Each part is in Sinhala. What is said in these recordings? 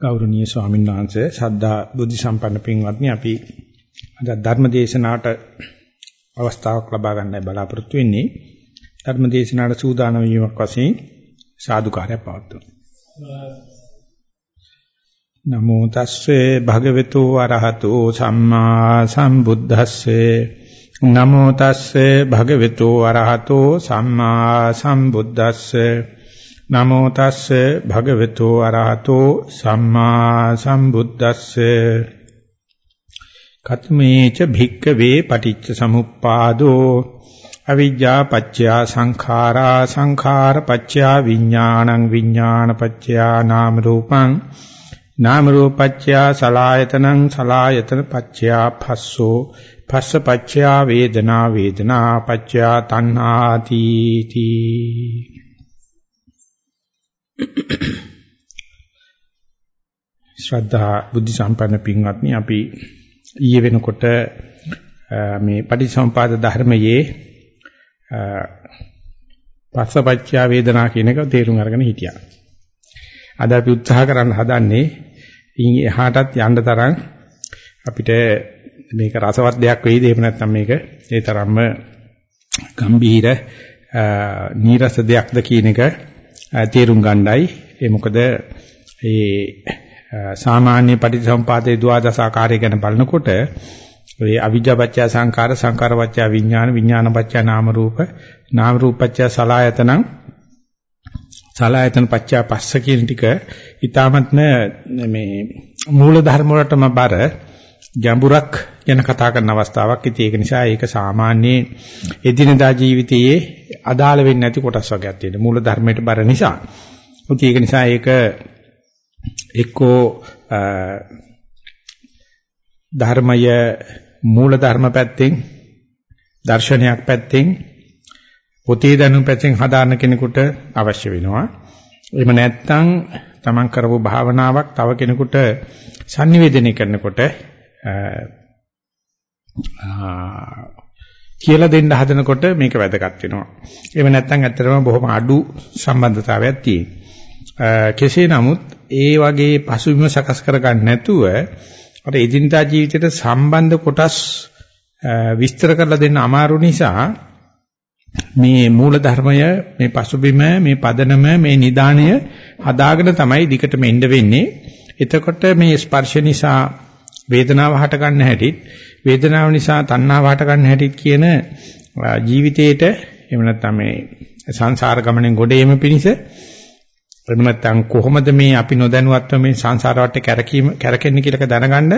ගෞරවනීය ස්වාමීන් වහන්සේ ශ්‍රද්ධා බුද්ධ සම්පන්න පින්වත්නි අපි අද ධර්ම දේශනාවට අවස්ථාවක් ලබා ගන්නයි බලාපොරොත්තු වෙන්නේ. ධර්ම දේශනාවට සූදානම් වීමක් වශයෙන් සාදුකාරයක් පවත්වමු. නමෝ තස්සේ භගවතු වරහතෝ සම්මා සම්බුද්දස්සේ. නමෝ තස්සේ භගවතු වරහතෝ සම්මා සම්බුද්දස්සේ. නමෝ තස්සේ භගවතු අරහතෝ සම්මා සම්බුද්දස්සේ. කත්මේච භික්කවේ පටිච්ච සමුප්පාදෝ. අවිජ්ජා පච්චයා සංඛාරා සංඛාර පච්චයා විඥානං විඥාන පච්චයා නාම රූපං. නාම රූපච්චයා සලායතනං සලායතන පච්චයා භස්සෝ භස්ස පච්චයා වේදනා වේදනා පච්චයා තණ්හාති තී ශ්‍රද්ධා බුද්ධ සම්පන්න පින්වත්නි අපි ඊයේ වෙනකොට මේ පටිච්චසමුපාද ධර්මයේ පස්සපච්චා වේදනා කියන එක තේරුම් අරගෙන හිටියා. අද අපි උත්සාහ කරන්න හදන්නේ ඉන් එහාටත් යන්න තරම් අපිට මේක රසවත් දෙයක් වෙයිද එහෙම නැත්නම් මේක ඒ තරම්ම ගම්බීර නීරස දෙයක්ද කියන එක තේරුම් ගන්නයි ඒ මොකද ඒ සාමාන්‍ය පටිච්චසමුපාදයේ ද්වාදස ආකාරය ගැන බලනකොට ඔය අවිජ්ජාපච්චය සංඛාර සංඛාරපච්චය විඥාන විඥානපච්චය නාම රූප නාම රූපපච්චය සලායතන සලායතන පච්චය පස්ස කියන ටික ඊටමත්ම මේ මූල ධර්ම වලටම බර ගැඹුරක් ගැන කතා කරන අවස්ථාවක්. ඉතින් ඒක නිසා ඒක සාමාන්‍ය එදිනදා ජීවිතයේ අදාළ වෙන්නේ නැති කොටස් වර්ගයක් තියෙනවා. මූල ධර්මයට බර නිසා. ඉතින් ඒක නිසා ඒක එක්කෝ ධර්මය මූල ධර්ම පැත්තෙන් දර්ශනයක් පැත්තෙන් පොතේ දැනුම් පැත්තෙන් හදාන්න කෙනෙකුට අවශ්‍ය වෙනවා. එහෙම නැත්නම් තමන් කරපු භාවනාවක් තව කෙනෙකුට sannivedanaya කරනකොට කියලා දෙන්න හදනකොට මේක වැදගත් වෙනවා. එහෙම නැත්නම් ඇත්තටම බොහොම අඩු සම්බන්ධතාවයක් තියෙනවා. කෙසේ නමුත් ඒ වගේ පසුබිම සකස් කරගන්න නැතුව අර එදිනදා ජීවිතයට සම්බන්ධ කොටස් විස්තර කරලා දෙන්න අමාරු නිසා මේ මූල ධර්මය මේ පසුබිම මේ පදනම මේ නිදාණය හදාගෙන තමයි දිකට මෙන්න වෙන්නේ. එතකොට මේ ස්පර්ශ නිසා වේදනාව හට ගන්න හැටිත් වේදනාව නිසා තණ්හාව හට ගන්න හැටිත් කියන ජීවිතේට එහෙම නැත්නම් මේ සංසාර ගමනෙන් ගොඩ එීම පිණිස එහෙම නැත්නම් කොහොමද මේ අපි නොදැනුවත්ව මේ සංසාර වටේ කැරකීම කැරකෙන්නේ කියලා දැනගන්න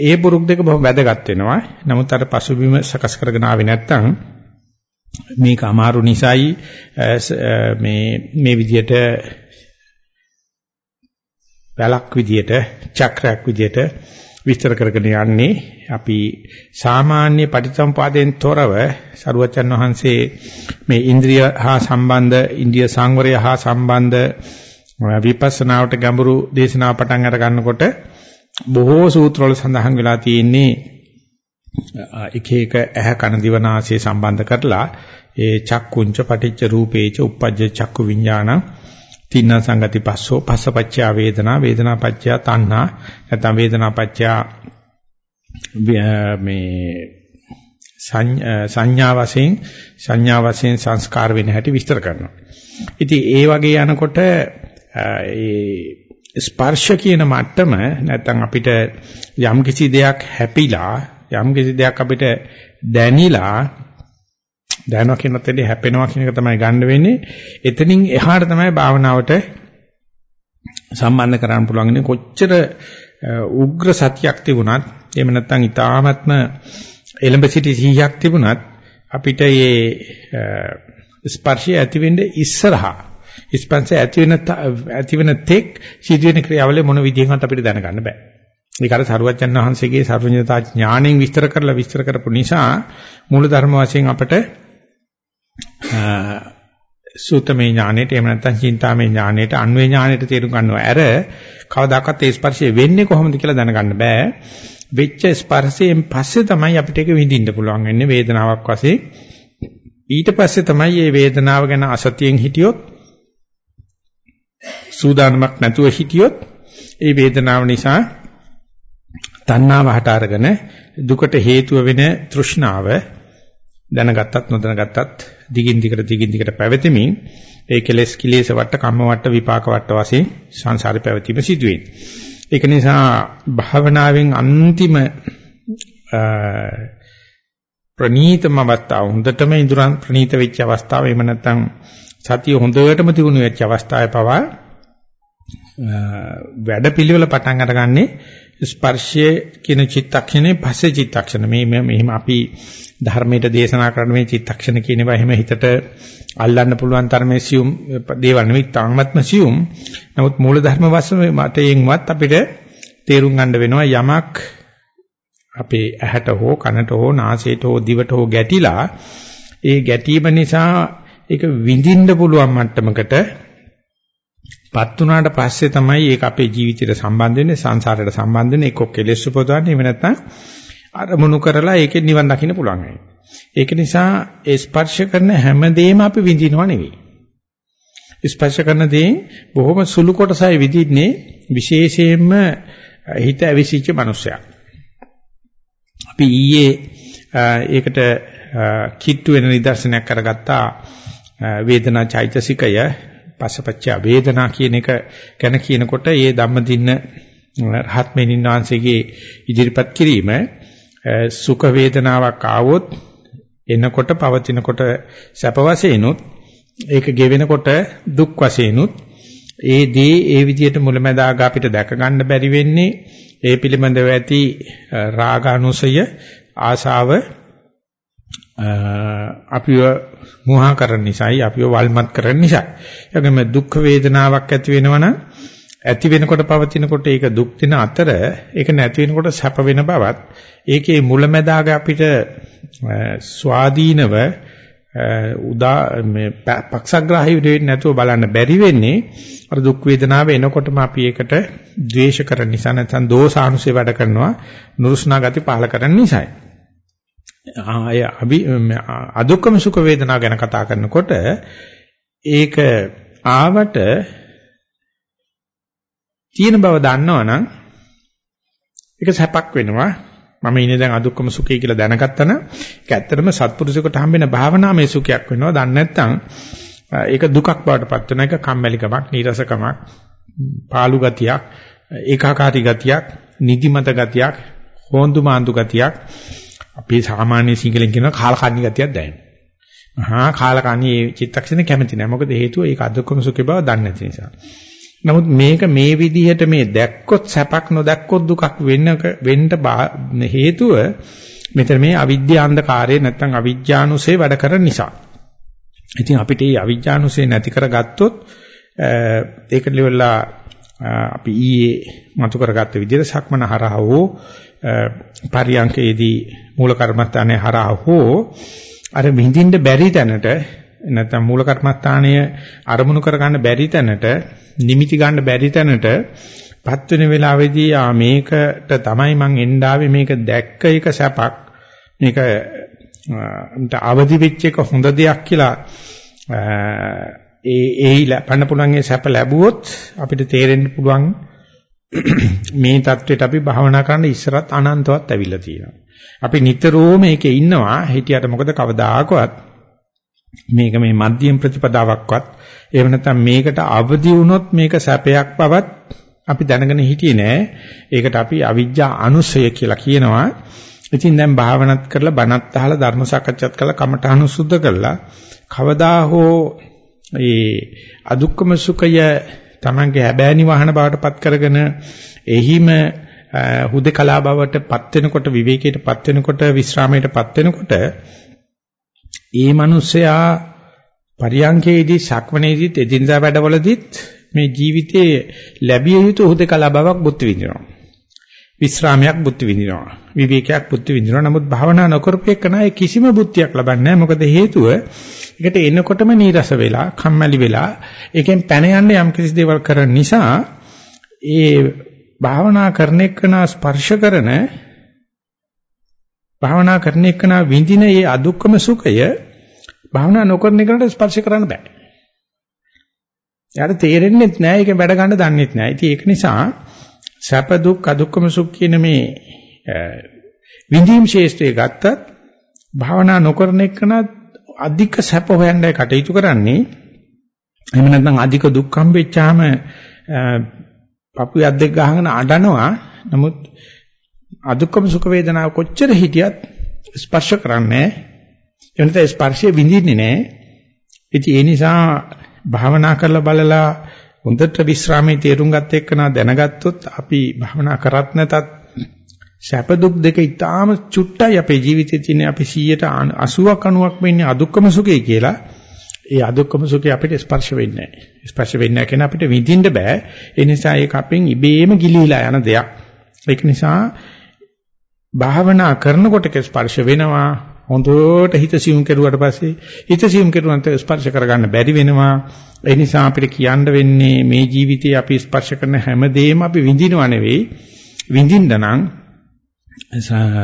ඒ පුරුක් දෙක බොහොම වැදගත් වෙනවා. නමුත් අර පසුබිම සකස් කරගෙන ආවේ නැත්නම් මේක අමාරු නිසායි මේ මේ විදියට වැලක් විදියට චක්‍රයක් විදියට විස්තර කරගෙන යන්නේ අපි සාමාන්‍ය පටිච්චසමුපාදයෙන් තොරව සරුවචන් වහන්සේ මේ ඉන්ද්‍රිය හා සම්බන්ධ ඉන්ද්‍රිය සංවරය හා සම්බන්ධ විපස්සනාවට ගැඹුරු දේශනාව පටන් අර ගන්නකොට බොහෝ සූත්‍රවල සඳහන් වෙලා තියෙන්නේ එක එක ඇහ කන දිව නාසය සම්බන්ධ කරලා ඒ චක්කුංච පටිච්ච රූපේච uppajja චක්කු විඥානං තින්න සංගති පස්සෝ පස්සපච්චය වේදනා වේදනා පච්චය තණ්හා නැත්නම් වේදනා පච්චය මේ සංඥා වශයෙන් සංඥා වශයෙන් සංස්කාර වෙන හැටි විස්තර කරනවා. ඉතින් ඒ වගේ යනකොට ඒ ස්පර්ශ කියන මට්ටම නැත්නම් අපිට යම් කිසි දෙයක් හැපිලා යම් කිසි දෙයක් අපිට දැනිලා දැනනවා කියනත් එදී හැපෙනවා කියන එක තමයි ගන්න වෙන්නේ. එතනින් එහාට තමයි භාවනාවට සම්බන්ධ කරන්න පුළුවන් ඉන්නේ කොච්චර උග්‍ර සතියක් තිබුණත් එහෙම නැත්නම් ඊ타ත්ම එලඹ සිටි සිහියක් තිබුණත් අපිට මේ ස්පර්ශය ඇති වෙන්න ඉස්සරහා ස්පර්ශය ඇති වෙන ඇති වෙන තෙක් සිදුවෙන ක්‍රියාවලිය මොන විදිහකට අපිට දැනගන්න බෑ. ඒක අර සරුවච්චන් වහන්සේගේ සර්වඥතා ඥාණයෙන් විස්තර කරලා විස්තර කරපු නිසා මූල ධර්ම වශයෙන් අපට සූතමේ ඥානෙට එහෙම නැත්නම් චින්තාමේ ඥානෙට අන්වේ ඥානෙට තේරුම් ගන්නවා. අර කවදාකවත් ඒ ස්පර්ශය වෙන්නේ කොහොමද කියලා දැනගන්න බෑ. වෙච්ච ස්පර්ශයෙන් පස්සේ තමයි අපිට ඒක විඳින්න පුළුවන් වෙන්නේ වේදනාවක් වශයෙන්. ඊට පස්සේ තමයි මේ වේදනාව ගැන අසතියෙන් හිටියොත් සූදානමක් නැතුව හිටියොත් ඒ වේදනාව නිසා තණ්හාව හට අරගෙන දුකට හේතුව වෙන තෘෂ්ණාව දැනගත්තත් නොදැනගත්තත් දිගින් දිගට දිගින් දිගට පැවතෙමින් ඒ කෙලෙස් කිලේශ වට කම්ම වට විපාක වට වශයෙන් සංසාරේ පැවතීම සිදුවේ. ඒක නිසා භාවනාවෙන් අන්තිම ප්‍රනීතම අවස්ථාව හොඳටම ඉදurang ප්‍රනීත වෙච්ච අවස්ථාව එහෙම නැත්නම් සතිය හොඳටම තිබුණු වෙච්ච අවස්ථාවේ පවා වැඩ පිළිවෙල පටන් අරගන්නේ ස්පර්ශයේ කියන චිත්තක්ෂණේ පස්සේ චිත්තක්ෂණ මේ මෙහෙම අපි ධර්මයට දේශනා කරන මේ චිත්තක්ෂණ කියන ඒවා එහෙම හිතට අල්ලන්න පුළුවන් තරමේ සියුම් දේවල් නෙවෙයි තාමත්ම සියුම්. නමුත් මූල ධර්ම වශයෙන් මතයෙන්වත් අපිට තේරුම් ගන්න වෙනවා යමක් අපේ ඇහැට හෝ කනට හෝ නාසයට හෝ දිවට හෝ ගැටිලා ඒ ගැටීම නිසා ඒක විඳින්න පුළුවන් මට්ටමකට පත් වුණාට පස්සේ තමයි ඒක අපේ ජීවිතයට සම්බන්ධ වෙන්නේ සංසාරයට සම්බන්ධ වෙන්නේ එක්ක කෙලෙස් උපදවන්නේ. එහෙම නැත්නම් අරමුණු කරලා ඒකෙන් නිවන් දකින්න පුළුවන් වෙයි. ඒක නිසා ඒ ස්පර්ශ කරන හැමදේම අපි විඳිනව නෙවෙයි. ස්පර්ශ කරන දේ බොහොම සුළු කොටසයි විඳින්නේ විශේෂයෙන්ම හිත ඇවිසිච්ච මනුස්සයා. අපි ඊයේ ඒකට කිට්ටු වෙන නිදර්ශනයක් කරගත්තා වේදනා චෛතසිකය පස්සපච්ච වේදනා කියන එක ගැන කියනකොට ඒ ධම්මදින්න රහත් මෙනින් වහන්සේගේ ඉදිරිපත් කිරීම සුඛ වේදනාවක් ආවොත් එනකොට පවතිනකොට සැප වශයෙන්ුත් ඒක ගෙවෙනකොට දුක් වශයෙන්ුත් ඒ දේ ඒ විදිහට මුලැමැදාග අපිට දැක ගන්න බැරි වෙන්නේ ඒ පිළිබඳව ඇති රාගානුසය ආශාව අපිව මෝහ කරන නිසායි අපිව වල්මත් කරන නිසා. ඒගොම දුක් වේදනාවක් ඇති වෙනවනම් ඇති වෙනකොට පවතිනකොට ඒක දුක් දින අතර ඒක නැති වෙනකොට සැප වෙන බවත් ඒකේ මුලැමැදාග අපිට ස්වාධීනව උදා මේ පක්ෂග්‍රාහී වෙන්නේ නැතුව බලන්න බැරි වෙන්නේ අර දුක් වේදනාව එනකොටම අපි ඒකට ද්වේෂ කරන නිසා නැත්නම් දෝසානුසය වැඩ කරනවා නුරුස්නා ගති පහල කරන නිසායි. ආය අභි අදුක්කම සුඛ වේදනා ගැන කතා කරනකොට ඒක ආවට තියෙන බව දන්නවනම් ඒක සැපක් වෙනවා මම ඉන්නේ දැන් අදුක්කම සුඛය කියලා දැනගත්තා නම් ඒක ඇත්තටම සත්පුරුෂයෙකුට හම්බෙන භාවනාමය සුඛයක් වෙනවා. දන්නේ නැත්නම් ඒක දුකක් බවට පත් වෙන එක කම්මැලිකමක්, නීරසකමක්, පාළු ගතියක්, ඒකාකාරී ගතියක්, නිදිමත ගතියක්, හොඳු මාඳු ගතියක් අපි සාමාන්‍ය සිංහලෙන් කියන කාලකන්ණි ගතියක් දැනෙනවා. මහා කාලකන්ණි මේ චිත්තක්ෂණේ කැමති නැහැ. මොකද හේතුව ඒක අදුක්කම සුඛේ බව දන්නේ නැති නිසා. නමුත් මේක මේ විදිහට මේ දැක්කොත් සැපක් නොදැක්කොත් දුකක් වෙන්න වෙන්න හේතුව මෙතන මේ අවිද්‍යා අන්ධකාරය නැත්තම් අවිජ්ජානුසේ වැඩ කරන නිසා. ඉතින් අපිට මේ අවිජ්ජානුසේ නැති කරගත්තොත් ඒකට ලෙවලා අපි ඊයේ මතු කරගත්ත විදිහට සක්මන හරහා හෝ පරියංකයේදී මූල කර්මස්ථානයේ හරහා හෝ අර විඳින්න බැරි තැනට නැත්නම් මූල කර්මස්ථානය අරමුණු කරගන්න බැරි තැනට නිමිති ගන්න බැරි තැනට පත් වෙන වෙලාවේදී ආ මේකට තමයි මං එන්න ආවේ. මේක දැක්ක එක සැපක්. මේක අවදි වෙච්ච එක හොඳ දෙයක් කියලා ඒ ඒ ලබන්න පුළුවන් ඒ සැප ලැබුවොත් අපිට තේරෙන්න පුළුවන් මේ தത്വෙට අපි භවනා කරන්න ඉස්සරත් අනන්තවත් ඇවිල්ලා තියෙනවා. අපි නිතරම මේකේ ඉන්නවා. හිටියට මොකද කවදාකවත් මේක මේ මධ්‍යම ප්‍රතිපදාවක්වත් එහෙම නැත්නම් මේකට අවදි වුණොත් මේක සැපයක් බවත් අපි දැනගෙන හිටියේ නෑ. ඒකට අපි අවිජ්ජා අනුසය කියලා කියනවා. ඉතින් දැන් භාවනාත් කරලා බණත් අහලා ධර්ම සාකච්ඡාත් කරලා කමඨහනු සුද්ධ කරලා කවදා හෝ ඒ අදුක්කම සුඛය Tamange හැබෑනි වහන බවට පත් කරගෙන එහිම හුදකලා බවට පත් වෙනකොට විවේකයට පත් වෙනකොට විශ්‍රාමයට පත් වෙනකොට ඒ මිනිස්සයා පරියංකේදී සක්මනේදීත් එදිනදා වැඩවලදීත් මේ ජීවිතයේ ලැබිය යුතු හුදකලා බවක් බුද්ධ විඳිනවා. විස්රාමයක් බුද්ධ විඳිනවා. විවේකයක් බුද්ධ විඳිනවා. නමුත් භාවනා නොකරපු එකනයි කිසිම බුද්ධියක් ලබන්නේ නැහැ. මොකද හේතුව ඒකට එනකොටම නීරස වෙලා, කම්මැලි වෙලා, ඒකෙන් පැන යන්න යම් කිසි දේවල් කරන නිසා ඒ භාවනා කරන එකන ස්පර්ශ කරන භාවනා කරන එකන විඳින ඒ අදුක්කම සුඛය භාවනා නොකරන එකට ස්පර්ශ කරන්න බෑ. එයාට තේරෙන්නේ නැහැ ඒකෙන් වැඩ ගන්න දන්නෙත් නැහැ. ඉතින් ඒක නිසා සැප දුක් අදුක්කම සුඛ කියන මේ විඳීම් ශේෂ්ත්‍රය ගත්තත් භාවනා නොකරන එකන අධික සැප හොයන්නයි කටයුතු කරන්නේ එහෙම නැත්නම් අධික දුක් හම්බෙච්චාම පපු යද්දෙක් ගහගෙන අඬනවා නමුත් අදුක්කම සුඛ වේදනාව කොච්චර හිටියත් ස්පර්ශ කරන්නේ එනත ස්පර්ශය විඳින්නේ නැහැ ඉතින් ඒ නිසා භාවනා කරලා බලලා හොඳට විශ්‍රාමයේ තේරුම් ගත්ත එක්කන දැනගත්තොත් අපි භාවනා කරත් නැතත් සැප දුක් දෙක ඊටාම චුට්ටයි අපේ ජීවිතේ තියෙන අපි 180ක් 90ක් වෙන්නේ අදුක්කම සුඛය කියලා ඒ අදුක්කම සුඛය අපිට ස්පර්ශ වෙන්නේ නැහැ. ස්පර්ශ වෙන්නේ නැහැ කියන අපිට විඳින්න බෑ. ඒ නිසා ඒක අපෙන් ඉබේම ගිලිහිලා යන දෙයක්. ඒක නිසා භාවනා කරනකොට ස්පර්ශ වෙනවා. හොඳට හිත සියුම් කෙරුවට පස්සේ හිත සියුම් කෙරුවන්ට ස්පර්ශ කරගන්න බැරි වෙනවා. ඒ නිසා අපිට කියන්න වෙන්නේ මේ ජීවිතේ අපි ස්පර්ශ කරන හැම දෙයක්ම අපි විඳිනව නෙවෙයි. විඳින්න නම්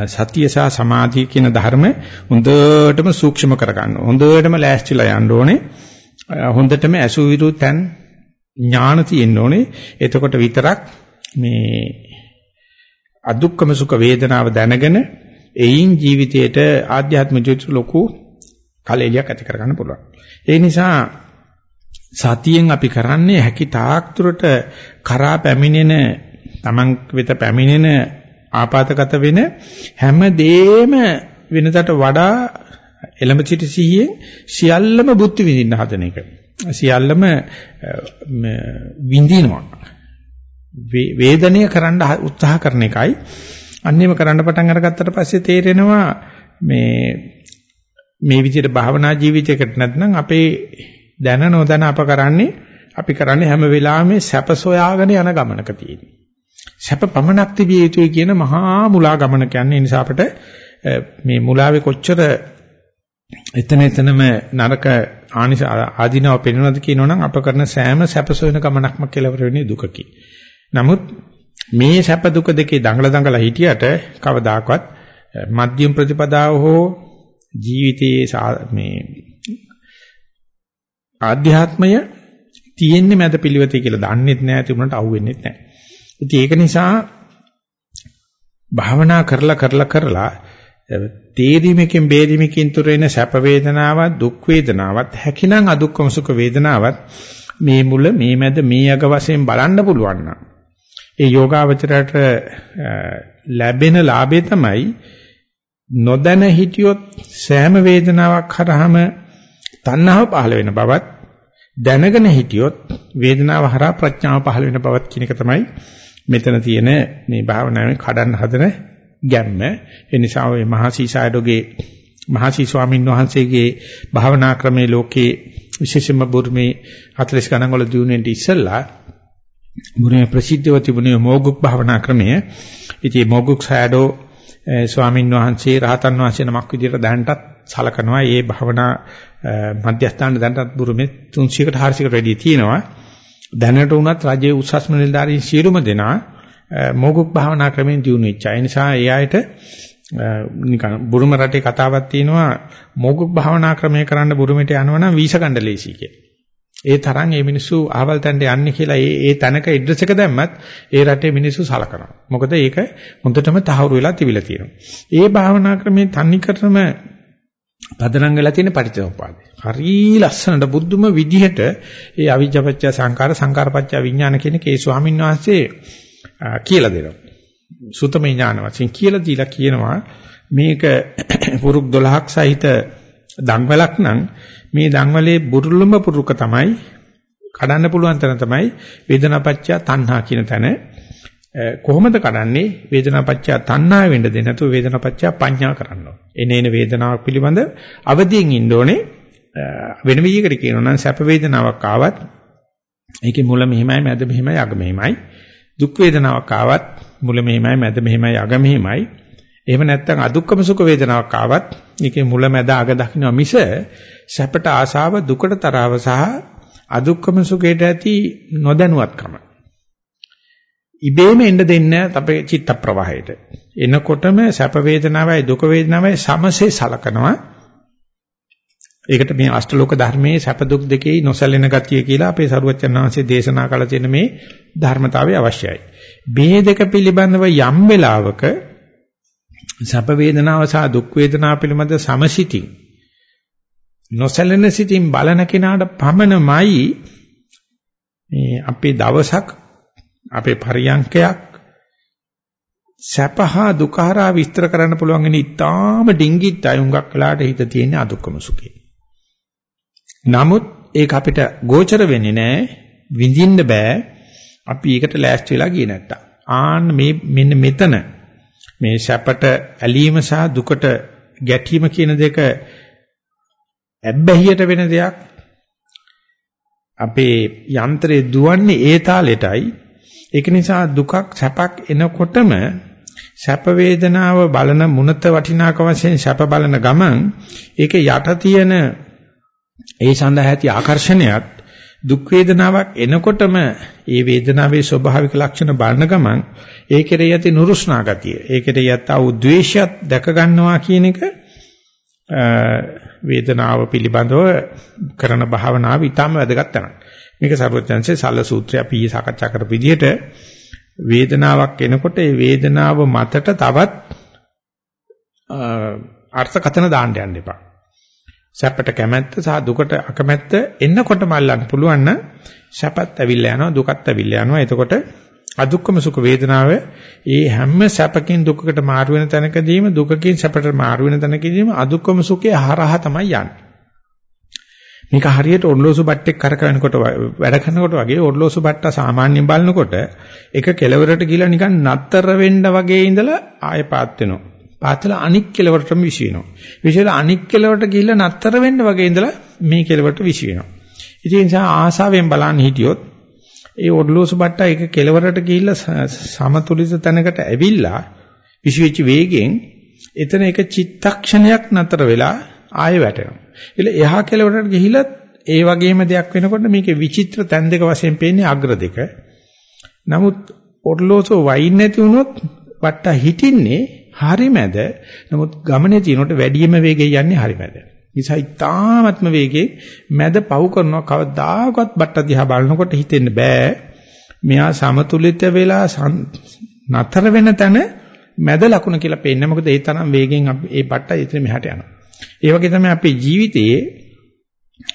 සතිය සහ සමාධිය කියන ධර්ම හොඳටම සූක්ෂම කරගන්න. හොඳටම ලෑස්තිලා යන්න ඕනේ. හොඳටම ඇසු විරු තැන් ඥාන තියෙන්න ඕනේ. එතකොට විතරක් මේ අදුක්කම සුඛ වේදනාව දැනගෙන එයින් ජීවිතයට ආධ්‍යාත්මික ජීවිත ලොකු කලෙලියක් ඇති කරගන්න පුළුවන්. ඒ නිසා සතියෙන් අපි කරන්නේ හැකි තාක් දුරට කරා පැමිණෙන Taman වෙත පැමිණෙන ආපాతගත වෙන හැම දෙෙම වෙනතට වඩා එළඹ සිටි සිහියෙන් සියල්ලම බුද්ධ විඳින්න හදන එක. සියල්ලම විඳිනවා. වේදනීය කරන්න උත්සාහ කරන එකයි. අන්නේම කරන්න පටන් අරගත්තට පස්සේ තේරෙනවා මේ මේ විදිහට භාවනා ජීවිතයකට නැත්නම් අපේ දැන නොදැන අප කරන්නේ අපි කරන්නේ හැම වෙලාවෙම සැප සොයාගෙන යන ගමනක තියෙන්නේ. සැප පමණක් තිබිය යුතුයි කියන මහා මුලා ගමනක යන්නේ නිසා අපිට මේ මුලාවේ කොච්චර එතන එතනම නරක ආනිස ආධිනව පෙන්වනද කියනවනම් අප කරන සෑම සැපසොයන ගමනක්ම කෙලවර වෙන්නේ දුකකි. නමුත් මේ සැප දුක දෙකේ දඟල දඟල හිටියට කවදාකවත් මධ්‍යම ප්‍රතිපදාව හෝ ජීවිතයේ මේ ආධ්‍යාත්මය තියෙන්නේ මැද පිළිවෙතේ කියලා දන්නෙත් නැහැ තිබුණාට අහුවෙන්නෙත් නැහැ. ඉතින් ඒක නිසා භාවනා කරලා කරලා කරලා තේරීමකින් බේරීමකින් තුර වෙන සැප වේදනාවක් දුක් වේදනාවක් හැකිනම් අදුක්කම සුඛ වේදනාවක් මේ මුල මේ මැද මේ අග වශයෙන් බලන්න පුළුවන් නම් ඒ යෝගාවචරයට ලැබෙන ලාභය තමයි නොදැන හිටියොත් සෑම වේදනාවක් හරහම තණ්හාව පහළ වෙන බවත් දැනගෙන හිටියොත් වේදනාව හරහා ප්‍රඥාව පහළ වෙන බවත් කියන එක තමයි මෙතන තියෙන මේ භාවනාවේ කඩන්න හදන ගැම්ම. ඒ නිසා ඔය මහසීසයඩෝගේ මහසී ස්වාමීන් වහන්සේගේ භාවනා ක්‍රමයේ ලෝකේ විශේෂම බුර්මේ 40 ගණන් වල දිනුනෙන්ට ඉස්සෙල්ලා බුර්මේ ප්‍රසිද්ධව තිබුණේ මොග්ගුක් භාවනා ක්‍රමය. ඉතින් මොග්ගුක් සයඩෝ ස්වාමීන් වහන්සේ රහතන් වහන්සේ නමක් විදිහට දැනටත් සලකනවා. මේ භාවනා මධ්‍යස්ථාන දැනටත් බුරුමේ 300කට 400කට වැඩි තියෙනවා. දැනට උනත් රජයේ උසස්ම නිලධාරීන් සියලුම දෙනා මොගුක් භාවනා ක්‍රමෙන් දිනු වෙච්ච අය නිසා ඒ ආයත නිකන් බුරුම රටේ කතාවක් තියෙනවා මොගුක් භාවනා ක්‍රමය කරන්න බුරුමෙට යනවනම් වීසා ගන්න ලේසි කියලා. ඒ තරම් මේ මිනිස්සු අහවල් තැනට යන්නේ කියලා ඒ ඒ තැනක ඇඩ්‍රස් එක දැම්මත් ඒ රටේ මිනිස්සු සලකනවා. මොකද ඒක හොඳටම තහවුරු වෙලා තිබිලා තියෙනවා. ඒ භාවනා ක්‍රමේ තන්නේ කරම පදනම් වෙලා තියෙන පටිච්චසමුප්පාදය. හරි ලස්සනට බුද්ධම විදිහට ඒ අවිජ්ජාපච්චය සංකාර සංකාරපච්චය විඥාන කියන කේ ස්වාමීන් වහන්සේ කියලා දෙනවා. සුතම ඥාන වශයෙන් කියලා දීලා කියනවා මේක පුරුක් 12ක් සහිත දන්වලක් නම් මේ දන්වලේ බුරුළුම පුරුක තමයි කඩන්න පුළුවන් තැන තමයි වේදනාපච්චය තණ්හා කියන තැන කොහොමද කඩන්නේ වේදනාපච්චය තණ්හා වෙන්න දෙ නැතුව වේදනාපච්චය පඤ්ඤා කරන්න ඕනේ. එනේන වේදනාවක් පිළිබඳ අවදියෙන් ඉන්න ඕනේ. වෙන විදිහකට කියනවා නම් සැප වේදනාවක් ආවත් ඒකේ මුල මෙහිමයි මැද මෙහිමයි අග මෙහිමයි. දුක් වේදනාවක් ආවත් මුල මෙහිමයි මැද මෙහිමයි අග මෙහිමයි. එහෙම නැත්නම් අදුක්කම සුඛ වේදනාවක් ආවත් ඒකේ මුල මැද අග දකින්න මිස සැපට ආසාව දුකට තරව සහ අදුක්කම සුඛයට ඇති නොදැනුවත්කම ඉබේම එන්න දෙන්නේ අපේ චිත්ත ප්‍රවාහයට. එනකොටම සැප වේදනාවයි දුක වේදනාවයි සමසේ සලකනවා. ඒකට මේ අෂ්ටලෝක ධර්මයේ සැප දුක් දෙකේ නොසැලෙන ගතිය කියලා අපේ සරුවච්චන් වහන්සේ දේශනා කළ තියෙන මේ ධර්මතාවය අවශ්‍යයි. මේ දෙක පිළිබඳව යම් වෙලාවක සැප වේදනාව සහ දුක් වේදනාව පිළිබඳ සමසිතින් නොසැලෙන සිතින් බලන කෙනාට පමණමයි මේ අපේ දවසක් අපේ පරියන්කයක් සැපහා දුකහරා විස්තර කරන්න පුළුවන් වෙන ඉතාම ඩිංගිත් අයුඟක් කළාට හිත තියෙන අදුක්කම සුඛේ. නමුත් ඒක අපිට ගෝචර වෙන්නේ නැහැ විඳින්න බෑ අපි ඒකට ලෑස්ති වෙලා ගියේ නැත්තම්. ආන්න මේ මෙන්න මෙතන මේ සැපට ඇලීම සහ දුකට ගැටීම කියන දෙක ඇබ්බැහියට වෙන දෙයක්. අපේ යන්ත්‍රය දුවන්නේ ඒ තාලෙටයි. ඒක නිසා දුකක් සැපක් එනකොටම සැප වේදනාව බලන මුනත වටිනාකම වශයෙන් සැප බලන ගමන් ඒකේ යට තියෙන ඒ සඳහා ඇති ආකර්ෂණයත් දුක් වේදනාවක් එනකොටම ඒ වේදනාවේ ස්වභාවික ලක්ෂණ බලන ගමන් ඒ කෙරෙහි ඇති නුරුස්නා ගතිය ඒ කෙරෙහි ඇත්තා වූ ද්වේෂයත් දැක ගන්නවා කියන එක වේදනාව පිළිබඳව කරන භාවනාව ඊටම වැදගත් තමයි. මේක සර්වඥාන්සේ සල්ල සූත්‍රය අපි ඊ සාකච්ඡා කරපු විදිහට වේදනාවක් එනකොට ඒ වේදනාව මතට තවත් අර්ථකථන දාන්න යන්න එපා. සැපට කැමැත්ත සහ දුකට අකමැත්ත එන්නකොටම අල්ලන්න පුළුවන් නම් සැපත් ඇවිල්ලා යනවා දුකත් ඇවිල්ලා යනවා. එතකොට අදුක්කම සුඛ වේදනාව ඒ හැම සැපකින් දුකකට මාරු වෙන තැනකදීම දුකකින් සැපට මාරු වෙන තැනකදීම අදුක්කම සුඛේ හරහා තමයි යන්නේ. මේක හරියට ඔර්ලෝසු බට්ටෙක් කරකවනකොට වැඩ කරනකොට වගේ ඔර්ලෝසු බට්ටා සාමාන්‍යයෙන් බලනකොට එක කෙලවරට ගිහලා නිකන් නතර වෙන්න වගේ ඉඳලා ආය පාත් වෙනවා. පාතලා අනික් කෙලවරටම විශ් වෙනවා. විශේෂයෙන් අනික් කෙලවරට ගිහලා නතර වෙන්න වගේ ඉඳලා මේ කෙලවරට විශ් වෙනවා. ඉතින් ඒ නිසා ආසාවෙන් බලන්න හිටියොත් ඒ ඔඩ්ලෝසු බට්ටා එක කෙලවරට ගිහිල්ලා සමතුලිත තැනකට ඇවිල්ලා විශ්වෙච්ච වේගෙන් එතන එක චිත්තක්ෂණයක් නතර වෙලා ආයෙ වැටෙනවා. ඒල එහා කෙලවරට ගිහිල්ලා ඒ වගේම දෙයක් වෙනකොට මේකේ විචිත්‍ර තැන් දෙක වශයෙන් පේන්නේ අග්‍ර දෙක. නමුත් ඔඩ්ලෝසු වයින් නැති වුණොත් බට්ටා හිටින්නේ හරි මැද. නමුත් ගමනේ තියෙනකොට වැඩිම වේගය යන්නේ හරි මැද. නිසා ඉතාමත්ම වේගයෙන් මැද පව් කරනවා කවදාකවත් බට්ට දිහා බලනකොට හිතෙන්න බෑ මෙයා සමතුලිත වෙලා නතර වෙන තැන මැද ලකුණ කියලා පේන්නේ මොකද ඒ තරම් වේගෙන් ඒ බට්ට ඉතින් මෙහාට යනවා ඒ වගේ තමයි අපේ ජීවිතයේ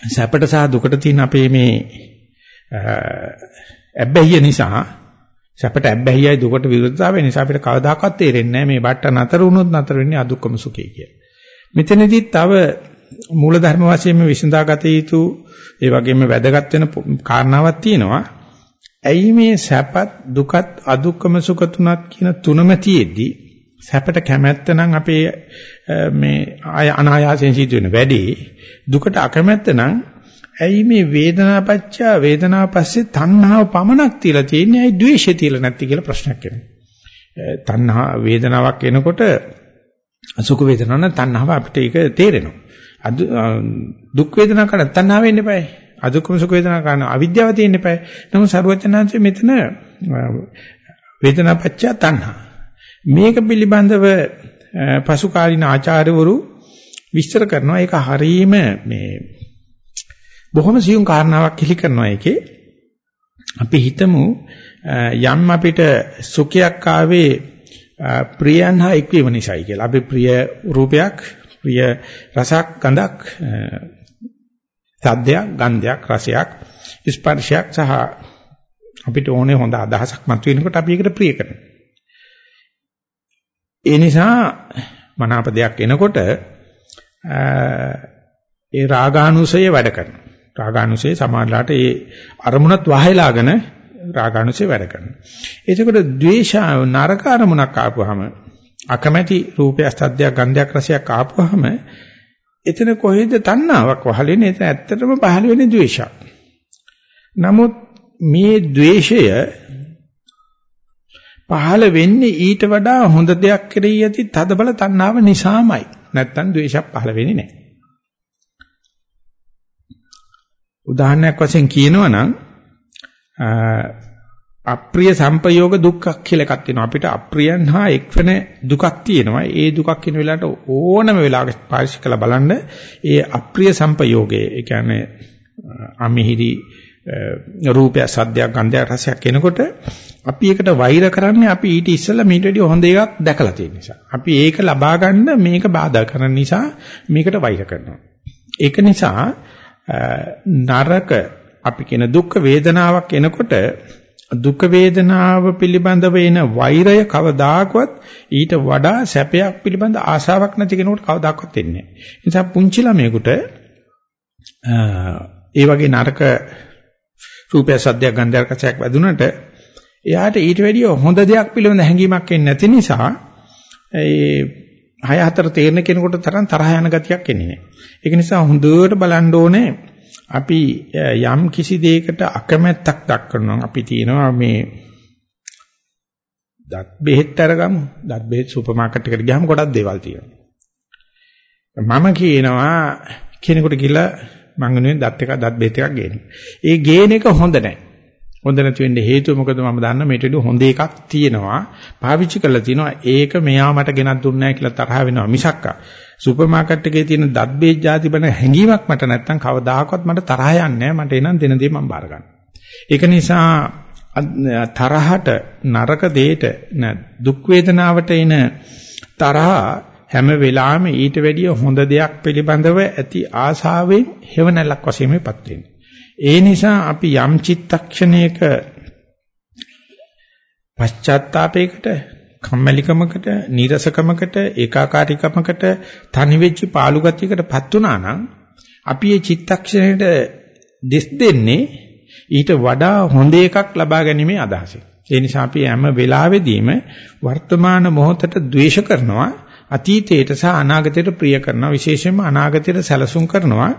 සැපට සහ දුකට තියෙන අපේ මේ ඇබ්බැහිය නිසා සැපට ඇබ්බැහියයි දුකට විරුද්ධතාවය නිසා අපිට කවදාකවත් තේරෙන්නේ නැහැ මේ බට්ට නතර වුණොත් නතර වෙන්නේ අදුක්කම සුඛය කියලා. මෙතනදී තව මූල ධර්ම වශයෙන්ම විසඳාගත යුතු ඒ වගේම වැදගත් වෙන කාරණාවක් තියෙනවා. ඇයි මේ සැපත් දුකත් අදුක්කම සුඛ තුනක් කියන තුනම තියෙද්දි සැපට කැමැත්ත නම් අපේ මේ ආය අනායාසයෙන් සිදු වෙන වැඩි දුකට අකමැත්ත නම් ඇයි මේ වේදනාපච්චය වේදනාව පස්සේ තණ්හාව පමණක් තියලා තියෙන්නේ ඇයි ද්වේෂය තියලා නැති කියලා ප්‍රශ්නයක් එනවා. තණ්හා වේදනාවක් එනකොට සුඛ වේදනාවක් නම් තණ්හාව අපිට ඒක තේරෙනවා. දුක් වේදනා කරන තණ්හාව වෙන්න eBay. අදුක්කම සුඛ වේදනා කරන අවිද්‍යාව තියෙන්න eBay. නමුත් සරුවචනාංශයේ මෙතන වේදනා පච්ච තණ්හා. මේක පිළිබඳව පසු කාලින ආචාර්යවරු විස්තර කරනවා ඒක හරීම මේ බොහොම සියුම් කාරණාවක් කිලි කරනවා ඒකේ අපි හිතමු යම් අපිට සුඛයක් ආවේ ප්‍රියයන් හා එක්වීම නිසායි කියලා. අපි ප්‍රිය රූපයක් ප්‍රිය රසක් ගඳක් සද්දයක් ගන්ධයක් රසයක් ස්පර්ශයක් සහ අපිට ඕනේ හොඳ අදහසක් මතුවෙනකොට අපි ඒකට ප්‍රිය කරනවා. ඒ නිසා මනාප දෙයක් එනකොට ඒ රාගානුසය වැඩ කරනවා. රාගානුසය සමානලාට ඒ අරමුණත් වහයලාගෙන රාගානුසය වැඩ කරනවා. එතකොට ද්වේෂ නරක අරමුණක් ආපුවාම අකමැති රූපයක් සද්දයක් ගන්ධයක් රසයක් ආපුවාම එතන කොහෙද තණ්හාවක් වහලෙන්නේ එතන ඇත්තටම පහළ වෙන්නේ ද්වේෂයක්. නමුත් මේ ද්වේෂය පහළ වෙන්නේ ඊට වඩා හොඳ දෙයක් කෙරෙහි ඇති තදබල තණ්හාව නිසාමයි. නැත්තම් ද්වේෂයක් පහළ වෙන්නේ නැහැ. උදාහරණයක් වශයෙන් කියනවා නම් අප්‍රිය සංපයෝග දුක්ඛ කියලා එකක් තියෙනවා. අපිට අප්‍රියන් හා එක්වෙන දුකක් තියෙනවා. ඒ දුකක් කියන වෙලාවට ඕනම වෙලාවක පාරිශ කළ බලන්න ඒ අප්‍රිය සංපයෝගයේ ඒ කියන්නේ අමිහිරි රූපය සද්දයක් ගන්ධයක් රසයක් එනකොට අපි ඒකට වෛර කරන්නේ අපි ඊට ඉස්සෙල්ලා මීට වඩා හොඳ එකක් දැකලා තියෙන නිසා. අපි ඒක ලබා ගන්න මේක බාධා කරන නිසා මේකට වෛර කරනවා. ඒක නිසා නරක අපි කියන දුක් වේදනාවක් එනකොට දුක් වේදනාව පිළිබඳව එන වෛරය කවදාකවත් ඊට වඩා සැපයක් පිළිබඳ ආශාවක් නැති කෙනෙකුට කවදාකවත් එන්නේ නැහැ. ඒ නිසා පුංචි ළමයෙකුට ඒ වගේ නරක රූපය සද්දයක් ගන්ධයක් රසයක් වැදුනට එයාට ඊට වැඩිය හොඳ දෙයක් පිළිබඳ හැඟීමක් එන්නේ නැති නිසා ඒ හය හතර තේරෙන කෙනෙකුට තරම් තරහ යන ගතියක් එන්නේ නැහැ. ඒක නිසා හොඳට බලන්න ඕනේ අපි යම් කිසි දෙයකට අකමැත්තක් දක්වනවා අපි තියෙනවා මේ දත් බෙහෙත් අරගමු. දත් බෙහෙත් සුපර් මාකට් එකට ගියාම ගොඩක් දේවල් තියෙනවා. මම කියනවා කෙනෙකුට කියලා මං වෙනුවෙන් දත් එක දත් බෙහෙත් එකක් ගේන්න. ඒ ගේන එක හොඳ නැහැ. හොඳ නැති වෙන්න හේතුව මොකද මම දන්න මේට වඩා හොඳ එකක් තියෙනවා. පාවිච්චි කරලා තියෙනවා. ඒක මෙයා මට ගෙනත් දුන්නේ නැහැ කියලා තරහ වෙනවා මිසක්කා. සුපර් මාකට් එකේ තියෙන දත් බෙහෙත් ಜಾති බන හැංගීමක් මට නැත්තම් කවදාකවත් මට තරහ යන්නේ නැහැ. මට එනන් දෙන දේ මම බාර ගන්නවා. ඒක නිසා තරහට නරක දෙයට දුක් වේදනාවට එන තරහ හැම වෙලාවෙම ඊට වැඩිය හොඳ දෙයක් පිළිබඳව ඇති ආශාවෙන් හේවණලක් වශයෙන් මේපත් වෙනවා. ඒ නිසා අපි යම් චිත්තක්ෂණයක පශ්චාත්තාපයකට කම්මැලිකමකට නීරසකමකට ඒකාකාරීකමකට තනි වෙච්ච පාළු ගතියකටපත් වුණා නම් අපි මේ චිත්තක්ෂණයට දෙස් දෙන්නේ ඊට වඩා හොඳ එකක් ලබා ගැනීමේ අදහසෙන්. ඒ නිසා අපි හැම වෙලාවෙදීම වර්තමාන මොහොතට ද්වේෂ කරනවා අතීතයට සහ අනාගතයට ප්‍රිය කරනවා. විශේෂයෙන්ම අනාගතයට සැලසුම් කරනවා.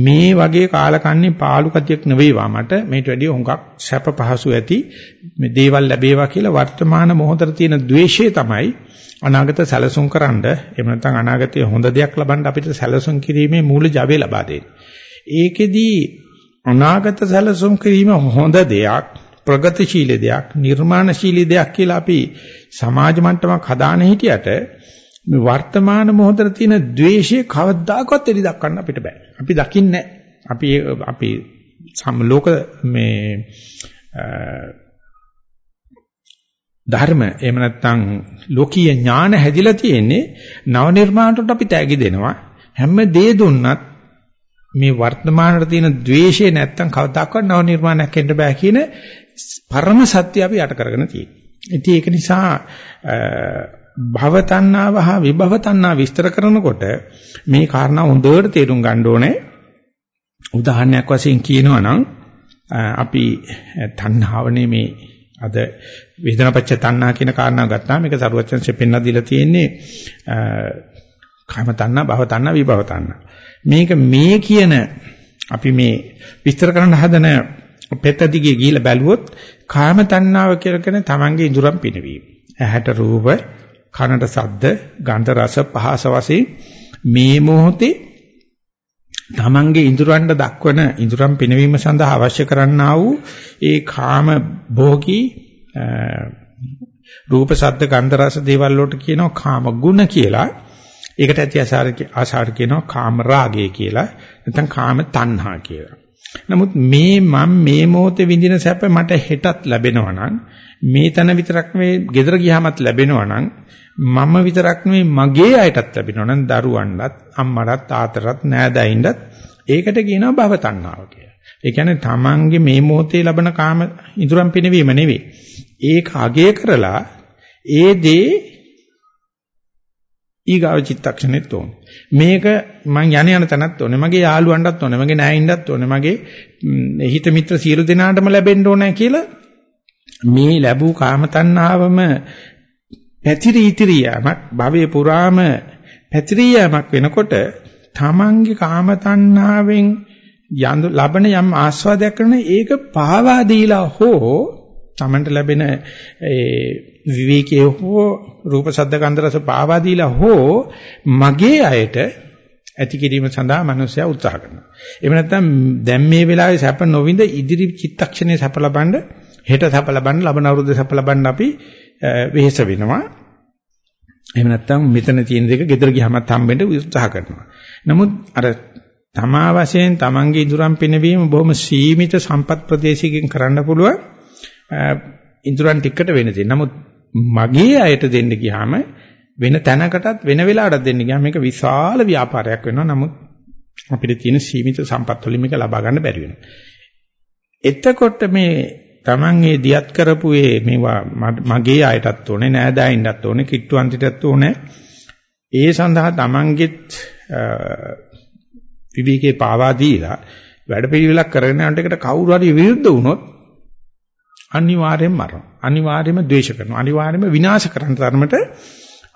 මේ වගේ කාලකන්ණි පාළු කතියක් නෙවෙයිවා මට. මේට වැඩිය හුඟක් සැප පහසු ඇති මේ දේවල් ලැබේවා කියලා වර්තමාන මොහොතේ තියෙන द्वේෂය තමයි අනාගත සැලසුම් කරන්න. එහෙම නැත්නම් අනාගතයේ හොඳ දෙයක් ලබන්න අපිට සැලසුම් කිරීමේ මූල ජවය ලබා දෙන්නේ. ඒකෙදී අනාගත සැලසුම් කිරීම හොඳ දෙයක් ප්‍රගතිශීලී දෙයක් නිර්මාණශීලී දෙයක් කියලා අපි සමාජ මට්ටමක් හදාන හිටියට මේ වර්තමාන මොහොතේ තියෙන द्वේෂය කවදාකවත් එලි දක්වන්න අපිට බෑ. අපි දකින්නේ අපි අපි සම්ලෝක මේ ධර්ම එහෙම නැත්නම් ලෝකීය ඥාන හැදිලා තියෙන්නේ නව නිර්මාණයට අපි තෑගි දෙනවා හැම දේ දුන්නත් මේ වර්තමානයේ තියෙන द्वේෂය නැත්තම් කවදාකවත් නව නිර්මාණයක් එන්න බෑ කියන පරම සත්‍ය අපි යට කරගෙන තියෙනවා. ඉතින් ඒක නිසා භව තණ්හාව හා විභව තණ්හා විස්තර කරනකොට මේ කාරණා හොඳට තේරුම් ගන්න ඕනේ. උදාහරණයක් වශයෙන් කියනවා නම් අපි තණ්හාවනේ මේ අද වේදනාපච්ච තණ්හා කියන කාරණාව ගත්තාම මේක සරුවචන්සේ පෙන්ලා දීලා තියෙන්නේ කාම තණ්හා භව තණ්හා විභව තණ්හා. මේක මේ කියන අපි මේ විස්තර කරන්න හදන පෙත දිගේ ගිහිල්ලා බැලුවොත් කාම තණ්හාව කියලා කියන තමන්ගේ ඉඳුරම් පිනවීම. ඇහැට රූප කනට ශබ්ද, ගන්ධ රස පහස වශයෙන් මේ මොහොතේ තමන්ගේ ඉඳුරන්ට දක්වන ඉඳුරම් පිනවීම සඳහා අවශ්‍ය කරන්නා වූ ඒ කාම භෝගී රූප ශබ්ද ගන්ධ රස දේවල් වලට කියනවා කාම ගුණ කියලා. ඒකට ඇති ආසාර ආසාර කියනවා කාම රාගය කියලා. නැත්නම් කාම තණ්හා කියලා. නමුත් මේ මම මේ මොහොතේ විඳින සැප මට හෙටත් ලැබෙනවා නම් මේ තන විතරක් මේ gedara ගියාමත් ලැබෙනවා නම් මම විතරක් නෙවෙයි මගේ අයටත් ලැබෙනවා නම් දරුවන්ටත් අම්මටත් තාත්තටත් නෑදෑයින්ටත් ඒකට කියනවා භව තණ්හාව කියලා. ඒ කියන්නේ තමන්ගේ මේ මොහොතේ ලබන කාම ඉදurang පිනවීම නෙවෙයි. ඒක අගය කරලා ඒ දේ ඊගාව චිත්තක්ෂණෙත් ඕන. මේක මං යණ යන තැනත් ඕනේ. මගේ යාළුවන්ටත් ඕනේ. මගේ නෑයින්ටත් ඕනේ. මගේ හිත මිත්‍ර සියලු දෙනාටම ලැබෙන්න ඕනේ කියලා මේ ලැබූ කාම තණ්හාවම පැතිරී ඉතිරී යamak භවයේ පුරාම පැතිරී යamak වෙනකොට තමන්ගේ කාම තණ්හාවෙන් යඳු ලබන යම් ආස්වාදයක් කරන ඒක පාවා දීලා හෝ තමන්ට ලැබෙන ඒ විවේකයේ හෝ රූප ශබ්ද ගන්ධ රස පාවා දීලා හෝ මගේ අයට ඇති කිරීම සඳහා මනුස්සයා උත්සාහ කරනවා. එහෙම නැත්නම් දැන් මේ වෙලාවේ සැප නොවිඳ ඉදිරි චිත්තක්ෂණයේ සැප ලබන්න හෙට සැප ලබන්න ලබන අවුරුද්ද සැප ලබන්න අපි වෙහෙස වෙනවා. එහෙම නැත්නම් මෙතන තියෙන දෙක ගෙදර ගියාමත් හම්බෙන්න උත්සාහ කරනවා. නමුත් අර තමා වශයෙන් තමන්ගේ ඉදurang පිනවීම බොහොම සීමිත සම්පත් ප්‍රදේශයකින් කරන්න පුළුවන් ඉදurang ටිකට වෙන දේ. නමුත් මගේ අයට දෙන්න ගියාම වෙන තැනකටත් වෙන වෙලාවටත් දෙන්න ගියාම මේක විශාල ව්‍යාපාරයක් වෙනවා. නමුත් අපිට තියෙන සීමිත සම්පත් වලින් මේක ලබා ගන්න බැරි වෙනවා. එතකොට මේ Taman ඒ දියත් කරපු ඒ මේවා මගේ අයටත් ඕනේ නෑදෑයින්ටත් ඕනේ කිට්ටුවන්තිටත් ඕනේ ඒ සඳහා Tamanගෙත් විවිකේ පාවා දීලා වැඩපිළිවෙලක් කරගෙන යනට එකට කවුරු හරි විරුද්ධ වුණොත් අනිවාර්යෙන් මරනවා අනිවාර්යෙන්ම ද්වේෂ කරනවා අනිවාර්යෙන්ම විනාශ කරන්න තරමට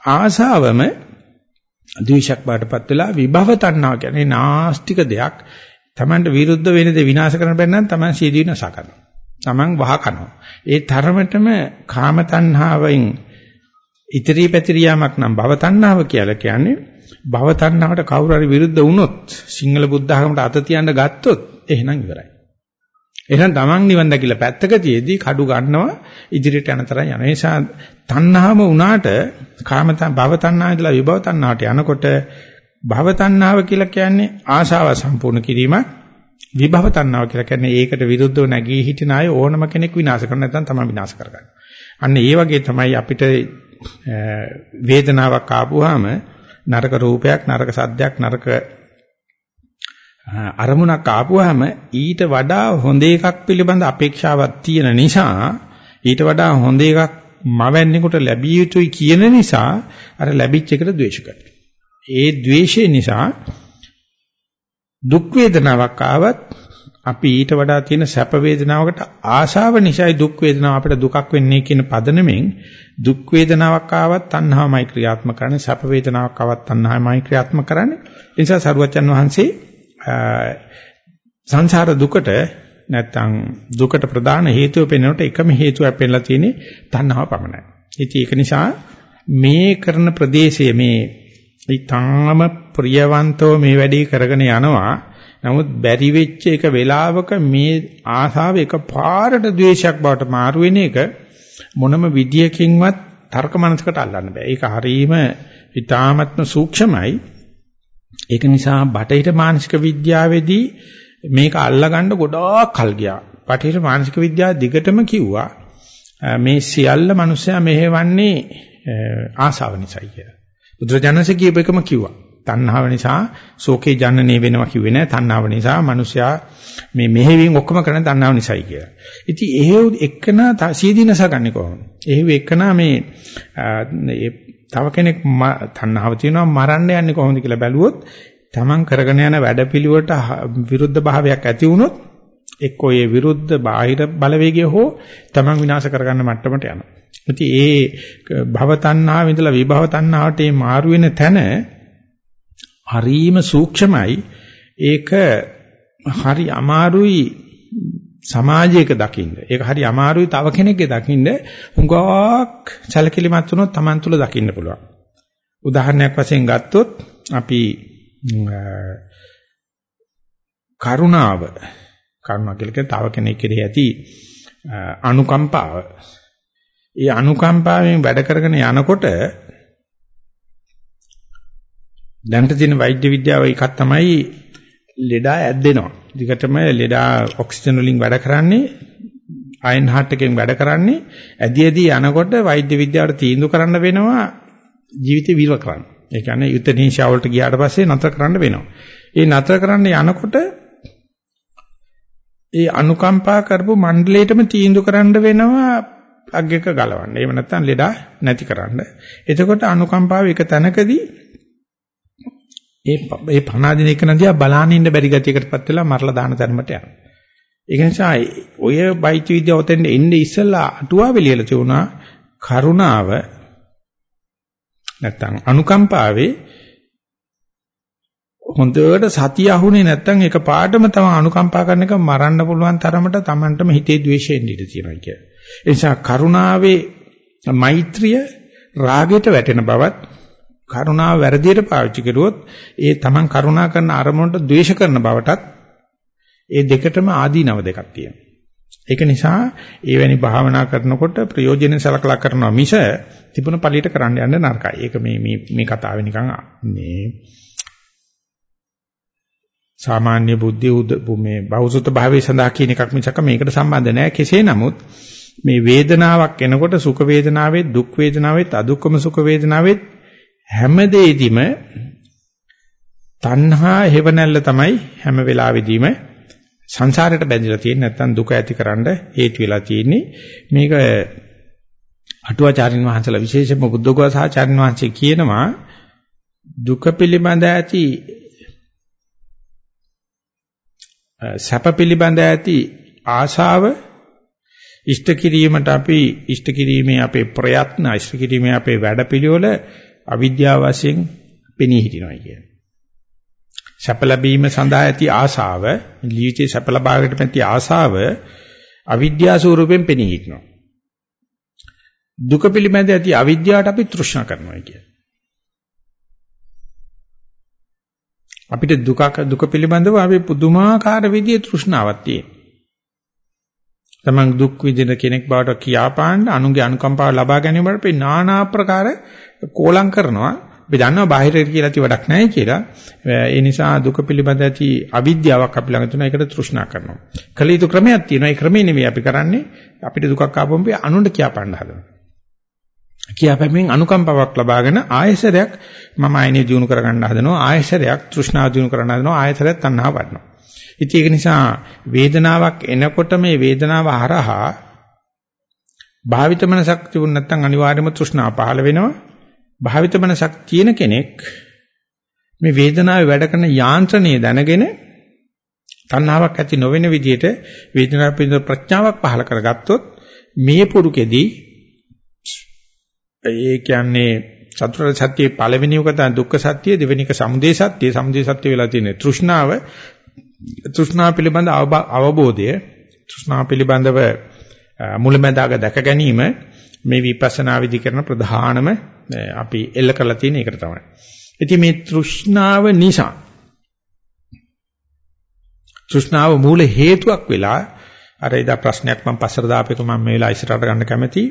ආසාවම ද්වේෂයක් බාටපත් වෙලා විභව තණ්හා කියන්නේ නාස්තික දෙයක් Tamanට විරුද්ධ වෙන දේ විනාශ කරන්න බැරි නම් Taman සියදී නැස කරනවා Taman වහ කනවා. ඒ තරමටම කාම තණ්හාවෙන් ඉතිරි පැතිරියාමක් නම් භව තණ්හාව කියලා කියන්නේ භව තණ්හාවට කවුරු හරි විරුද්ධ වුණොත් සිංහල බුද්ධ ආගමට අත තියන්න ගත්තොත් එහෙනම් ඉවරයි. එහෙනම් Taman නිවන් දැකලා පැත්තක තියේදී කඩු ගන්නවා ඉදිරියට යන තරම් යන නිසා තණ්හාව උනාට කාම භව තණ්හාව ඉඳලා විභව තණ්හාවට යනකොට භව තණ්හාව කියලා කියන්නේ ආශාව සම්පූර්ණ කිරීමක් විභව තණ්හාව කියලා කියන්නේ ඒකට විරුද්ධව නැගී හිටින අය ඕනම කෙනෙක් විනාශ කරන නැත්නම් තමයි විනාශ කරගන්නේ. අන්න ඒ වගේ තමයි අපිට වේදනාවක් ආපුවාම නරක රූපයක් නරක සද්දයක් නරක අරමුණක් ආපුවාම ඊට වඩා හොඳ එකක් පිළිබඳ අපේක්ෂාවක් තියෙන නිසා ඊට වඩා හොඳ එකක් මවන්නේකට ලැබිය යුතුයි කියන නිසා අර ලැබිච්ච එකට ද්වේෂ කරනවා. ඒ ද්වේෂය නිසා දුක් වේදනාවක් ආවත් අපි ඊට වඩා තියෙන සැප වේදනාවකට ආශාව නිසායි දුක් වේදනාව අපිට දුකක් වෙන්නේ කියන පදනමෙන් දුක් වේදනාවක් ආවත් තණ්හාමයි ක්‍රියාත්මක කරන්නේ සැප වේදනාවක් ආවත් තණ්හාමයි ක්‍රියාත්මක කරන්නේ ඒ නිසා සරුවචන් වහන්සේ සංසාර දුකට නැත්තම් දුකට ප්‍රධාන හේතුව පෙන්වනකොට එකම හේතුවක් පෙන්ලා තියෙන්නේ තණ්හාව පමණයි. ඉතින් ඒක නිසා මේ කරන ප්‍රදේශයේ මේ ඊටාම ප්‍රියවන්තව මේ වැඩේ කරගෙන යනවා. නමුත් බැරි වෙච්ච එක වෙලාවක මේ ආසාව එකපාරට ද්වේෂයක් බවට මාරු වෙන එක මොනම විදියකින්වත් තර්ක මනසකට අල්ලන්න බෑ. ඒක හරීම ඊටාමත්ම සූක්ෂමයි. ඒක නිසා බටහිර මානසික විද්‍යාවේදී මේක අල්ලගන්න ගොඩාක් කල් ගියා. බටහිර මානසික විද්‍යාව දිගටම කිව්වා මේ සියල්ල මිනිස්සයා මෙහෙවන්නේ ආසාව නිසායි කියලා. බුදුරජාණන්සේ කියප එකම කිව්වා. තණ්හාව නිසා ශෝකේ ජනනේ වෙනවා කිව්වේ නෑ. තණ්හාව නිසා මිනිසයා මේ මෙහෙවීම ඔක්කොම කරන තණ්හාව නිසායි කියලා. ඉතින් එහෙව් එක්කන සීදීනස ගන්න කොහොමද? එහෙව් එක්කන මේ තව කෙනෙක් තණ්හාව තියෙනවා මරන්න යන්නේ කොහොමද කියලා බැලුවොත් Taman කරගෙන යන වැඩපිළිවෙලට විරුද්ධ භාවයක් ඇති වුණොත් එක්කෝ ඒ විරුද්ධ බාහිර බලවේගය හෝ Taman විනාශ කරගන්න මට්ටමට යනවා. ඉතින් ඒ භව තණ්හාව ඉඳලා විභව තණ්හාවට මේ මාරු වෙන තැන හරීම සූක්ෂමයි. ඒක හරි අමාරුයි සමාජයක දකින්න. ඒක හරි අමාරුයි තව කෙනෙක්ගේ දකින්න. හුඟක් සැලකිලිමත් වුණොත් Taman තුල දකින්න පුළුවන්. උදාහරණයක් වශයෙන් ගත්තොත් අපි කරුණාව කරුණා කියලා තව කෙනෙක් කෙරෙහි ඇති අනුකම්පාව ඒ අනුකම්පාවෙන් වැඩ කරගෙන යනකොට දැනට තියෙන වෛද්‍ය විද්‍යාව එකක් තමයි ලෙඩා ඇද්දෙනවා. දිගටම ලෙඩා ඔක්සිජන් වලින් වැඩ කරන්නේ අයන් හાર્ට් එකෙන් වැඩ කරන්නේ ඇදි ඇදි යනකොට වෛද්‍ය විද්‍යාවට තීන්දුව කරන්න වෙනවා ජීවිතේ විල කරන්න. ඒ කියන්නේ යුතනීෂා වලට ගියාට පස්සේ නතර කරන්න වෙනවා. ඒ නතර කරන්න යනකොට ඒ අනුකම්පා කරපු මණ්ඩලයටම තීන්දුව කරන්න වෙනවා අග්ගක ගලවන්න. එහෙම නැත්නම් ලෙඩා නැති කරන්න. එතකොට අනුකම්පාව එක තැනකදී ඒ ඒ පනාදින එක නදියා බලාන ඉන්න බැරි ගතියකටපත් වෙලා මරලා දාන තරමට යනවා. ඒක නිසා ඔය වෛද්‍ය විද්‍යාව උතෙන් එන්නේ ඉස්සෙල්ලා අටුවා වෙලියලා තියුණා කරුණාව නැත්නම් අනුකම්පාවේ හොඳට සතිය අහුනේ නැත්නම් ඒක පාඩම තමයි අනුකම්පා කරන එක මරන්න පුළුවන් තරමට Tamanටම හිතේ ද්වේෂයෙන් ඉඳී තියෙනවා කියන්නේ. ඒ නිසා කරුණාවේ මෛත්‍රිය රාගයට වැටෙන බවත් කරුණාව වැරදියට පාවිච්චි කරුවොත් ඒ Taman කරුණා කරන අරමුණට ද්වේෂ කරන බවටත් ඒ දෙකටම ආදීනව දෙකක් තියෙනවා. ඒක නිසා එවැනි භාවනා කරනකොට ප්‍රයෝජන සලකලා කරනවා මිස තිබුණ පළියට කරන්න යන්න නරකයි. ඒක මේ මේ මේ කතාවේ නිකන් මේ සාමාන්‍ය බුද්ධි මේ බෞසුත භාවයේ සඳහා කියන එකක් මිසක මේකට සම්බන්ධ නැහැ. කෙසේ නමුත් මේ වේදනාවක් එනකොට සුඛ වේදනාවෙත් දුක් වේදනාවෙත් අදුක්කම සුඛ වේදනාවෙත් හැම දෙයකදීම තණ්හා හේවණල්ල තමයි හැම වෙලාවෙදීම සංසාරයට බැඳිලා තියෙන්නේ. නැත්නම් දුක ඇතිකරන්න හේතු වෙලා තියෙන්නේ. මේක අටුවාචාරින් වහන්සේලා විශේෂයෙන්ම බුද්ධඝෝසාචාරින් වහන්සේ කියනවා දුක පිළිබඳ ඇති සැප පිළිබඳ ඇති ආශාව ඉෂ්ට කිරීමට අපි ඉෂ්ට කිරීමේ අපේ ප්‍රයත්න ඉෂ්ට කිරීමේ අපේ වැඩපිළිවෙල අවිද්‍යාව වශයෙන් පෙනී හිටිනවා කියන්නේ. සැප ලැබීම සඳහා ඇති ආශාව ජීවිතේ සැප ලබාගන්නට ඇති ආශාව අවිද්‍යා ස්වරූපයෙන් පෙනී හිටිනවා. දුක පිළිබඳ ඇති අවිද්‍යාවට අපි තෘෂ්ණා කරනවා කියන්නේ. අපිට දුක දුක පිළිබඳව අපි පුදුමාකාර විදිහේ තෘෂ්ණාවක් තියෙනවා. තමන් දුක් විඳින කෙනෙක් බවට කියාපාන්න අනුගේ අනුකම්පාව ලබා ගැනීමට අපි নানা ආකාර කෝලම් කරනවා. අපි දන්නවා බාහිරට කියලා ඇති වැඩක් නැහැ කියලා. ඒ නිසා දුක පිළිබඳ ඇති අවිද්‍යාවක් අපි ළඟ තියෙනවා. ඒකට තෘෂ්ණා කරනවා. කල යුතු ක්‍රමයක් තියෙනවා. ඒ ක්‍රමේ නෙවෙයි අපි කරන්නේ. අපිට දුකක් ආපුවම අපි අනුන්ට කියාපාන්න හදනවා. කියාපැමින් අනුකම්පාවක් ලබාගෙන ආයසරයක් මම ආයනේ දිනු කරගන්න හදනවා. ආයසරයක් තෘෂ්ණාව දිනු කරන්න හදනවා. ආයසරයක් තණ්හාව වඩනවා. ඉතින් ඒක නිසා වේදනාවක් එනකොට මේ වේදනාව හරහා භාවිත මනසක් තිබුණ නැත්නම් අනිවාර්යයෙන්ම තෘෂ්ණාව පහළ වෙනවා. භාවිත මනසක් තියෙන කෙනෙක් මේ වේදනාවේ වැඩ කරන යාන්ත්‍රණය දැනගෙන තණ්හාවක් ඇති නොවන විදිහට වේදනාව පිළිබඳ ප්‍රඥාවක් පහළ කරගත්තොත් මේ පුරුකෙදී ඒ කියන්නේ චතුරාර්ය සත්‍යයේ පළවෙනි එක තමයි දුක්ඛ සත්‍ය දෙවෙනි එක සමුදය සත්‍ය සමුදය සත්‍ය වෙලා තියෙන තෘෂ්ණාව තෘෂ්ණාව පිළිබඳ අවබෝධය තෘෂ්ණාව පිළිබඳව මුලැමැදාග දැක ගැනීම මේ විපස්සනා විදි කරන ප්‍රධානම අපි එල්ල කරලා තියෙන එකට තමයි. ඉතින් මේ තෘෂ්ණාව නිසා තෘෂ්ණාව මූල හේතුවක් වෙලා අර එදා ප්‍රශ්නයක් මම පස්සට දාපේක මම මේ වෙලාව ඉස්සරහට ගන්න කැමතියි.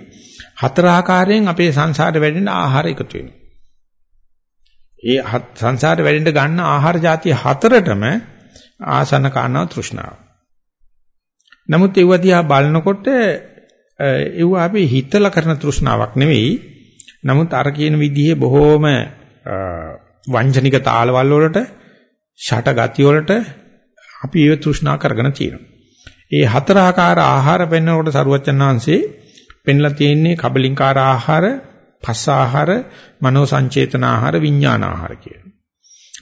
හතර ආකාරයෙන් අපේ සංසාරේ වැඩෙන ආහාර එකතු වෙනවා. ඒ සංසාරේ වැඩෙන්න ගන්න ආහාර ಜಾති හතරටම ආසන කාරණා තෘෂ්ණාව. නමුත් ඒව දිහා බලනකොට ඒව අපි හිතලා කරන තෘෂ්ණාවක් නෙවෙයි. නමුත් අර කියන විදිහේ බොහෝම වංචනික තාලවල වලට ෂට ගති වලට අපි ඒව තෘෂ්ණා කරගෙන තියෙනවා. ඒ හතර ආකාර ආහාර පෙන්වනකොට සරුවචන් වහන්සේ පෙන්ලා තියෙන්නේ කබලින්කාර ආහාර, පස්ස ආහාර, මනෝ සංචේතන ආහාර, විඥාන ආහාර කියලා.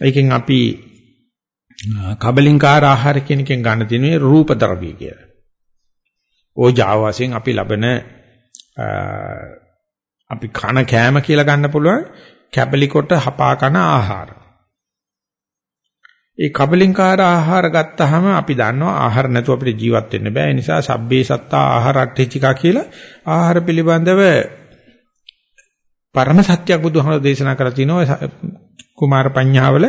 ඒකෙන් අපි කබලින්කාර ආහාර කියන එකෙන් ගන්න තියෙන්නේ රූප ද්‍රව්‍ය කියලා. ඕජාව වශයෙන් අපි ලබන අපි කන කෑම කියලා ගන්න පුළුවන් කැබලි කොට හපා කන ආහාර. ඒ කබලින්කාර ආහාර ගත්තාම අපි දන්නවා ආහාර නැතුව අපිට ජීවත් වෙන්න බෑ. ඒ නිසා සබ්බේ සත්තා ආහාරට්ඨිචිකා කියලා ආහාර පිළිබඳව පරම සත්‍යයක් බුදුහාමර දේශනා කරලා තිනවා කුමාර පඤ්ඤාවල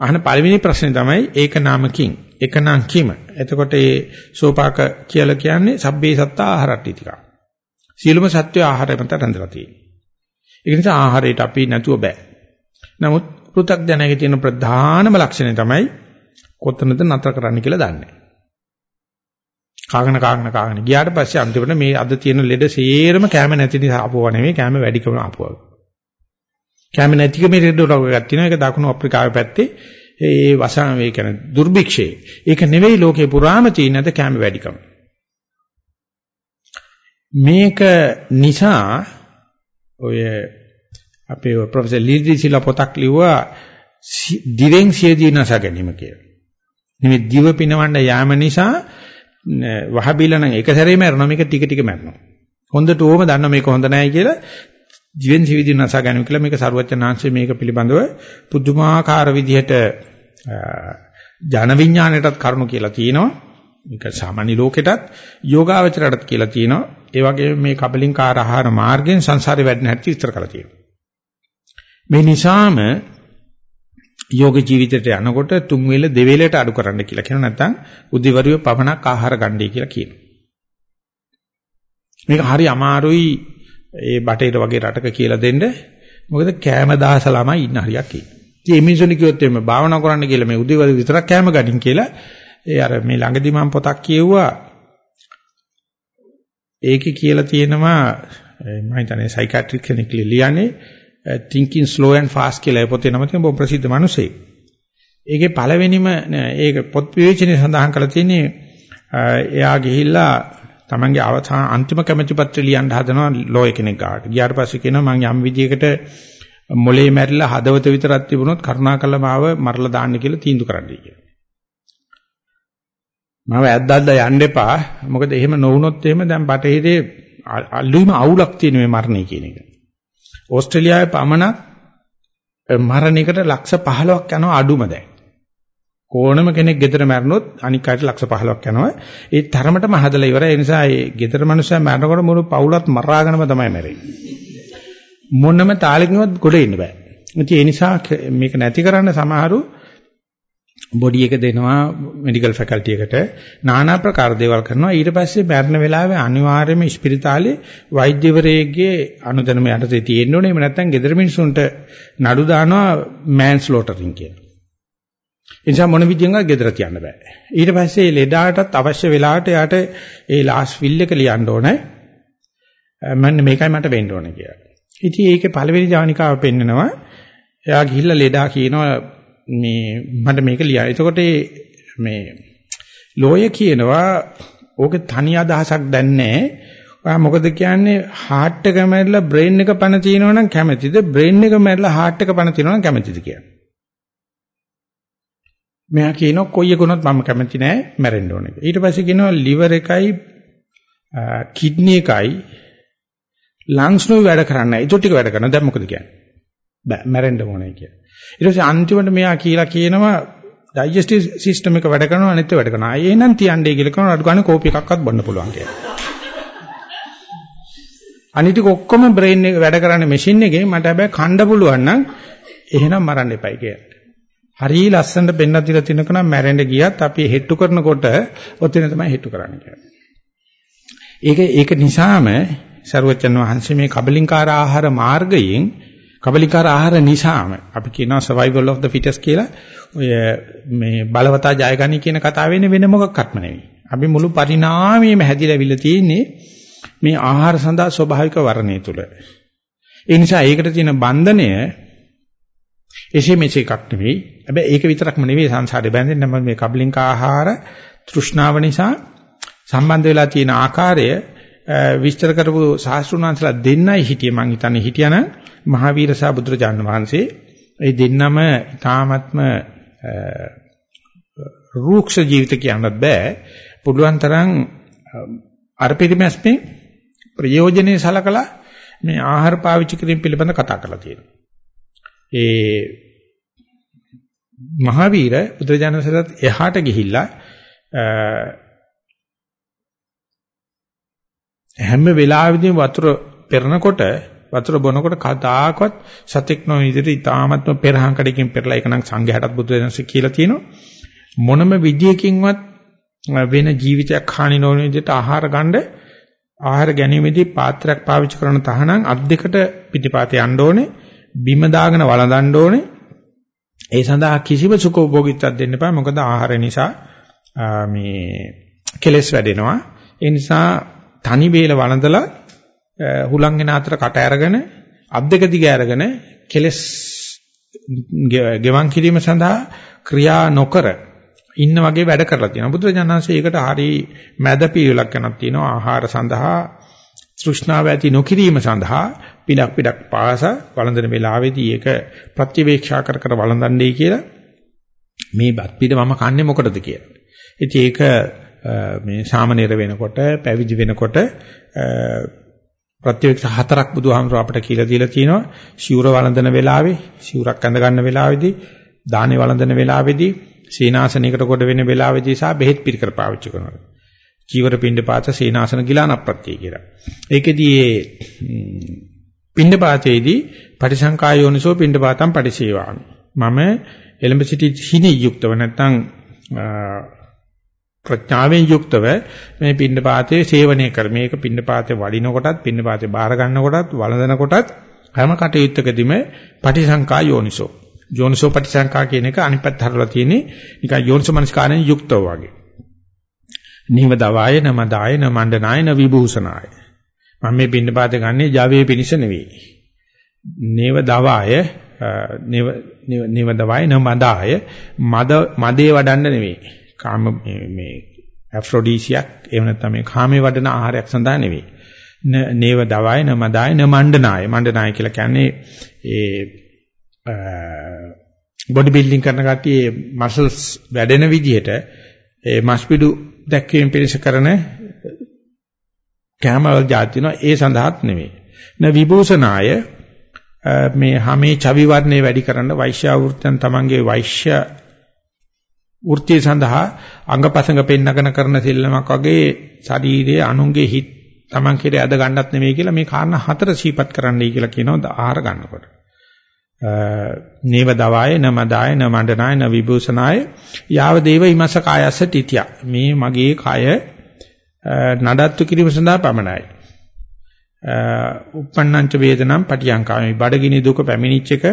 අහන පළවෙනි ප්‍රශ්නේ තමයි ඒක නාමකින් එක නම් කිම. එතකොට ඒ සෝපාක කියලා කියන්නේ සබ්බේ සත්තා ආහාරට්ඨිචිකා. සියලුම සත්‍ය ආහාරය මත රැඳලා තියෙනවා. ඒ නිසා ආහාරයට අපි නැතුව බෑ. නමුත් පෘථග්ජනයේ තියෙන ප්‍රධානම ලක්ෂණය තමයි කොතනද නතර කරන්න කියලා දන්නේ. කාගෙන කාගෙන කාගෙන ගියාට පස්සේ අන්තිමට මේ අද තියෙන ලෙඩ සේරම කැම නැති නිසා ආපුව නෙවෙයි කැම වැඩිකම ආපුව. කැම නැතිකමේ ලෙඩ රෝගයක් තියෙනවා ඒක දකුණු අප්‍රිකාවේ පැත්තේ ඒ වසන වේ කියන දුර්භික්ෂේ. ඒක නෙවෙයි ලෝකේ පුරාම තියෙන අද කැම වැඩිකම. මේක නිසා ඔය අපේ ප්‍රොෆෙසර් ලීඩි සිලා පොතක් ලිව්වා දිවෙන් සියදී නැස ගැනීම කියලා. මේ දිව පිනවන්න යාම නිසා වහබිලා නම් එක සැරේ මැරෙනවා මේක ටික ටික මැරෙනවා. හොඳට ඕම දන්න මේක හොඳ නැහැ කියලා දිවෙන් සියදී නැස ගැනීම කියලා මේක සරුවචනාංශයේ මේක පිළිබඳව පුදුමාකාර විදිහට ජන විඥාණයටත් කරුණු කියලා තියෙනවා. මේක සාමාන්‍ය ලෝකෙටත් යෝගාවචරයටත් කියලා තියෙනවා. ඒ වගේම මේ කබලින්කාර ආහාර මාර්ගයෙන් සංසාරේ වැඩෙන හැටි විස්තර කරලා තියෙනවා. මේ නිසාම යෝග ජීවිතයට යනකොට තුන් වේල දෙවේලට අඩු කරන්න කියලා කියනවා නැත්නම් උදිවරිය පමණක් ආහාර ගන්නයි කියලා කියනවා. මේක හරි අමාරුයි ඒ බටේට වගේ රටක කියලා දෙන්න. මොකද කෑම දාස ළමයි ඉන්න හරියක් ඉන්නේ. ඉතින් මේ මිනිස්සුනි කිව්වොත් එimhe භාවනා කරන්න කියලා මේ උදේවල විතරක් කෑම ගනින් කියලා ඒ අර මේ ළඟදි මම පොතක් කියුවා ඒකේ කියලා තියෙනවා මම හිතන්නේ සයිකියාට්‍රික් කෙනෙක් ලියන්නේ thinking slow and fast කියලා ඒ පොතේ නම තියෙන බොහොම ප්‍රසිද්ධ මිනිසෙක්. ඒකේ පළවෙනිම ඒක පොත් විවේචනයේ සඳහන් කරලා තියෙන්නේ එයා ගිහිල්ලා තමන්ගේ අවසාන අන්තිම කැමැති පත්‍රය ලියන්න හදනවා ලෝය කෙනෙක් ගාවට. ගියාට පස්සේ කියනවා මම යම් විදියකට මොලේ මැරිලා හදවත විතරක් තිබුණොත් කරුණාකරලා මාව මරලා දාන්න කියලා තීන්දුව කරන්නයි කියලා. මම ඇද්දද්ද යන්න එපා. මොකද එහෙම නොවුනොත් එහෙම දැන් බටහිරේ අල්ලුයිම අවුලක් තියෙන මේ මරණය කියන එක. ඕස්ට්‍රේලියාවේ පමණක් මරණයකට ලක්ෂ 15ක් යනවා අඩුම දැන්. ඕනම කෙනෙක් ගෙදර මැරුණොත් අනික් අයට ලක්ෂ 15ක් යනවා. ඒ තරමටම හදලා ඉවරයි. ඒ නිසා ඒ ගෙදර මනුස්සයා මැරෙනකොට මුළු පවුලත් මරාගෙනම තමයි මැරෙන්නේ. මොනම තාලෙකින්වත් ගොඩ එන්න බෑ. ඒ නිසා මේක නැති කරන්න සමහරු බොඩි එක දෙනවා මෙඩිකල් ෆැකල්ටි එකට নানা ප්‍රකාර දේවල් කරනවා ඊට පස්සේ මරණ වෙලාවේ අනිවාර්යයෙන්ම ස්පිරිතාලේ වෛද්‍යවරයෙක්ගේ අනුදැනුම යටතේ තියෙන්න ඕනේ එහෙම නැත්නම් ගෙදර මිනිසුන්ට නඩු දානවා මෑන්ස්ලෝටරින් කියලා. ඒ නිසා මොන විදියෙන්වත් ගෙදර තියන්න බෑ. ඊට පස්සේ ලෙඩාටත් අවශ්‍ය වෙලාවට යාට ඒ ලාස් ෆිල් එක ලියන්න ඕනේ. මම මේකයි මට වෙන්න ඕනේ කියලා. ඉතින් ඒකේ පළවෙනි ජවනිකාව පෙන්නනවා. එයා ගිහිල්ලා ලෙඩා කියනවා මේ මට මේක ලියන්න. එතකොට මේ ලෝය කියනවා ඕකේ තනි අදහසක් දැන්නේ ඔයා මොකද කියන්නේ හાર્ට් එක මැරිලා බ්‍රේන් එක පණ තියෙනවනම් කැමැතිද? බ්‍රේන් එක මැරිලා හાર્ට් එක පණ තියෙනවනම් කැමැතිද කියන්නේ. මෙයා කියනවා කොයි එකුණත් මම කැමති නෑ මැරෙන්න ඕනේ. ඊට පස්සේ කියනවා liver එකයි kidney එකයි lungs නෝ වැඩ කරන්නේ නැහැ. ඒත් ටික වැඩ කරනවා. දැන් මොකද කියන්නේ? බෑ මැරෙන්න ඕනේ කියලා. ඊට පස්සේ අන්තිමට මෙයා කියලා කියනවා ඩයිජෙස්ටිව් සිස්ටම් එක වැඩ කරනවා අනිත් වැඩ කරනවා. එහෙනම් තියන්නේ කියලා කරනවා අඩු ගන්න කෝපි එකක්වත් බොන්න පුළුවන් කියලා. අනිත් ඔක්කොම බ්‍රේන් එක වැඩ කරන්නේ මැෂින් එකේ මට හැබැයි කණ්ඩ පුළුවන් නම් එහෙනම් මරන්න එපයි කියලා. හරි ලස්සනට පෙන්නත් දීලා තිනක නම් මැරෙන්න ගියත් අපි හෙට්ටු කරනකොට ඔතන තමයි හෙට්ටු කරන්නේ කියලා. ඒක ඒක නිසාම සරුවචන් වහන්සේ මේ කබලින්කාර ආහාර මාර්ගයෙන් කබලිකාර ආහාර නිසාම අපි කියනවා survival of the fittest කියලා ඔය මේ බලවතා ජයගනි කියන කතාව වෙන්නේ වෙන මොකක්වත්ම නෙවෙයි. අපි මුළු පරිණාමයේම හැදිලාවිල තියෙන්නේ මේ ආහාර සඳහා ස්වභාවික වර්ණය තුල. ඒ නිසා ඒකට තියෙන බන්ධනය එසේ මෙසේ එකක් නෙවෙයි. හැබැයි ඒක විතරක්ම නෙවෙයි සංසාරේ බැඳෙන්න මේ කබලින්ක ආහාර තෘෂ්ණාව නිසා සම්බන්ධ වෙලා තියෙන ආකාරය විස්තර කරපු ශාස්ත්‍රුණාන්සලා දෙන්නයි හිටියේ මං හිතන්නේ හිටියානම් මහාවීර සහ බුදුරජාණන් වහන්සේ ඒ දෙන්නම තාමත්ම රූක්ෂ ජීවිත කියන්නත් බෑ පුළුවන් තරම් අර පිළිමැස්මේ ප්‍රයෝජනේ සලකලා මේ ආහාර පාවිච්චි කිරීම පිළිබඳ කතා කරලා තියෙනවා. ඒ මහාවීර බුදුරජාණන් වහන්සේත් එහාට ගිහිල්ලා හැම වෙලාවෙදීම වතුර පෙරනකොට වතුර බොනකොට කදාකවත් සතෙක් නොවන විදිහට ඊ타මත්ම පෙරහංකඩකින් පෙරලා ඒක නම් සංඝයාටත් බුදු දහමසේ කියලා තියෙනවා. මොනම විදියකින්වත් වෙන ජීවිතයක් හානි නොවන විදිහට ආහාර ගන්න ආහාර ගැනීමේදී පාත්‍රයක් පාවිච්චි කරන තහනම් අත් දෙකට පිටිපాతේ යන්න ඕනේ. බිම දාගෙන වළඳන්න ඕනේ ඒ සඳහා කිසිම සුඛෝභෝගීත්වයක් දෙන්න එපා මොකද ආහාර නිසා මේ කෙලස් වැඩෙනවා ඒ නිසා තනි වේල වළඳලා හුලංගෙන අතර කට අරගෙන අත් දෙක දිග අරගෙන කෙලස් ගෙවන් කිරීම සඳහා ක්‍රියා නොකර ඉන්න වගේ වැඩ කරලා තියෙනවා. බුදුරජාණන්සේ ඒකට හරි මැද පිළිලක් කරනක් තියෙනවා. ආහාර සඳහා තෘෂ්ණාව ඇති නොකිරීම සඳහා පිටක් පිටක් පාස වළඳන වෙලාවේදී ඒක ප්‍රතිවේක්ෂා කර කර වළඳන්නේ කියලා මේ බත් පිට මම කන්නේ මොකටද කියලා. ඉතින් ඒක මේ සාමනීර වෙනකොට පැවිදි වෙනකොට ප්‍රත්‍යක්ෂ හතරක් බුදුහාමුදුර අපිට කියලා දීලා තියෙනවා. ශිවර වළඳන වෙලාවේ, ශිවරක් අඳ ගන්න වෙලාවේදී, දානේ වළඳන වෙලාවේදී, සීනාසනයකට කොට වෙන වෙලාවේදී සහ බෙහෙත් පිළිකර පාවිච්චි කරනවා. චීවර පින්ඩ පාත සීනාසන ගිලාන ප්‍රත්‍ය කියලා. ඒකෙදී මේ පින්ඩ පාතේදී පටිසංකායෝනිසෝ පින්ඩ පාතම් පටිසේවාමි. මම එලඹ සිටි හිණි යුක්තව නැත්නම් ප්‍රඥාවෙන් යුක්තව මේ පින්නපාතේ සේවනය කර මේක පින්නපාතේ වඩින කොටත් පින්නපාතේ බාර ගන්න කොටත් වළඳන කොටත් හැම කටයුත්තකදීම පටිසංකා යෝනිසෝ යෝනිසෝ පටිසංකා කියන එක අනිත් පැත්ත හරලා තියෙන්නේ නිකන් යෝනිසෝ මනස්කාරයෙන් යුක්තව වගේ. නිව දවාය නමදාය නමණ්ඩනාය නවිභූෂනාය මම මේ පින්නපාතේ ගන්නේ Java පිනිස නෙවෙයි නේව දවාය නේව නේව දවාය නමදාය මද මදේ වඩන්න නෙවෙයි කාම මේ ඇෆ්‍රොඩීසියක් එහෙම නැත්නම් මේ කාමේ වඩන ආහාරයක් සඳහා නෙවෙයි. නේව දවයි න මදාය න මණ්ඩනාය. මණ්ඩනාය කියලා කියන්නේ ඒ බොඩි බිල්ඩින් කරන කට්ටිය මසල්ස් වැඩෙන විදිහට ඒ මස්පිඩු දැක්වීම පිණිස කරන කැමවල જાතිනවා ඒ සඳහාත් නෙවෙයි. න විභූෂනාය මේ හැමේ චවි වර්ණේ වැඩි කරන්න වෛශ්‍ය වෘත්තයන් තමන්ගේ වෛශ්‍ය වෘත්තිය සඳහා අංගපසංග පෙන්නගෙන කරන සෙල්ලමක් වගේ ශරීරයේ අනුන්ගේ හිත Taman කෙරේ අද ගන්නත් නෙමෙයි කියලා මේ කාරණා හතර සීපත් කරන්නයි කියලා කියනවා ආහාර ගන්නකොට. නේව දවාය නමදාය නමණ්ඩනාය නවිභූෂනාය යාව දේව ඉමස කායස්ස තිතිය. මේ මගේ කය නඩත්තු කිරීම සඳහා පමණයි. උප්පන්නංච වේදනම් පටියංකාමි බඩගිනි දුක පැමිණිච්ච එක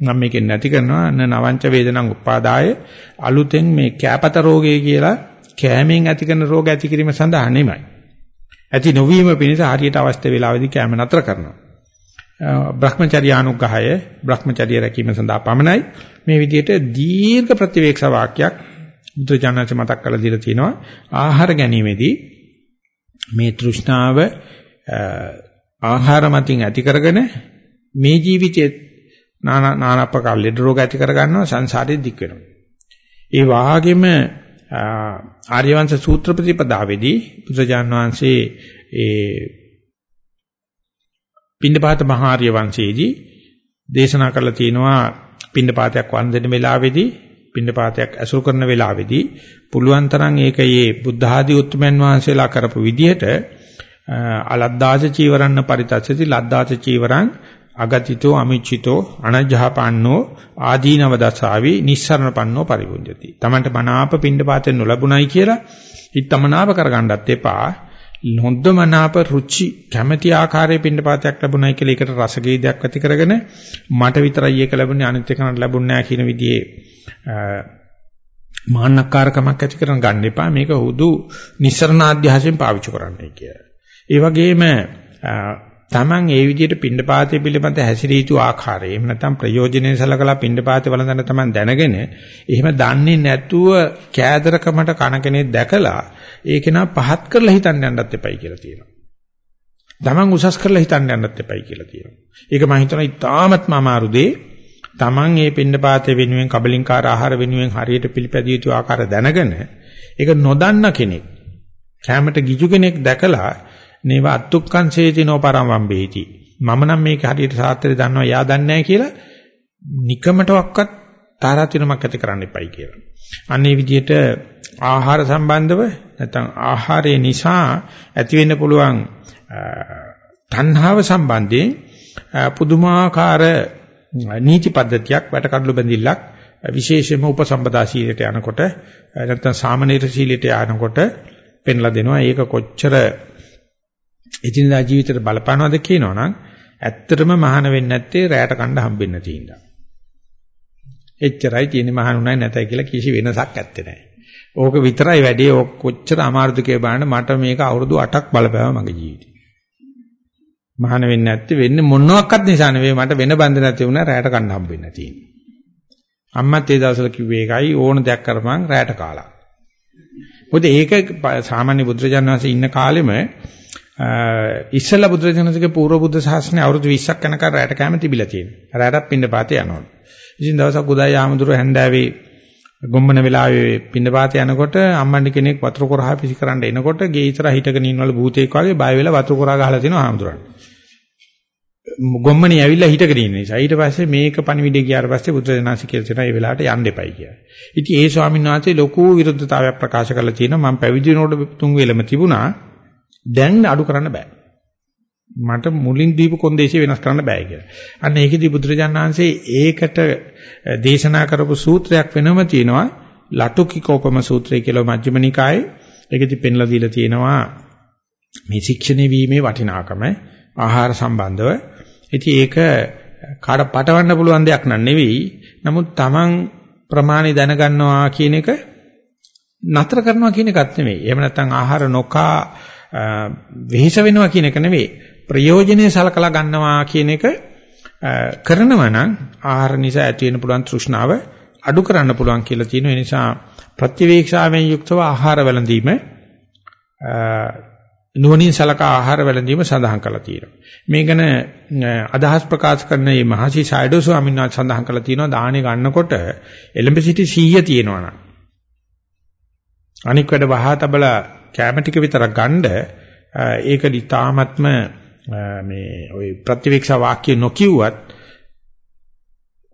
මම මේකෙන් නැති කරනවා අන්න නවංච වේදනං උපාදාය අලුතෙන් මේ කැපත රෝගය කියලා කෑමෙන් ඇති කරන රෝග ඇති කිරීම සඳහා නෙමෙයි. ඇති නොවීම පිණිස හරියට අවශ්‍ය වේලාවෙදී කැම නතර කරනවා. Brahmacharyaනුග්‍රහය Brahmacharya රැකීම සඳහා පමණයි මේ විදිහට දීර්ඝ ප්‍රතිවේක්ෂ වාක්‍යයක් බුදුජානක මතක් කරලා දීලා තිනවා ආහාර ගැනීමේදී මේ තෘෂ්ණාව ආහාර මතින් ඇති කරගෙන මේ ජීවිතයේ නානා නානා ප්‍රකාර ලෙඩ රෝග ඇති කර ගන්නවා සංසාරේ දික් වෙනවා. ඒ වාගේම ආර්යවංශ සූත්‍ර ප්‍රතිපදාවේදී බුදුජාන් වහන්සේ ඒ පින්ඩපාත මහාර්ය වංශයේදී දේශනා කරලා තියෙනවා පින්ඩපාතයක් වන්දන වෙලාවේදී පින්ඩපාතයක් ඇසුරු කරන වෙලාවේදී පුළුවන් තරම් ඒකයේ බුද්ධ ආදී උත්මයන් වහන්සේලා කරපු විදිහට අලද්දාච චීවරන්න පරිතස්සති ලද්දාච චීවරං අගතිතෝ අමිච්චිතෝ අනජ්ජහපන්නෝ ආදීනව දසාවි නිස්සරණපන්නෝ පරිවුඤ්ජති. Tamanට මනාප පිණ්ඩපාතෙන් නොලැබුණයි කියලා හිතමනාප කරගන්නත් එපා. හොඳ මනාප රුචි කැමැති ආකාරයේ පිණ්ඩපාතයක් ලැබුණයි කියලා ඒකට රසගේදයක් ඇති කරගෙන මට විතරයි ඒක ලැබුණේ අනිත් එකකට ලැබුණ නැහැ කියන විදිහේ මාන්නකාරකමක් ඇති කරන ගන්න එපා. මේක හුදු නිස්සරණාධ්‍යාසයෙන් පාවිච්චි කරන්නයි කියලා. ඒ වගේම Taman ඒ විදිහට පින්ඩපාතය පිළිබඳ හැසිරිය යුතු ආකාරය එහෙම නැත්නම් ප්‍රයෝජනෙයි සලකලා පින්ඩපාතය වළඳන Taman දැනගෙන එහෙම දන්නේ නැතුව කෑදරකමට කන කෙනෙක් දැකලා ඒක නා පහත් කරලා හිතන්න යන්නත් එපයි කියලා තියෙනවා. Taman උසස් කරලා හිතන්න යන්නත් එපයි කියලා තියෙනවා. ඒක මම හිතනවා ඉතාමත්ම අමාරු දෙයක්. Taman මේ පින්ඩපාතය වෙනුවෙන් කබලින්කාර ආහාර වෙනුවෙන් හරියට පිළිපැදිය යුතු ආකාර දැනගෙන ඒක නොදන්න කෙනෙක් කැමට ගිජු කෙනෙක් දැකලා නේව අත්තුක්කං සේතිනෝ පරම් වම්බේති. මම නම් මේක හරියට සාත්‍රය දන්නවා යා දන්නේ නැහැ කියලා නිකමටවත් තාරාතිරමක් ඇති කරන්න එපයි කියලා. අන්නේ විදිහට ආහාර සම්බන්ධව නැත්නම් ආහාරය නිසා ඇති වෙන්න පුළුවන් තණ්හාව සම්බන්ධයෙන් පුදුමාකාර නීති පද්ධතියක් වැටකඩලු බැඳිල්ලක් විශේෂයෙන්ම උපසම්පදා සීලයට යනකොට නැත්නම් සාමනීර සීලයට යනකොට පෙන්ලා දෙනවා ඒක කොච්චර එදිනදා ජීවිතේට බලපානවද කියනවනම් ඇත්තටම මහාන වෙන්නේ නැත්තේ රැයට කණ්ඩ හම්බෙන්න තියෙනවා. එච්චරයි තියෙන්නේ මහානුණයි නැතයි කියලා කිසි වෙනසක් ඇත්තේ නැහැ. ඕක විතරයි වැඩි ඕක කොච්චර අමාරුද කියලා බලන්න මට මේක අවුරුදු 8ක් බලපෑවා මගේ ජීවිතේ. මහාන වෙන්නේ නැත්තේ වෙන්නේ මොනවාක්වත් නිසා නෙවෙයි මට වෙන බන්ධනයක් තිබුණා රැයට කණ්ඩ හම්බෙන්න තියෙන්නේ. අම්මත් ඒ දවස්වල කිව්වේ ඒකයි ඕන දෙයක් කරපන් රැයට කාලා. මොකද ඒක සාමාන්‍ය බුද්ධජනනාංශ ඉන්න කාලෙම ඉස්සලා බුදුරජාණන්සේගේ පූර්ව බුද්ධ ශාසනය අවුරුදු 20ක් යනකම් රැට කැම තිබිලා තියෙනවා. රැටක් පින්න පාතේ යනවලු. ඉතින් දවසක් උදේ ආමඳුර හැන්දෑවේ ගොම්මන වෙලාවේ පින්න පාතේ යනකොට අම්මණ්ඩි කෙනෙක් වතුර කොරහා පිසි කරන්න එනකොට ගේ ඉතර හිටගෙන ඉන්නවලු භූතයෙක් වගේ බය වෙලා වතුර කොරා ගහලා තිනවා ආමඳුරන්. ගොම්මනේ ඇවිල්ලා හිටගෙන ඉන්න නිසා ඊට පස්සේ මේක පණිවිඩය ගියාට පස්සේ බුදුරජාණන්සේ කියලා තියෙනවා මේ වෙලාවට යන්න එපයි කියලා. ඉතින් ඒ ස්වාමීන් වහන්සේ ලොකු විරුද්ධතාවයක් ප්‍රකාශ කරලා තියෙනවා මම පැවිදි වෙනකොට තුන් වේලම තිබුණා දැන් අඩු කරන්න බෑ. මට මුලින් දීපු කොන්දේසිය වෙනස් කරන්න බෑ කියලා. අන්න ඒකෙදි බුදුරජාණන් වහන්සේ ඒකට දේශනා කරපු සූත්‍රයක් වෙනම තියෙනවා ලටුකිකෝපම සූත්‍රය කියලා මජ්ක්‍ධිම නිකායේ ඒකෙදි පෙන්ලා දීලා තියෙනවා මේ ශික්ෂණය වීමේ වටිනාකම ආහාර සම්බන්ධව. ඉතින් ඒක කාට පටවන්න පුළුවන් දෙයක් නන් නෙවෙයි. නමුත් Taman ප්‍රමාණි දැනගන්නවා කියන එක නතර කරනවා කියන එකත් නෙවෙයි. එහෙම නැත්නම් ආහාර නොකා වෙහෙස වෙනවා කියන එක නෙවෙයි. ප්‍රයෝජනෙයි සලකලා ගන්නවා කියන එක කරනවා නම් ආහාර නිසා ඇති වෙන පුළුවන් තෘෂ්ණාව අඩු කරන්න පුළුවන් කියලා තියෙනවා. ඒ නිසා ප්‍රතිවේක්ෂාවෙන් යුක්තව ආහාර වළඳීම නුවණින් සලකා ආහාර වැළඳීම සඳහන් කරලා තියෙනවා. මේ ගැන අදහස් ප්‍රකාශ කරන මේ මහසි සයිඩෝ ස්වාමීන් වහන්සේ සඳහන් කරලා තියෙනවා දාහනේ ගන්නකොට එලඹ සිටි 100 තියෙනවා නම් අනික් වැඩ වහා තබලා කැම ටික විතරක් ගන්න ඒක දිතාමත්ම මේ ওই ප්‍රතිවික්ෂා වාක්‍ය නොකියුවත්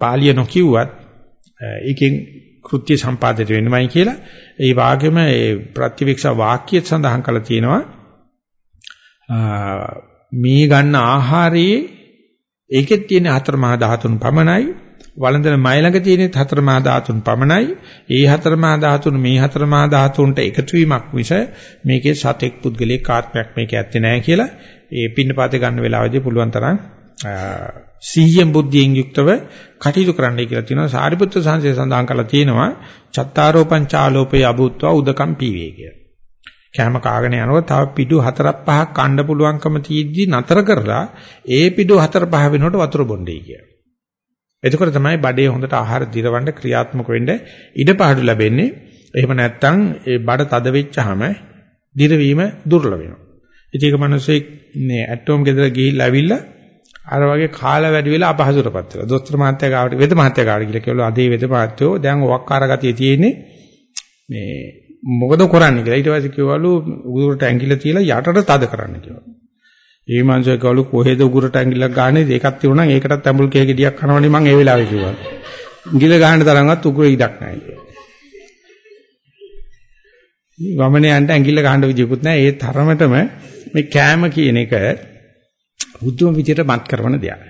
පාලිය නොකියුවත් ඒකෙන් කෘත්‍ය සම්පාදිත වෙනවයි කියලා ඒ වාගේම ඒ ප්‍රතිවික්ෂා වාක්‍ය සඳහන් කරලා තියෙනවා මේ ගන්න ආහාරයේ ඒකෙත් තියෙන හතර මහා ධාතුන් පමණයි. වළඳන මයි ළඟ තියෙන හතර මහා ධාතුන් පමණයි. ඒ හතර මහා ධාතුන් මේ හතර මහා ධාතුන්ට එකතු වීමක් මිස මේකේ සතෙක් පුද්ගලයෙක් ආත්මයක් මේක ඇත්තේ නැහැ කියලා ඒ පින්නපාතේ ගන්න වෙලාවදී පුළුවන් තරම් සීයෙන් බුද්ධියෙන් යුක්තව කටයුතු කරන්නයි කියලා තියෙනවා. සාරිපුත්‍ර සංසය සඳහන් කරලා තියෙනවා චත්තාරෝපං චාලෝපේ අභූත්වා උදකම් පීවේ කියලා. කැම කාගෙන යනකොට තව පිටු හතරක් පහක් කන්න පුළුවන්කම තියෙද්දි නතර කරලා ඒ පිටු හතර පහ වෙනකොට වතුර බොන්නේ කිය. එතකොට තමයි බඩේ හොඳට ආහාර දිරවන්න ක්‍රියාත්මක වෙන්න ඉඩ පාඩු ලැබෙන්නේ. එහෙම නැත්නම් ඒ බඩ තද වෙච්චාම දිරවීම දුර්ලභ වෙනවා. ඉතින් ඒක මිනිස්සෙක් මේ ඇටෝම් ගෙදර ගිහිල්ලා ඇවිල්ලා අර වගේ කාලා වැඩි වෙලා අපහසුරපත් වෙලා. දොස්තර මහත්තයා ගාවට වෙද මහත්තයා ගාවට ගිහලා කිව්වලු අදේ වෙද මහත්තයෝ දැන් ඔක්කාර ගතිය තියෙන්නේ මේ මොකද කරන්නේ කියලා. ඊට පස්සේ කිව්වලු උගුරට ඇඟිල්ල තියලා යටට තද කරන්න කියලා. ඒ මංසය කවලු කොහෙද උගුරට ඇඟිල්ලක් ගහන්නේ ඒකක් තියුණා නම් ඒකටත් ඇඹුල් කේ ගෙඩියක් කනවනේ මං ඒ වෙලාවේ කිව්වා. ගිල ගහන්න තරම්වත් උගුරේ ඉඩක් නැහැ කියලා. වමනේ යන්න ඇඟිල්ල ගහන්න විදියකුත් නැහැ. ඒ තරමටම මේ කෑම කියන එක බුද්ධම විදියට මත් කරන දෙයක්.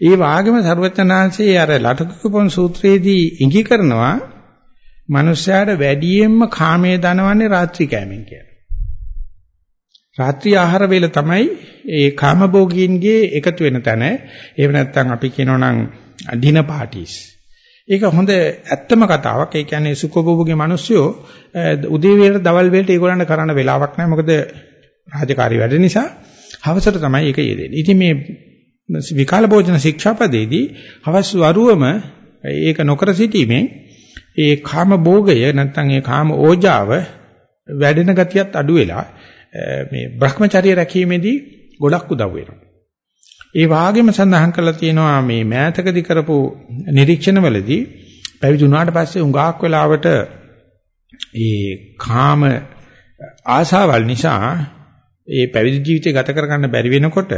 ඒ වාගේම සර්වචනාංශයේ අර ලටකුපොන් සූත්‍රයේදී ඉඟි කරනවා මනුස්සයාට වැඩියෙන්ම කාමයේ දනවන්නේ රාත්‍රී කෑමෙන් කියලා. රාත්‍රී ආහාර වේල තමයි ඒ කාමභෝගීන්ගේ එකතු වෙන තැන. එහෙම නැත්නම් අපි කියනවා නම් ඩිනර් පාටිස්. ඒක හොඳ ඇත්තම කතාවක්. ඒ කියන්නේ සුඛභෝගී මිනිස්සුયો උදේ වේලට දවල් වේලට ඒගොල්ලන්ට කරන්න වෙලාවක් නැහැ. මොකද රාජකාරී වැඩ නිසා හවසට තමයි ඒක යෙදෙන්නේ. ඉතින් මේ විකාල භෝජන ශික්ෂාපදේදී හවස් වරුවම ඒක නොකර සිටීමෙන් ඒ කාම භෝගය නැත්නම් ඒ කාම ඕජාව වැඩෙන ගතියත් අඩු වෙලා මේ Brahmacharya රැකීමේදී ගොඩක් උදව් වෙනවා. ඒ වාගේම සඳහන් කරලා තියෙනවා මේ මෑතකදී කරපු නිරීක්ෂණවලදී පැවිදි වුණාට පස්සේ උඟාක් වෙලාවට ඒ කාම ආශාවල් නිසා ඒ පැවිදි ජීවිතය ගත කරගන්න බැරි වෙනකොට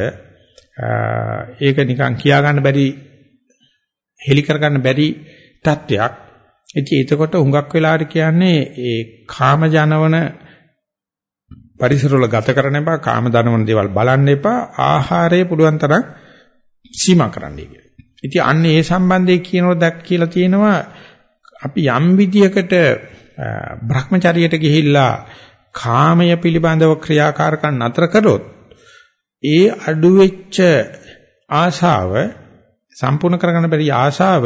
ඒක නිකන් කියා ගන්න බැරි හෙලි කරගන්න බැරි තත්වයක් ඉතින් එතකොට හුඟක් වෙලාවට කියන්නේ ඒ කාම ජනවන පරිසරවල ගත කරන්න එපා කාම දනවන දේවල් බලන්න එපා ආහාරය පුළුවන් තරම් සීමා කරන්නයි කියලා. ඉතින් අන්න ඒ සම්බන්ධයෙන් කියනකොට දැක් කියලා තියෙනවා අපි යම් විදියකට Brahmacharyaට ගිහිල්ලා කාමය පිළිබඳව ක්‍රියාකාරකම් නතර කරොත් ඒ අඩු වෙච්ච ආශාව සම්පූර්ණ කරගන්න බැරි ආශාව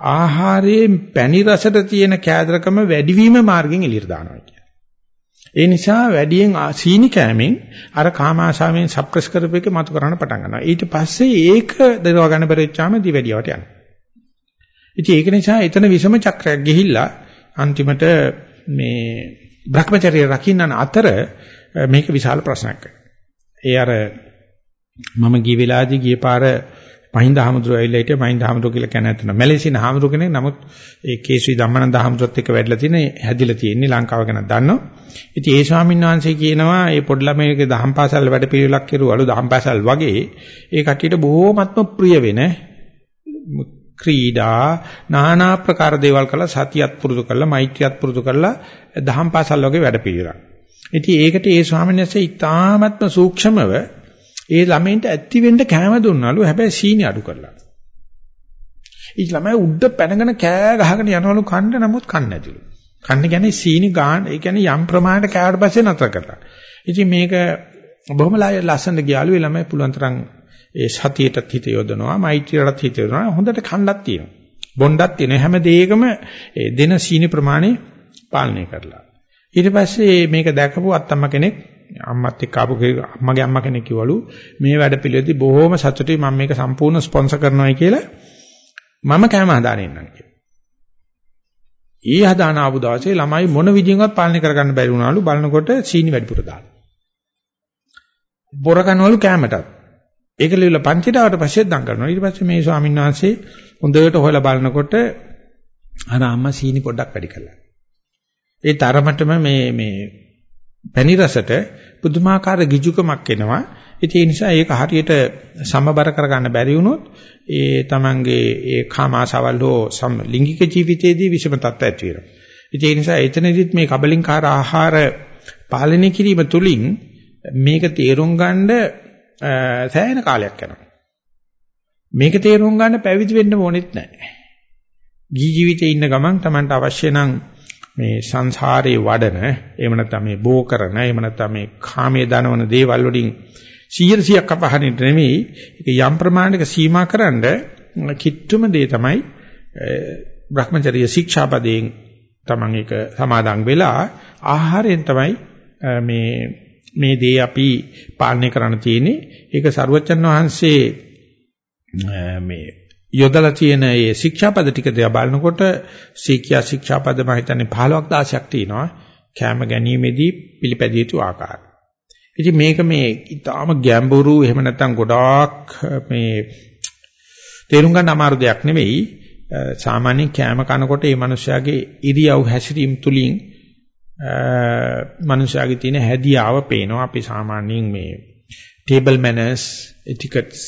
ආහාරයේ පැණි රසට තියෙන කෑදරකම වැඩිවීම මාර්ගෙන් එළියට දානවා කියන්නේ. ඒ නිසා වැඩියෙන් සීනි කෑමෙන් අර කාම ආශාවෙන් සප්‍රෙස් කරපේක මතු කරන්න පටන් ගන්නවා. ඊට පස්සේ ඒක දරව ගන්න බැරිච්චාම දිවැඩියට යනවා. ඉතින් ඒක නිසා එතන විසම චක්‍රයක් ගිහිල්ලා අන්තිමට මේ Brahmacharya රකින්න අතර මේක විශාල ප්‍රශ්නයක්. ඒ අර මම ගිය වෙලාවේදී ගිය පාර මහින්ද හාමුදුරුවෝ ඇවිල්ලා හිටියා. මහින්ද හාමුදුරුවෝ කියලා කියන ඇත්තන මැලේසියානු හාමුදුරුවෝ කෙනෙක්. නමුත් ඒ කේසී ධම්මනන්ද හාමුදුරුවොත් එක්ක වැඩලා තියෙන හැදිලා තියෙන්නේ ලංකාව ගැන දන්නවා. ඉතින් ඒ ස්වාමීන් වහන්සේ කියනවා මේ පොඩි ළමයිගේ දහම් පාසල් වැඩ පිළිවෙලක් කෙරුවලු. දහම් පාසල් වගේ ඒ කට්ටියට බොහෝමත්ම ප්‍රිය වෙන ක්‍රීඩා নানা ප්‍රකාර දේවල් කළා. සතියත් පුරුදු කළා. මෛත්‍රියත් පුරුදු කළා. දහම් පාසල් වගේ වැඩ පිළිවෙලක්. ඉතින් ඒකට ඒ ස්වාමීන් වහන්සේ ඉතාමත්ම සූක්ෂමව ඒ ළමයින්ට ඇත්ති වෙන්න කැම දුන්නලු හැබැයි සීනි අඩු කරලා. ඊ ළමයි උඩ පැනගෙන කෑ ගහගෙන යනවලු කන්න නමුත් කන්නේ නැතිලු. කන්න කියන්නේ සීනි ගාන ඒ කියන්නේ යම් ප්‍රමාණයකට කෑවට පස්සේ නතර කරලා. ඉතින් මේක බොහොම ලස්සනට ගියාලු ඒ ළමයි පුළුවන් තරම් ඒ සතියටත් හිත යොදනවා මෛත්‍රියටත් හිත යොදනවා හොඳට කණ්ඩක් තියෙනවා. බොණ්ඩක් තියෙන හැම දෙයකම දෙන සීනි ප්‍රමාණය පාලනය කරලා. ඊට පස්සේ මේක දැකපු අත්තම්ම කෙනෙක් අම්මත් එක්ක ආපු අම්මගේ අම්මා කෙනෙක් කිව්වලු මේ වැඩ පිළිවෙලදී බොහොම සතුටුයි මම මේක සම්පූර්ණ ස්පොන්සර් කරනවායි කියලා මම කැම හදාගෙන ඉන්නම් කියලා. ඊ හදාන ආපු දවසේ ළමයි මොන විදියෙන්වත් පාලනය කරගන්න බැරි වුණාලු බලනකොට සීනි වැඩිපුර දාලා. බොර කනවලු කැමටත්. ඒක ලියලා පන්තිටාවට පස්සේ දන් කරනවා. ඊට පස්සේ මේ ස්වාමීන් වහන්සේ හොඳට හොයලා බලනකොට අර අම්මා සීනි පොඩ්ඩක් වැඩි කළා. ඒ තරමටම මේ මේ පැණි රසට පුදුමාකාර ගිජුකමක් එනවා. ඉතින් ඒ නිසා ඒක හරියට සමබර කරගන්න බැරි වුණොත් ඒ තමන්ගේ ඒ කාමාසවල් හෝ ලිංගික ජීවිතයේදී විෂම තත්ත්ව ඇති වෙනවා. ඉතින් ඒ නිසා එතනදිත් මේ කබලින්කාර ආහාර පාලනය කිරීම තුලින් මේක තේරුම් ගන්න සෑහෙන කාලයක් යනවා. මේක තේරුම් ගන්න පැවිදි වෙන්න ඕනෙත් නැහැ. ජී ජීවිතේ ඉන්න ගමන් Tamanට අවශ්‍ය නම් මේ සංසාරේ වඩන එහෙම නැත්නම් මේ බෝ කරන එහෙම නැත්නම් මේ කාමයේ දනවන දේවල් වලින් 100ක් අපහරින්න නෙමෙයි. ඒක යම් ප්‍රමාණයක සීමාකරනද කිට්ටුම දේ තමයි Brahmacharya ශික්ෂාපදයෙන් Taman එක සමාදන් වෙලා ආහාරයෙන් තමයි මේ මේ දේ අපි පාලනය කරන්න තියෙන්නේ. ඒක සරුවච්චන් වහන්සේ මේ යොදලා තියෙන මේ ශික්ෂාපද ටික දිහා බලනකොට සීකියා ශික්ෂාපද මම හිතන්නේ 15ක් 16ක් තියෙනවා කැම ගැනීමේදී පිළිපැදිය යුතු ආකාරය. ඉතින් මේක මේ ඊටාම ගැඹුරු එහෙම නැත්නම් ගොඩාක් මේ තේරුම් ගන්න අමාරු දෙයක් නෙවෙයි. සාමාන්‍ය කැම කනකොට මේ මිනිස්යාගේ ඉරියව් හැසිරීම තුලින් මිනිස්යාගේ තියෙන හැදියාව පේනවා. අපි සාමාන්‍යයෙන් මේ table manners etiquettes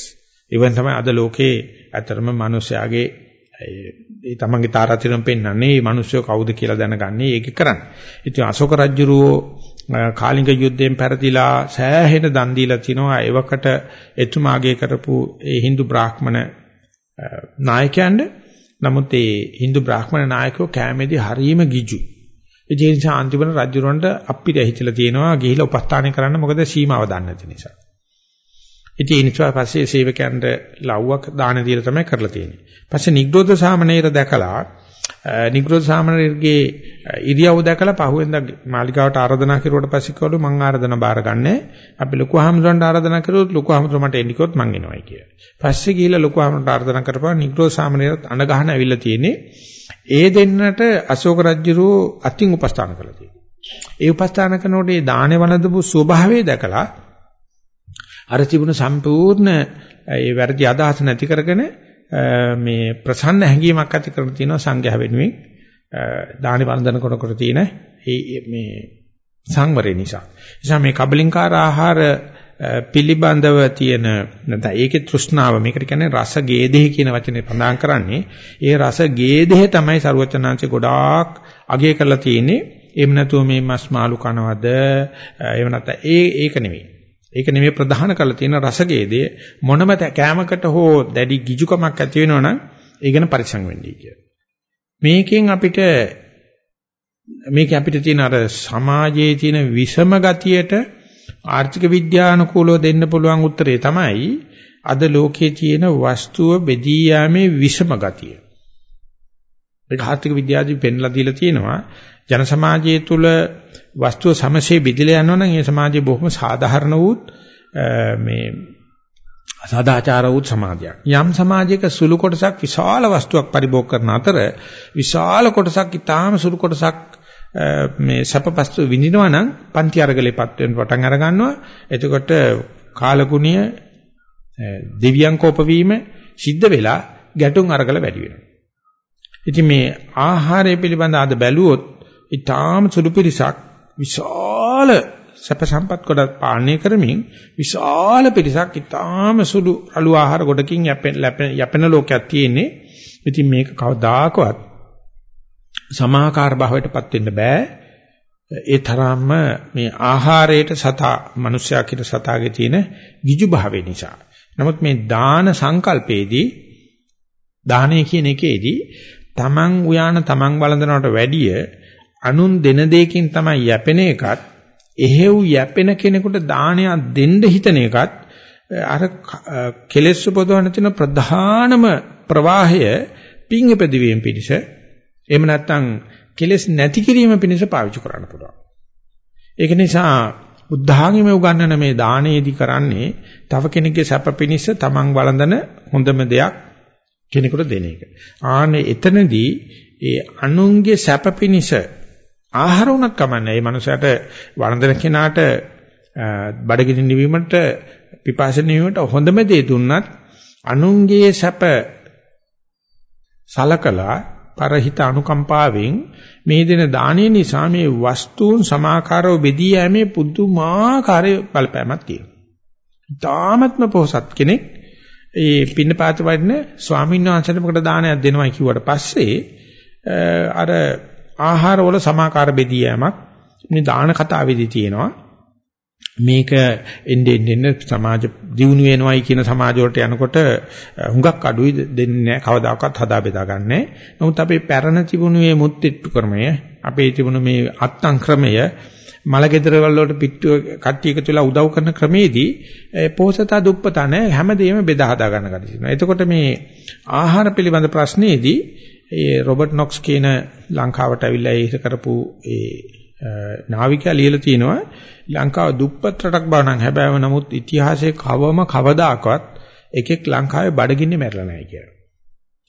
ඉවන් තමයි අද ලෝකේ ඇතරම මිනිස්යාගේ ඒ තමන්ගේ තාරාතිරම් පෙන්වන්නේ මේ මිනිස්සු කවුද කියලා දැනගන්නේ ඒක කරන්නේ. ඉතින් අශෝක රජුරෝ කාලිංග යුද්ධයෙන් පෙරදිලා සෑහෙන දන් දීලා තිනවා එවකට එතුමාගේ කරපු ඒ Hindu බ්‍රාහ්මණ නායකයන්ට නමුත් ඒ Hindu බ්‍රාහ්මණ නායකයෝ කැමැති හරීම ගිජු. ඒ නිසා අන්තිමට රජුරවන්ට අප්පිට හිතලා තියෙනවා ගිහිලා උපස්ථාන කරන්න මොකද සීමාව දන්නේ නැති නිසා. ඉතින් ඒ නිසා පස්සේ සේවකයන්ට ලව්වක් දාන දීලා තමයි කරලා තියෙන්නේ. පස්සේ නිග්‍රෝධ සාමණේර දැකලා නිග්‍රෝධ සාමණේරගේ ඉරියව් දැකලා පහුවෙන්ද මාලිකාවට ආරාධනා කරුවට පස්සේ කවලු මං ආරාධනා බාරගන්නේ. අපි ලොකු හාමුදුරන්ට ආරාධනා කරුවොත් ලොකු හාමුදුර මට එන්න කිව්වොත් මං එනවයි කියලා. පස්සේ ගිහිල්ලා ලොකු හාමුදුරන්ට ආරාධනා කරපුවා නිග්‍රෝධ සාමණේරත් අඬ ගහන ඇවිල්ලා තියෙන්නේ. ඒ දෙන්නට අශෝක රජුරෝ අතින් උපස්ථාන කළා තියෙනවා. ඒ උපස්ථාන කරනකොට ඒ දානේ වළඳපු ස්වභාවය දැකලා අර තිබුණ සම්පූර්ණ ඒ වැරදි අදහස නැති කරගෙන මේ ප්‍රසන්න හැඟීමක් ඇති කරන තියෙනවා සංඝයා වෙනුවෙන්. දානි වන්දන කොට කොට තියෙන මේ සංවරය නිසා. නිසා මේ කබලින්කාර ආහාර පිළිබඳව තියෙන නැත්නම් ඒකේ තෘෂ්ණාව මේකට කියන්නේ රස ගේදෙහි කියන වචනේ පඳාන් කරන්නේ. ඒ රස ගේදෙහි තමයි ਸਰවචනාංශේ ගොඩාක් අගය කරලා තියෙන්නේ. එහෙම නැතුව මේ මස් මාළු කනවද එහෙම නැත්නම් ඒ ඒක නෙවෙයි ඒක නෙමෙයි ප්‍රධාන කරලා තියෙන රසගේදේ මොනම කෑමකට හෝ දැඩි ගිජුකමක් ඇති වෙනවනම් ඒ ගැන පරිසං වෙන්නයි කියන්නේ. මේකෙන් අපිට මේක අපිට තියෙන අර සමාජයේ තියෙන විෂම ගතියට ආර්ථික විද්‍යානුකූලව දෙන්න පුළුවන් උත්තරේ තමයි අද ලෝකයේ තියෙන වස්තුව බෙදී යාමේ විෂම ගතිය. ඒක ආර්ථික විද්‍යාවදී පෙන්ලා දීලා තියෙනවා ජන සමාජය තුළ වස්තුව සමසේ බෙදලා යනවා නම් ඒ සමාජය බොහොම සාධාරණ වූත් මේ සදාචාර වූ සමාජයක්. යම් සමාජයක සුළු කොටසක් විශාල වස්තුවක් පරිභෝග කරන අතර විශාල කොටසක් ඊටාම සුළු කොටසක් මේ සැපපස්තු විඳිනවා නම් පන්ති අරගලෙපත් වෙන පටන් අර ගන්නවා. එතකොට කාලගුණිය දෙවියන් කෝපවීම සිද්ධ වෙලා ගැටුම් අරගල වැඩි වෙනවා. ඉතින් මේ ආහාරය පිළිබඳ අද බැලුවොත් ඊටාම සුළු පිරිසක් විශාල සැප සම්පත් කොට පාලනය කරමින් විශාල පිරිසක් ඊටාම සුළු අලු ආහාර ගොඩකින් යැපෙන ලෝකයක් තියෙන්නේ. ඉතින් මේක කවදාකවත් සමාකාර භාවයටපත් වෙන්න බෑ. ඒ තරම්ම මේ ආහාරයට සතා මිනිස්යා කියන සතාගේ තියෙන ගිජු භාවය නිසා. නමුත් මේ දාන සංකල්පයේදී දානය කියන එකේදී තමන් උයාන තමන් වළඳනවට වැඩිය අනුන් දෙන දෙයකින් තමයි යැපෙන එකත් එහෙව් යැපෙන කෙනෙකුට දානයක් දෙන්න හිතන එකත් අර කෙලෙස් උපදවන තියෙන ප්‍රධානම ප්‍රවාහය පිං ඉපදවීම පිණිස එහෙම නැත්නම් කෙලෙස් නැති කිරීම පිණිස පාවිච්චි කරන්න පුළුවන්. ඒක නිසා බුද්ධාගම උගන්වන මේ දානයේදී කරන්නේ තව කෙනෙක්ගේ සැප පිණිස තමන් වළඳන හොඳම දෙයක් කෙනෙකුට දෙන එක. ආනේ එතනදී ඒ අනුන්ගේ සැප පිණිස ආහාර උනක් කමන්නේ. මේ මනුස්සයාට වළඳන කෙනාට බඩගිනි නිවීමට පිපාස නිවීමට හොඳම දේ දුන්නත් අනුන්ගේ සැප සලකලා පරහිත අනුකම්පාවෙන් මේ දෙන දාණය නිසා මේ වස්තුන් සමාකාරව බෙදී යෑමේ පුදුමාකාර බලපෑමක් තියෙනවා. ඊ타ත්ම පොහසත් කෙනෙක් ඒ පින්නපාත වඩන ස්වාමීන් වහන්සේට මොකට දානයක් දෙනවා කිව්වට පස්සේ අර ආහාරවල සමාකාර බෙදී යෑමක් මේ දාන කතාවේදී තියෙනවා. මේක එන්නේ එන්නේ සමාජ දියුණු වෙනවයි කියන සමාජ වලට යනකොට හුඟක් අඩුයි දෙන්නේ නැහැ කවදාකවත් හදා බෙදා ගන්නෑ. නමුත් අපේ පැරණ තිබුණු මේ මුත්තිට්ටු ක්‍රමය, අපේ තිබුණු මේ අත්තං ක්‍රමය, මලගෙදර වලට පිට්ටු කට්ටිය එකතු වෙලා උදව් කරන ක්‍රමේදී පෝසතා දුප්පතා නැහැ හැමදේම බෙදා හදා ගන්න කටයුතු එතකොට මේ ආහාර පිළිබඳ ප්‍රශ්නේදී ඒ රොබර්ට් නොක්ස් කියන ලංකාවට ඇවිල්ලා ඒක කරපු ඒ නාවිකයා ලියලා තිනවා ලංකාව දුප්පත් රටක් බව නම් හැබැයිම නමුත් ඉතිහාසයේ කවම කවදාකවත් එකෙක් ලංකාවේ බඩගින්නේ මැරලා නැහැ කියලා.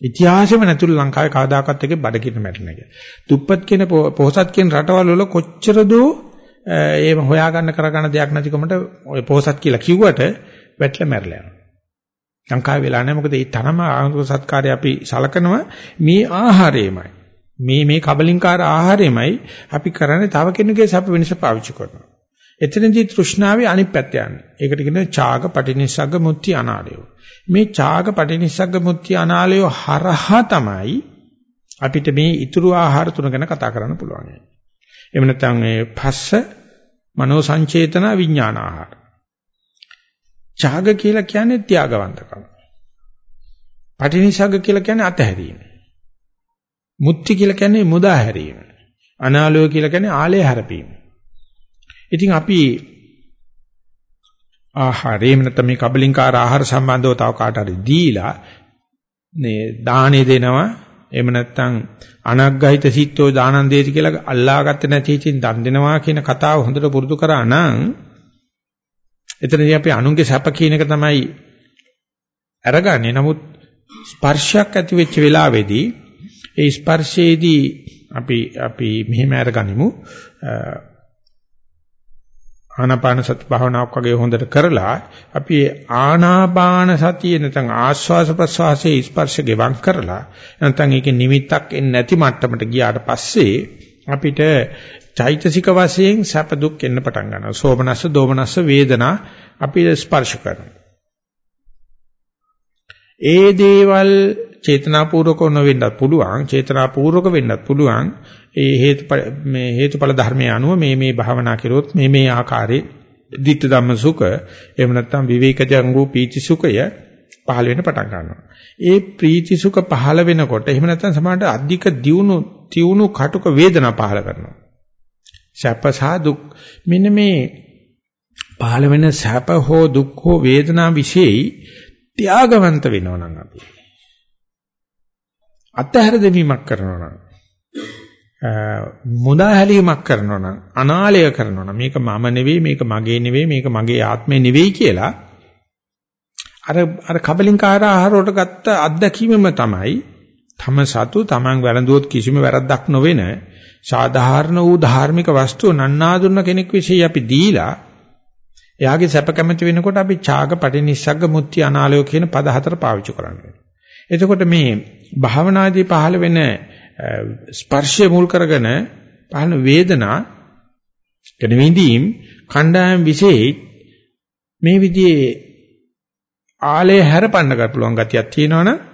ඉතිහාසෙම නැතුළු ලංකාවේ කවදාකවත් එකෙක් බඩගින්න මැරෙන්නේ නැහැ. දුප්පත් කියන පොහසත් කියන රටවල් වල කොච්චර දෝ ඒ හොයාගන්න කරගන්න දෙයක් නැතිකමට ඔය පොහසත් කියලා කිව්වට වැටලා මැරලා යනවා. ලංකාවේ වෙලා නැහැ මොකද ඒ තරම ආගමික සත්කාරය අපි සලකනවා මේ ආහාරයමයි. මේ මේ කබලින්කාර ආහාරයමයි අපි කරන්නේ තව කෙනෙකුගේ සැප වෙනස පාවිච්චි කරනවා. එතනදී තෘෂ්ණාවේ අනිත් පැත්ත යන්නේ. ඒකට කියනවා ඡාග පටිනිස්සග්ග මුත්‍ති අනාලය. මේ ඡාග පටිනිස්සග්ග මුත්‍ති අනාලය හරහා තමයි අපිට මේ ඊතුරු ආහාර තුන ගැන කතා කරන්න පුළුවන්. එහෙම නැත්නම් මේ පස්ස මනෝ සංචේතන විඥාන ආහාර. ඡාග කියලා කියන්නේ ත්‍යාගවන්තකම. පටිනිස්සග්ග කියලා කියන්නේ අතහැරීම. මුත්‍ති කියලා කියන්නේ මුදා හැරීම. අනාලය කියලා කියන්නේ ආලය හැරපීම. ඉතින් අපි ආහාරයෙන් නැත්නම් මේ කබලින්කාර ආහාර සම්බන්ධව තව කාට හරි දීලා මේ දානේ දෙනවා එහෙම නැත්නම් අනග්ගහිත සිත්තෝ දානන් දෙති කියලා අල්ලාගත්තේ නැති ඉතින් දන් දෙනවා කියන කතාව හොඳට පුරුදු කරා නම් එතනදී අපි අනුන්ගේ සැප කියන එක තමයි අරගන්නේ. නමුත් ස්පර්ශයක් ඇති වෙච්ච වෙලාවේදී ඒ ස්පර්ශයේදී අපි අපි මෙහෙම අරගනිමු. ආනාපාන සති භාවනාවක් වගේ හොඳට කරලා අපි ආනාපාන සතිය නැත්නම් ආස්වාස ප්‍රස්වාසයේ ස්පර්ශ ගෙවම් කරලා නැත්නම් ඒකේ නිමිත්තක් එන්නේ නැති මට්ටමට ගියාට පස්සේ අපිට චෛතසික වශයෙන් සැප දුක් එන්න පටන් ගන්නවා සෝමනස්ස දෝමනස්ස වේදනා අපි ස්පර්ශ කරනවා ඒ දේවල් චේතනාපූර්වක නොවෙන්නත් පුළුවන් චේතනාපූර්වක වෙන්නත් පුළුවන් ඒ හේතු මේ හේතුඵල ධර්මයේ අනුව මේ මේ භාවනා කරොත් මේ මේ ආකාරයේ ditta ධම්ම සුඛ එහෙම නැත්නම් විවේකජං වූ පීති සුඛය පහළ වෙන්න පටන් ගන්නවා. ඒ ප්‍රීති සුඛ පහළ වෙනකොට එහෙම නැත්නම් සමහරට අධික දියුණු තියුණු කටුක වේදනා පහළ කරනවා. සැප සහ දුක්. මෙන්න මේ පහළ වෙන සැප හෝ දුක් හෝ වේදනා વિશેයි ත්‍යාගවන්ත වෙනවා නම් අපි. අත්හැර දෙවීමක් කරනවා නම් මුදා හැලීමක් කරනවා නම් අනාලය කරනවා නම් මේක මම නෙවෙයි මේක මගේ නෙවෙයි මේක මගේ ආත්මේ නෙවෙයි කියලා අර අර කබලින්කාර ආහාර වලට ගත්ත අත්දැකීමම තමයි තම සතු තමන් වැළඳුවොත් කිසිම වැරද්දක් නොවෙන සාධාරණ වූ ධාර්මික වස්තුව නන්නාඳුන කෙනෙක් විශ්ේ අපි දීලා එයාගේ සැප කැමති වෙනකොට අපි ඡාග පටිනිස්සග්ග මුත්‍ති අනාලය කියන පද හතර පාවිච්චි කරන්නේ. එතකොට මේ භාවනාදී පහළ වෙන ස්පර්ශය මුල් කරගෙන පහළ වේදනා කියන විඳීම් කණ්ඩායම් විශේෂ මේ විදිහේ ආලය හැරපන්න ගන්න පුළුවන් ගතියක් තියෙනවනම්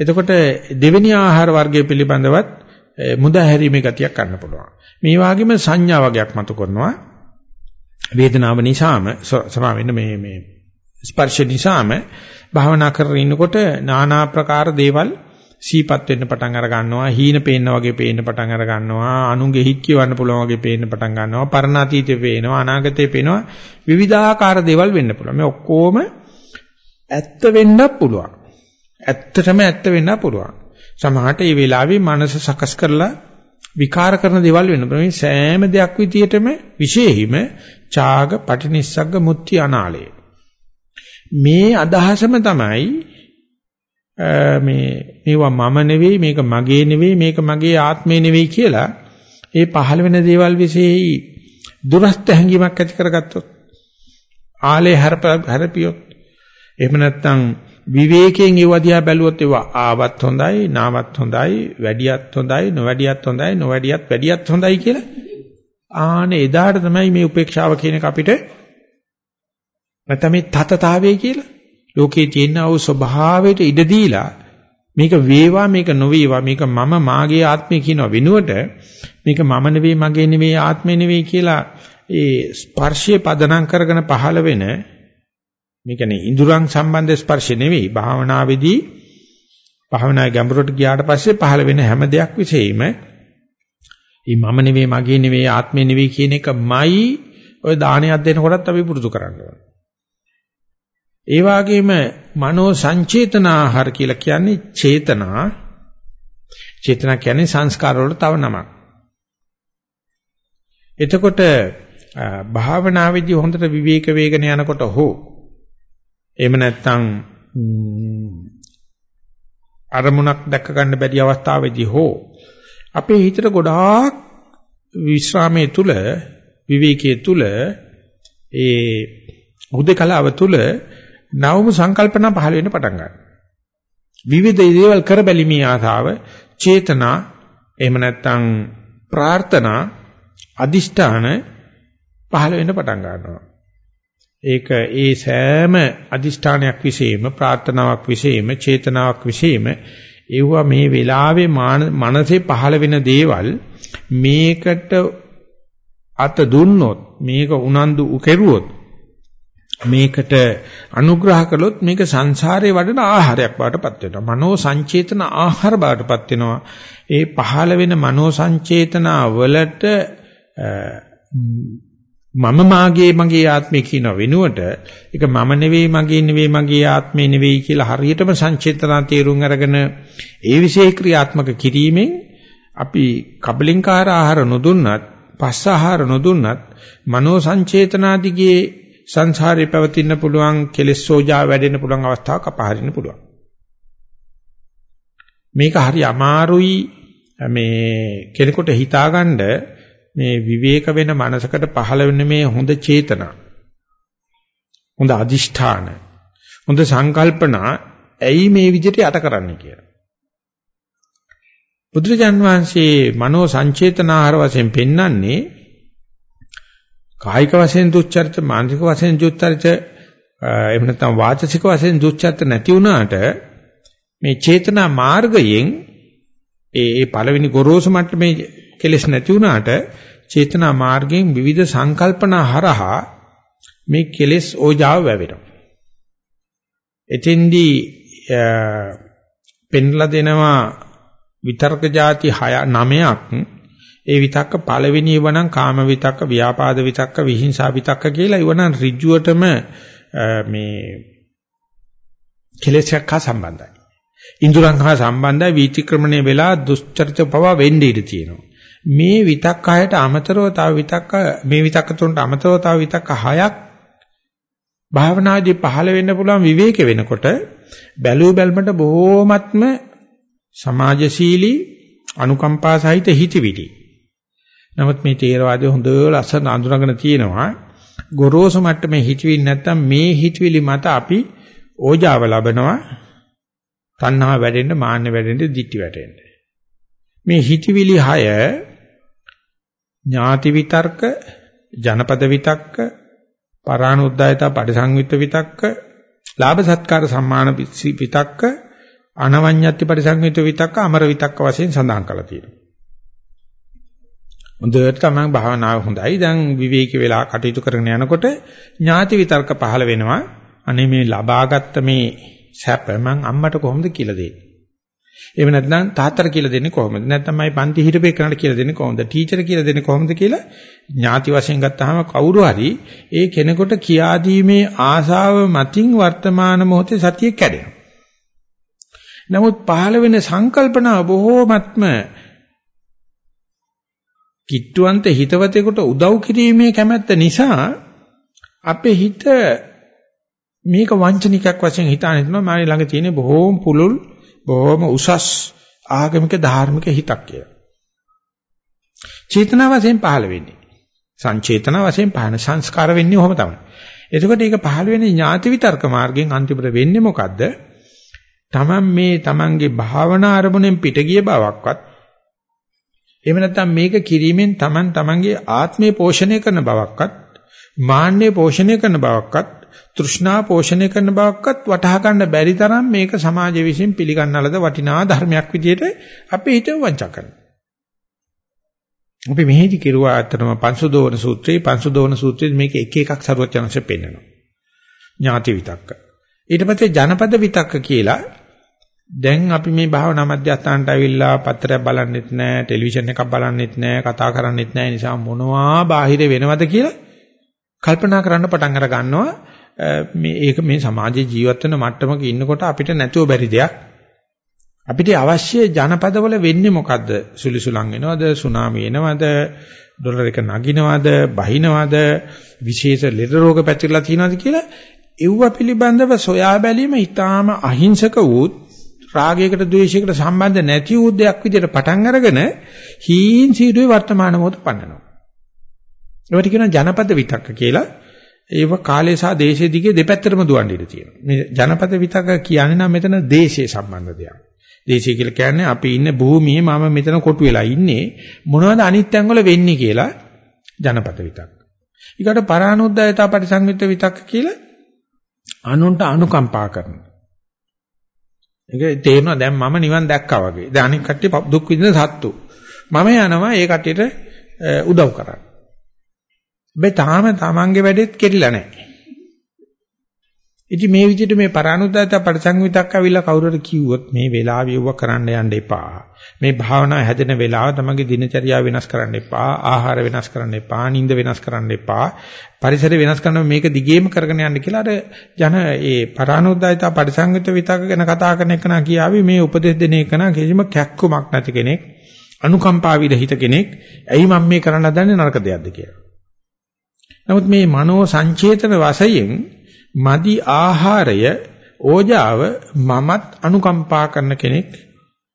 එතකොට දෙවෙනි ආහාර වර්ගය පිළිබඳවත් මුදා හැරීමේ ගතියක් ගන්න පුළුවන්. මේ වගේම සංඥා වගේක් මතු කරනවා. වේදනාව නිසාම සමා වෙන්න මේ මේ ස්පර්ශ නිසාම භාවනා කරගෙන ඉන්නකොට নানা ආකාර දේවල් සීපත් වෙන්න පටන් අර ගන්නවා. හීන පේන්න වගේ පේන්න පටන් අර ගන්නවා. අනුන්ගේ හිත් කියවන්න පුළුවන් වගේ පේන්න පටන් ගන්නවා. පරණ අතීතේ පේනවා. අනාගතේ පේනවා. විවිධාකාර දේවල් වෙන්න පුළුවන්. මේ ඔක්කොම ඇත්ත වෙන්නත් පුළුවන්. ඇත්තටම ඇත්ත වෙන්න පුළුවන්. සමහරට මේ වෙලාවේ මනස සකස් කරලා විකාර කරන දේවල් වෙන්න පුළුවන්. මේ සෑම දෙයක් විදියටම විශේෂිම ඡාග පටිනිස්සග්ග මුත්‍ති අනාලේ මේ අදහසම තමයි මේ මේවා මම නෙවෙයි මේක මගේ නෙවෙයි මේක මගේ ආත්මේ නෙවෙයි කියලා ඒ පහළ වෙන දේවල් વિશેයි දුරස්ත හැඟීමක් ඇති කරගත්තොත් ආලේ හැරපියොත්. එහෙම නැත්නම් විවේකයෙන් ඒව දිහා බැලුවොත් ඒවා ආවත් හොඳයි නාවත් හොඳයි වැඩියත් හොඳයි නොවැඩියත් හොඳයි නොවැඩියත් වැඩියත් හොඳයි කියලා ආනේ එදාට තමයි මේ උපේක්ෂාව කියන එක අපිට නැත්නම් මේ තතතාවය කියලා. ලෝකේ තියෙන ආ ස්වභාවයට ඉඩ දීලා මේක වේවා මේක නොවේවා මේක මම මාගේ ආත්මය කියන වෙනුවට මේක මම නෙවෙයි මගේ නෙවෙයි ආත්මය නෙවෙයි කියලා ඒ ස්පර්ශයේ පදනම් කරගෙන පහළ වෙන මේ කියන්නේ ඉඳුරන් සම්බන්ධ ස්පර්ශ නෙවෙයි භාවනාවේදී භාවනා ගැඹුරට ගියාට පස්සේ පහළ වෙන හැම දෙයක් විශේෂෙම මේ මම නෙවෙයි මගේ නෙවෙයි ආත්මය නෙවෙයි කියන එකමයි ඔය දානයක් දෙනකොටත් අපි පුරුදු කරන්න ඕනේ. ඒ වගේම මනෝ සංචේතනාහාර කියලා කියන්නේ චේතනා. චේතනා කියන්නේ සංස්කාර වල තව නමක්. එතකොට භාවනාවේදී හොඳට විවේක වේගන යනකොට හෝ එහෙම නැත්නම් අරමුණක් දැක ගන්න බැරි අවස්ථාවේදී හෝ අපේ හිතට ගොඩාක් විශ්‍රාමයේ තුල විවේකයේ තුල ඒ හුදකලාව තුල නවමු සංකල්පනා පහළ වෙන්න පටන් ගන්නවා. විවිධ දේවල් කර බැලීමේ ආසාව, චේතනා, එහෙම නැත්නම් ප්‍රාර්ථනා, අදිෂ්ඨාන පහළ වෙන්න පටන් ගන්නවා. ඒක ඒ සෑම අදිෂ්ඨානයක් විශේෂම ප්‍රාර්ථනාවක් විශේෂම චේතනාවක් විශේෂම ඒවා මේ වෙලාවේ මනසේ පහළ වෙන දේවල් මේකට අත දුන්නොත් මේක උනන්දු කෙරුවොත් මේකට අනුග්‍රහ කළොත් මේක සංසාරේ වඩන ආහාරයක් බවටපත් වෙනවා. මනෝ සංචේතන ආහාර බවටපත් වෙනවා. ඒ පහළ වෙන මනෝ සංචේතන වලට මම මාගේ මගේ ආත්මය කියන වෙනුවට ඒක මම නෙවෙයි මගේ නෙවෙයි මගේ ආත්මය නෙවෙයි කියලා හරියටම සංචේතනා තේරුම් අරගෙන ඒ විශේෂ ක්‍රියාත්මක කිරීමෙන් අපි කබලින්කාර ආහාර නොදුන්නත් පස්ස ආහාර නොදුන්නත් මනෝ සංචේතනාදිගේ සංසාරේ පැවතින්න පුළුවන් කෙලෙස් සෝජා වැඩෙන්න පුළුවන් අවස්ථාවක් අපහරින්න පුළුවන්. මේක හරි අමාරුයි මේ කෙනෙකුට හිතාගන්න මේ විවේක වෙන මනසකට පහළ වෙන මේ හොඳ චේතනා හොඳ අදිෂ්ඨාන හොඳ සංකල්පනා ඇයි මේ විදිහට යට කරන්නේ කියලා. බුදුරජාන් වහන්සේ මනෝ සංචේතනාහාර වශයෙන් පෙන්වන්නේ කායික වශයෙන් දුස්චරිත මානසික වශයෙන් දුස්චරිත එහෙම නැත්නම් වාචසික වශයෙන් දුස්චරිත නැති වුණාට මේ චේතනා මාර්ගයෙන් ඒ ඒ පළවෙනි ගොරෝසු මට්ටමේ කෙලෙස් නැති වුණාට චේතනා මාර්ගයෙන් විවිධ සංකල්පනා හරහා මේ කෙලෙස් ඕජාව වැවෙනවා. එතෙන්දී පෙන්ලා දෙනවා විතර්ක ಜಾති 6 9ක් ඒ විතක්ක පළවෙනි වණන් කාම විතක්ක, ව්‍යාපාද විතක්ක, විහිංසා විතක්ක කියලා ඉවණන් ඍජුවටම මේ කෙලෙසක් හා සම්බන්ධයි. ඉන්ද්‍රයන් හා සම්බන්ධයි වීතික්‍රමණය වෙලා දුස්චරිත පවා වෙන්නේ ඉඳී තියෙනවා. මේ විතක්ක හයට අමතරව තව විතක්ක මේ විතක්ක තුනට අමතරව තව විතක්ක හයක් භාවනාදී පහළ වෙන්න පුළුවන් විවේක වෙනකොට බැලූ බැල්මට බොහෝමත්ම සමාජශීලී අනුකම්පා සහිත හිතවිලි නමුත් මේ තේරවාදයේ හොඳ ලස්සන අඳුරගෙන තියෙනවා. ගොරෝසු මට්ටමේ හිතවිලි නැත්තම් මේ හිතවිලි මත අපි ඕජාව ලබනවා. තණ්හා වැඩෙන්න, මාන්න වැඩෙන්න, ditthi වැටෙන්න. මේ හිතවිලි 6 ඥාති විතර්ක, ජනපද විතක්ක, පරානුද්යතා පරිසංවිත විතක්ක, ලාභ සත්කාර සම්මාන විතක්ක, අනවඤ්ඤත්ති පරිසංවිත විතක්ක, අමර විතක්ක වශයෙන් සඳහන් කරලා තියෙනවා. හොඳට තමයි භාවනාව හොඳයි. දැන් විවේකී වෙලා කටයුතු කරගෙන යනකොට ඥාති විතර්ක පහළ වෙනවා. අනේ මේ ලබාගත්ත මේ සැප මං අම්මට කොහොමද කියලා දෙන්නේ? එහෙම නැත්නම් තාත්තට කියලා දෙන්නේ කොහොමද? නැත්නම් මයි පන්ති හිටපේ කරන්නට කියලා දෙන්නේ කොහොමද? ටීචර් කියලා දෙන්නේ කොහොමද කියලා ඥාති වශයෙන් ගත්තාම කවුරු හරි ඒ කෙනෙකුට කියා දීමේ ආශාව මතින් වර්තමාන මොහොතේ සතිය කැඩෙනවා. නමුත් පහළ වෙන සංකල්පනා බොහෝමත්ම කිට්ටුවන්ත හිතවතෙකුට උදව් කිරීමේ කැමැත්ත නිසා අපේ හිත මේක වංචනිකයක් වශයෙන් හිතාන හිතනවා මම ළඟ තියෙන බොහෝම පුලුල් බොහෝම උසස් ආගමික ධාර්මික හිතක් කියලා. චේතනා වශයෙන් පහළ වෙන්නේ. සංචේතන වශයෙන් පහළ සංස්කාර වෙන්නේ ඔහොම තමයි. එතකොට මේක පහළ වෙන්නේ ඥාති විතර්ක මාර්ගයෙන් අන්තිමට වෙන්නේ මොකද්ද? Taman මේ Tamanගේ භාවනා අරමුණෙන් පිට ගිය බවක්වත් එහෙම නැත්නම් මේක කිරීමෙන් Taman Tamanගේ ආත්මය පෝෂණය කරන බවක්වත් මාන්නය පෝෂණය කරන බවක්වත් තෘෂ්ණා පෝෂණය කරන බවක්වත් වටහා ගන්න බැරි තරම් මේක සමාජය විසින් පිළිගන්නලද වටිනා ධර්මයක් විදිහට අපේ හිත වංචා කරනවා. අපි මෙහෙදි කිරුවා අතරම පංසුදෝවන සූත්‍රයේ පංසුදෝවන සූත්‍රයේ මේක එක එකක් සරුවචනanse පෙන්නනවා. ඥාති විතක්ක. ඊට පස්සේ ජනපද විතක්ක කියලා දැන් අපි මේ භාවනා මධ්‍යස්ථානට ඇවිල්ලා පත්‍රයක් බලන්නෙත් නැහැ, ටෙලිවිෂන් එකක් බලන්නෙත් නැහැ, කතා කරන්නෙත් නැහැ. නිසා මොනවා බාහිර වෙනවද කියලා කල්පනා කරන්න පටන් අර ගන්නවා. මේ ඒක මේ සමාජයේ ජීවත් වෙන මට්ටමක ඉන්නකොට අපිට නැතුව බැරි දෙයක්. අපිට අවශ්‍ය ජනපදවල වෙන්නේ මොකද්ද? සුලිසුලන් එනවද? සුනාමි එනවද? ඩොලර් එක නගිනවද? බහිනවද? විශේෂ ලෙඩ රෝග පැතිරලා තියෙනවද කියලා ඒව පිළිබඳව සොයා බැලීම ඊටාම අහිංසක වූත් රාගයකට ද්වේෂයකට සම්බන්ධ නැති වූ දෙයක් විදිහට පටන් අරගෙන හීන් සීඩුවේ වර්තමාන මොහොත පන්නනවා. ඒවට කියනවා ජනපද විතක්ක කියලා. ඒව කාලේ සහ දේශයේ දිගේ දෙපැත්තටම දුවන්න ඉඩ තියෙනවා. මේ ජනපද විතක්ක කියන්නේ නම් මෙතන දේශයේ සම්බන්ධ දෙයක්. දේශය කියලා කියන්නේ අපි ඉන්න භූමියේ මම මෙතන කොටු වෙලා ඉන්නේ මොනවද අනිත් තැන්වල වෙන්නේ කියලා ජනපද විතක්ක. ඊකට පරානුද්යතා පරිසංයුක්ත විතක්ක කියලා අනුන්ට අනුකම්පා කරනවා. ඒක තේරෙනවා දැන් මම නිවන් දැක්කා වගේ. දැන් අනික් කට්ටිය දුක් විඳින සත්තු. මම යනවා ඒ කට්ටියට උදව් කරන්න. හැබැයි තාම තමන්ගේ වැඩෙත් කෙරිලා නැහැ. ඉතින් මේ විදිහට මේ පරානුද්යත පරිසංවිතක් අවිලා කවුරුහරි කිව්වොත් මේ වෙලාව යුව කරන්න යන්න එපා. මේ භාවනාව හැදෙන වෙලාව තමන්ගේ දිනචරියාව වෙනස් කරන්න එපා. ආහාර වෙනස් කරන්න එපා. නිින්ද වෙනස් කරන්න එපා. පරිසරය වෙනස් කරන මේක දිගේම කරගෙන යන්න කියලා අර ජන ඒ පරානුද්යත පරිසංවිත විතක ගැන කතා කරන එක නා කියාවි මේ උපදෙස් දෙන එක නා කිසිම කැක්කමක් නැති කෙනෙක්. අනුකම්පා විරහිත කෙනෙක්. ඇයි මම මේ කරන්න හදන්නේ නරක දෙයක්ද කියලා. නමුත් මේ මනෝ සංචේතන වශයෙන් මදි ආහාරය ඕජාව මමත් අනුකම්පා කරන කෙනෙක්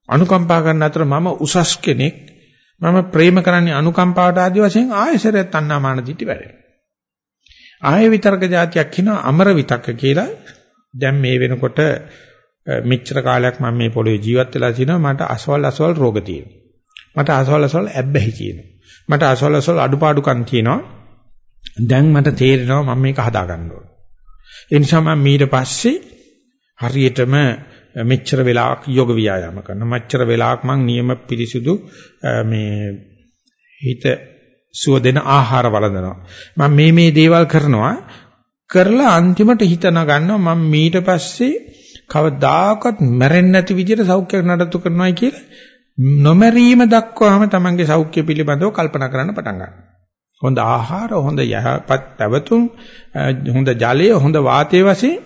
අනුකම්පා කරන අතර මම උසස් කෙනෙක් මම ප්‍රේම කරන්නේ අනුකම්පාවට ආදි වශයෙන් ආයසරය තණ්හාමාන දිටි වැඩේ. ආය විතර්ක જાතියක් කියනවා අමර විතක්ක කියලා. දැන් මේ වෙනකොට මෙච්චර කාලයක් මම මේ පොළවේ ජීවත් වෙලා තිනවා මට අසවල් අසවල් රෝග තියෙනවා. මට අසවල් අසවල් ඇබ්බැහි තියෙනවා. මට අසවල් අසවල් අඩුපාඩුකම් තියෙනවා. දැන් මට තේරෙනවා මම මේක හදා ගන්න ඕන. ඒ නිසා මම ඊට පස්සේ හරියටම මෙච්චර වෙලාවක් යෝග ව්‍යායාම කරනවා. මෙච්චර වෙලාවක් මම නියම පිරිසුදු මේ හිත සුව දෙන ආහාර වළඳනවා. මම මේ මේ දේවල් කරනවා. කරලා අන්තිමට හිතන ගන්නවා මම ඊට පස්සේ කවදාකවත් මැරෙන්නේ නැති විදිහට සෞඛ්‍ය නඩත්තු කරනවායි කියලා නොමැරීම දක්වාම තමන්ගේ සෞඛ්‍ය පිළිබඳව කල්පනා කරන්න පටන් ගන්නවා. හොඳ ආහාර, හොඳ යහපත් පැවතුම්, හොඳ ජලය, හොඳ වාතයේ වශයෙන්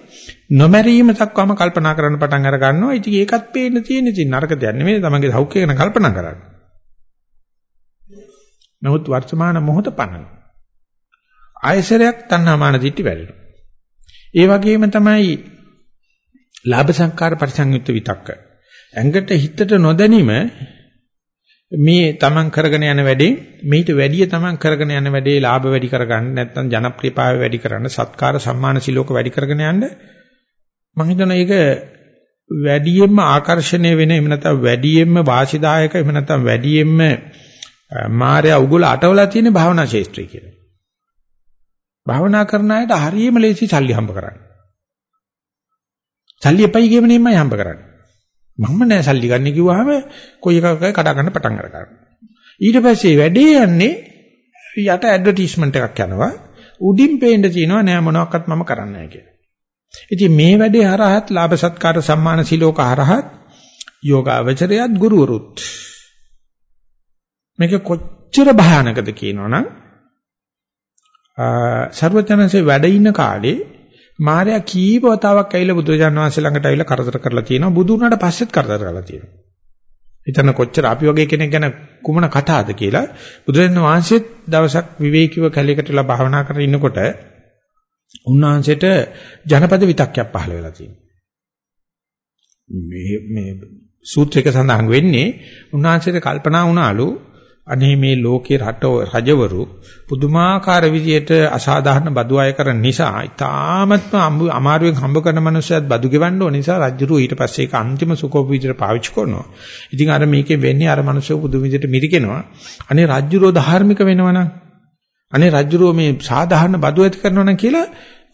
නොමැරීම දක්වාම කල්පනා කරන්න පටන් අර ගන්නවා. ඉතින් ඒකත් පේන්න තියෙන ඉතින් නරක දෙයක් නෙමෙයි තමන්ගේ සෞඛ්‍ය ගැන කල්පනා කරන්න. නමුත් වර්තමාන මොහොත පනන. ආයසරයක් තණ්හාමාන දිටි වැඩෙනවා. ඒ වගේම තමයි ලාභ සංකාර පරිසංයුක්ත විතක්ක. ඇඟට හිතට නොදැනීම මේ තමන් කරගෙන යන වැඩේ මේිට වැඩිය තමන් කරගෙන යන වැඩේ ලාභ වැඩි කරගන්න නැත්නම් ජනප්‍රියතාවය වැඩි කරන්න සත්කාර සම්මාන සිලෝක වැඩි කරගෙන යන්න මම හිතනවා ඒක වැඩියෙන්ම ආකර්ෂණය වෙන එහෙම නැත්නම් වැඩියෙන්ම වාසිදායක එහෙම නැත්නම් වැඩියෙන්ම මායя උගල අටවලා තියෙන භාවනා ශාස්ත්‍රය කියලා. භාවනා කරන අයට හරියම ලේසි සල්ලි හම්බ කරන්න. සල්ලි එපයි කියව නෙමෙයි හම්බ කරන්නේ. මම නෑ සල්ලි ගන්න කිව්වහම කොයි එකකයි කඩා ගන්න පටන් අර ගන්නවා. ඊට පස්සේ වැඩේ යන්නේ යට ඇඩ්වර්ටයිස්මන්ට් එකක් යනවා. උඩින් පේන්න තියෙනවා නෑ මොනවත් මම කරන්නේ නෑ කියලා. ඉතින් මේ වැඩේ හරහත් ලාභ සත්කාර සම්මාන සිලෝක හරහත් යෝගාවචරයත් ගුරුවරුත් මේක කොච්චර භයානකද කියනවනම් සර්වඥාන්සේ වැඩ ඉන්න කාලේ මාර්යා කීප වතාවක් ඇවිල්ලා බුදුරජාණන් වහන්සේ ළඟට ඇවිල්ලා කරදර කරලා තියෙනවා බුදු වුණාට පස්සෙත් කරදර කරලා තියෙනවා. හිතන්න කොච්චර අපි වගේ කෙනෙක් ගැන කුමන කතාවද කියලා බුදුරජාණන් වහන්සේත් දවසක් විවේකීව කැලේකට වෙලා භාවනා කරගෙන ඉන්නකොට උන්වහන්සේට ජනපද විතක්යක් පහළ වෙලා තියෙනවා. මේ මේ සූත්‍රයක සඳහන් වෙන්නේ උන්වහන්සේට කල්පනා වුණාලු අනේ මේ ලෝකේ රට රජවරු පුදුමාකාර විදියට අසාධාරණ බදු අය කරන නිසා ඉතාමත්ම අමාරුවෙන් හම්බ කරන මනුස්සයත් බදු ගෙවන්න ඕන නිසා රජුරු ඊට පස්සේ ඒක අන්තිම සුකෝප විදියට පාවිච්චි කරනවා. ඉතින් අර මේකේ වෙන්නේ අර මනුස්සය පුදුම විදියට මිරිකෙනවා. අනේ රජුරෝ ධාර්මික වෙනවනම් අනේ රජුරෝ මේ සාධාරණ බදු ඇති කරනවනම් කියලා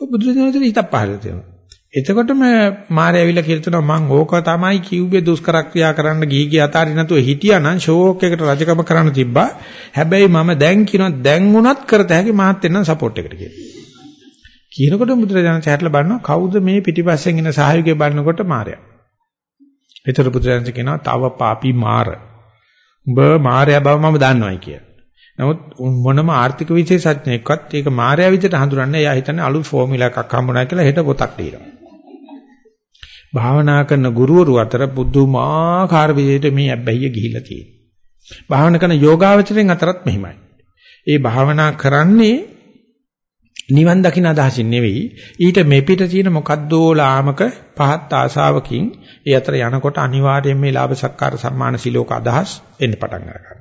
බුදුරජාණන් හිතක් පහළ තියෙනවා. එතකොටම මාරය ඇවිල්ලා කියලා මං ඕක තමයි කිව්වේ දුෂ්කර ක්‍රියා කරන්න ගිහි ගිය අතාරින් නැතුව හිටියානම් ෂෝක් එකට රජකම කරන්න තිබ්බා. හැබැයි මම දැන් කියනවා දැන් උනත් කරත හැකි මාත් එන්නම් සපෝට් එකට කියලා. කියනකොට බුදුරජාණන් චාටලා බලනවා කවුද මේ පිටිපස්සෙන් එන සහයෝගය බලනකොට මාරයා. විතර බුදුරජාණන් කියනවා තව පාපී මාර. උඹ මාරයා බව මම දන්නවයි කියලා. නමුත් මොනම ආර්ථික විශේෂඥයෙක්වත් ඒක මාරයා විදිහට හඳුනන්නේ එයා හිතන්නේ අලුත් ෆෝමියුලා එකක් හම්බුනා කියලා හෙට පොතක් ලියනවා. භාවනා කරන ගුරුවරු අතර පුදුමාකාර විදිහට මේ අබ්බැහිය ගිහිල්ලා තියෙනවා. භාවනා කරන යෝගාවචරයෙන් අතරත් මෙහිමයි. ඒ භාවනා කරන්නේ නිවන් දකින්න අදහසින් නෙවෙයි ඊට මෙපිට තියෙන මොකද්දෝ ලාමක පහත් ආශාවකින් ඒ අතර යනකොට අනිවාර්යයෙන් මේ ලාභ සත්කාර සම්මාන සිලෝක අදහස් එන්න පටන් ගන්නවා.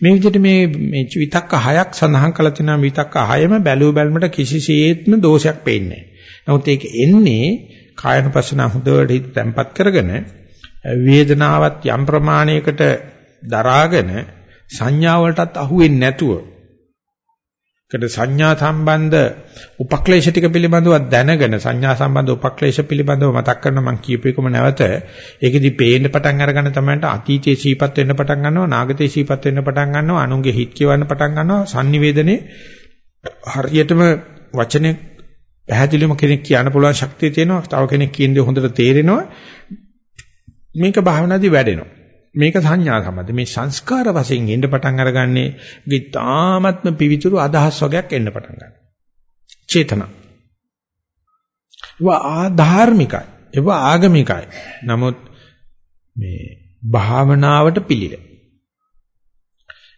මේ විදිහට මේ මේ විතක්ක හයක් සඳහන් කළ තියෙනවා විතක්ක හයම බැලුව බැලමට කිසිසේත්ම දෝෂයක් පේන්නේ නැහැ. නමුත් ඒක එන්නේ කායනුපස්සන හොඳට හිත තැම්පත් කරගෙන වේදනාවත් යම් ප්‍රමාණයකට දරාගෙන සංඥා වලටත් අහු වෙන්නේ නැතුව කට සංඥා සම්බන්ධ උපක්ලේශ ටික පිළිබඳව දැනගෙන සංඥා සම්බන්ධ උපක්ලේශ පිළිබඳව මතක් කරන මම කියපු එකම නැවත ඒකෙදි පේන්න පටන් අරගන්න තමයි අතීතයේ සීපත් වෙන්න පටන් ගන්නවා නාගතයේ සීපත් වෙන්න පටන් ගන්නවා අනුන්ගේ හිත් කියවන්න පටන් ගන්නවා sannivedane හරියටම වචනේ පැහැදිලිවම කෙනෙක් කියන්න පුළුවන් ශක්තිය තියෙනවා. තව කෙනෙක් කියන්නේ හොඳට තේරෙනවා. මේක භාවනාදී වැඩෙනවා. මේක සංඥා සම්බන්ධ. මේ සංස්කාර වශයෙන් එන්න පටන් අරගන්නේ ගිතාමත්ම පිවිතුරු අදහස් වගේක් එන්න පටන් ගන්නවා. චේතනා. ඒවා ආධාර්මිකයි. ඒවා ආගමිකයි. නමුත් මේ භාවනාවට පිළිල.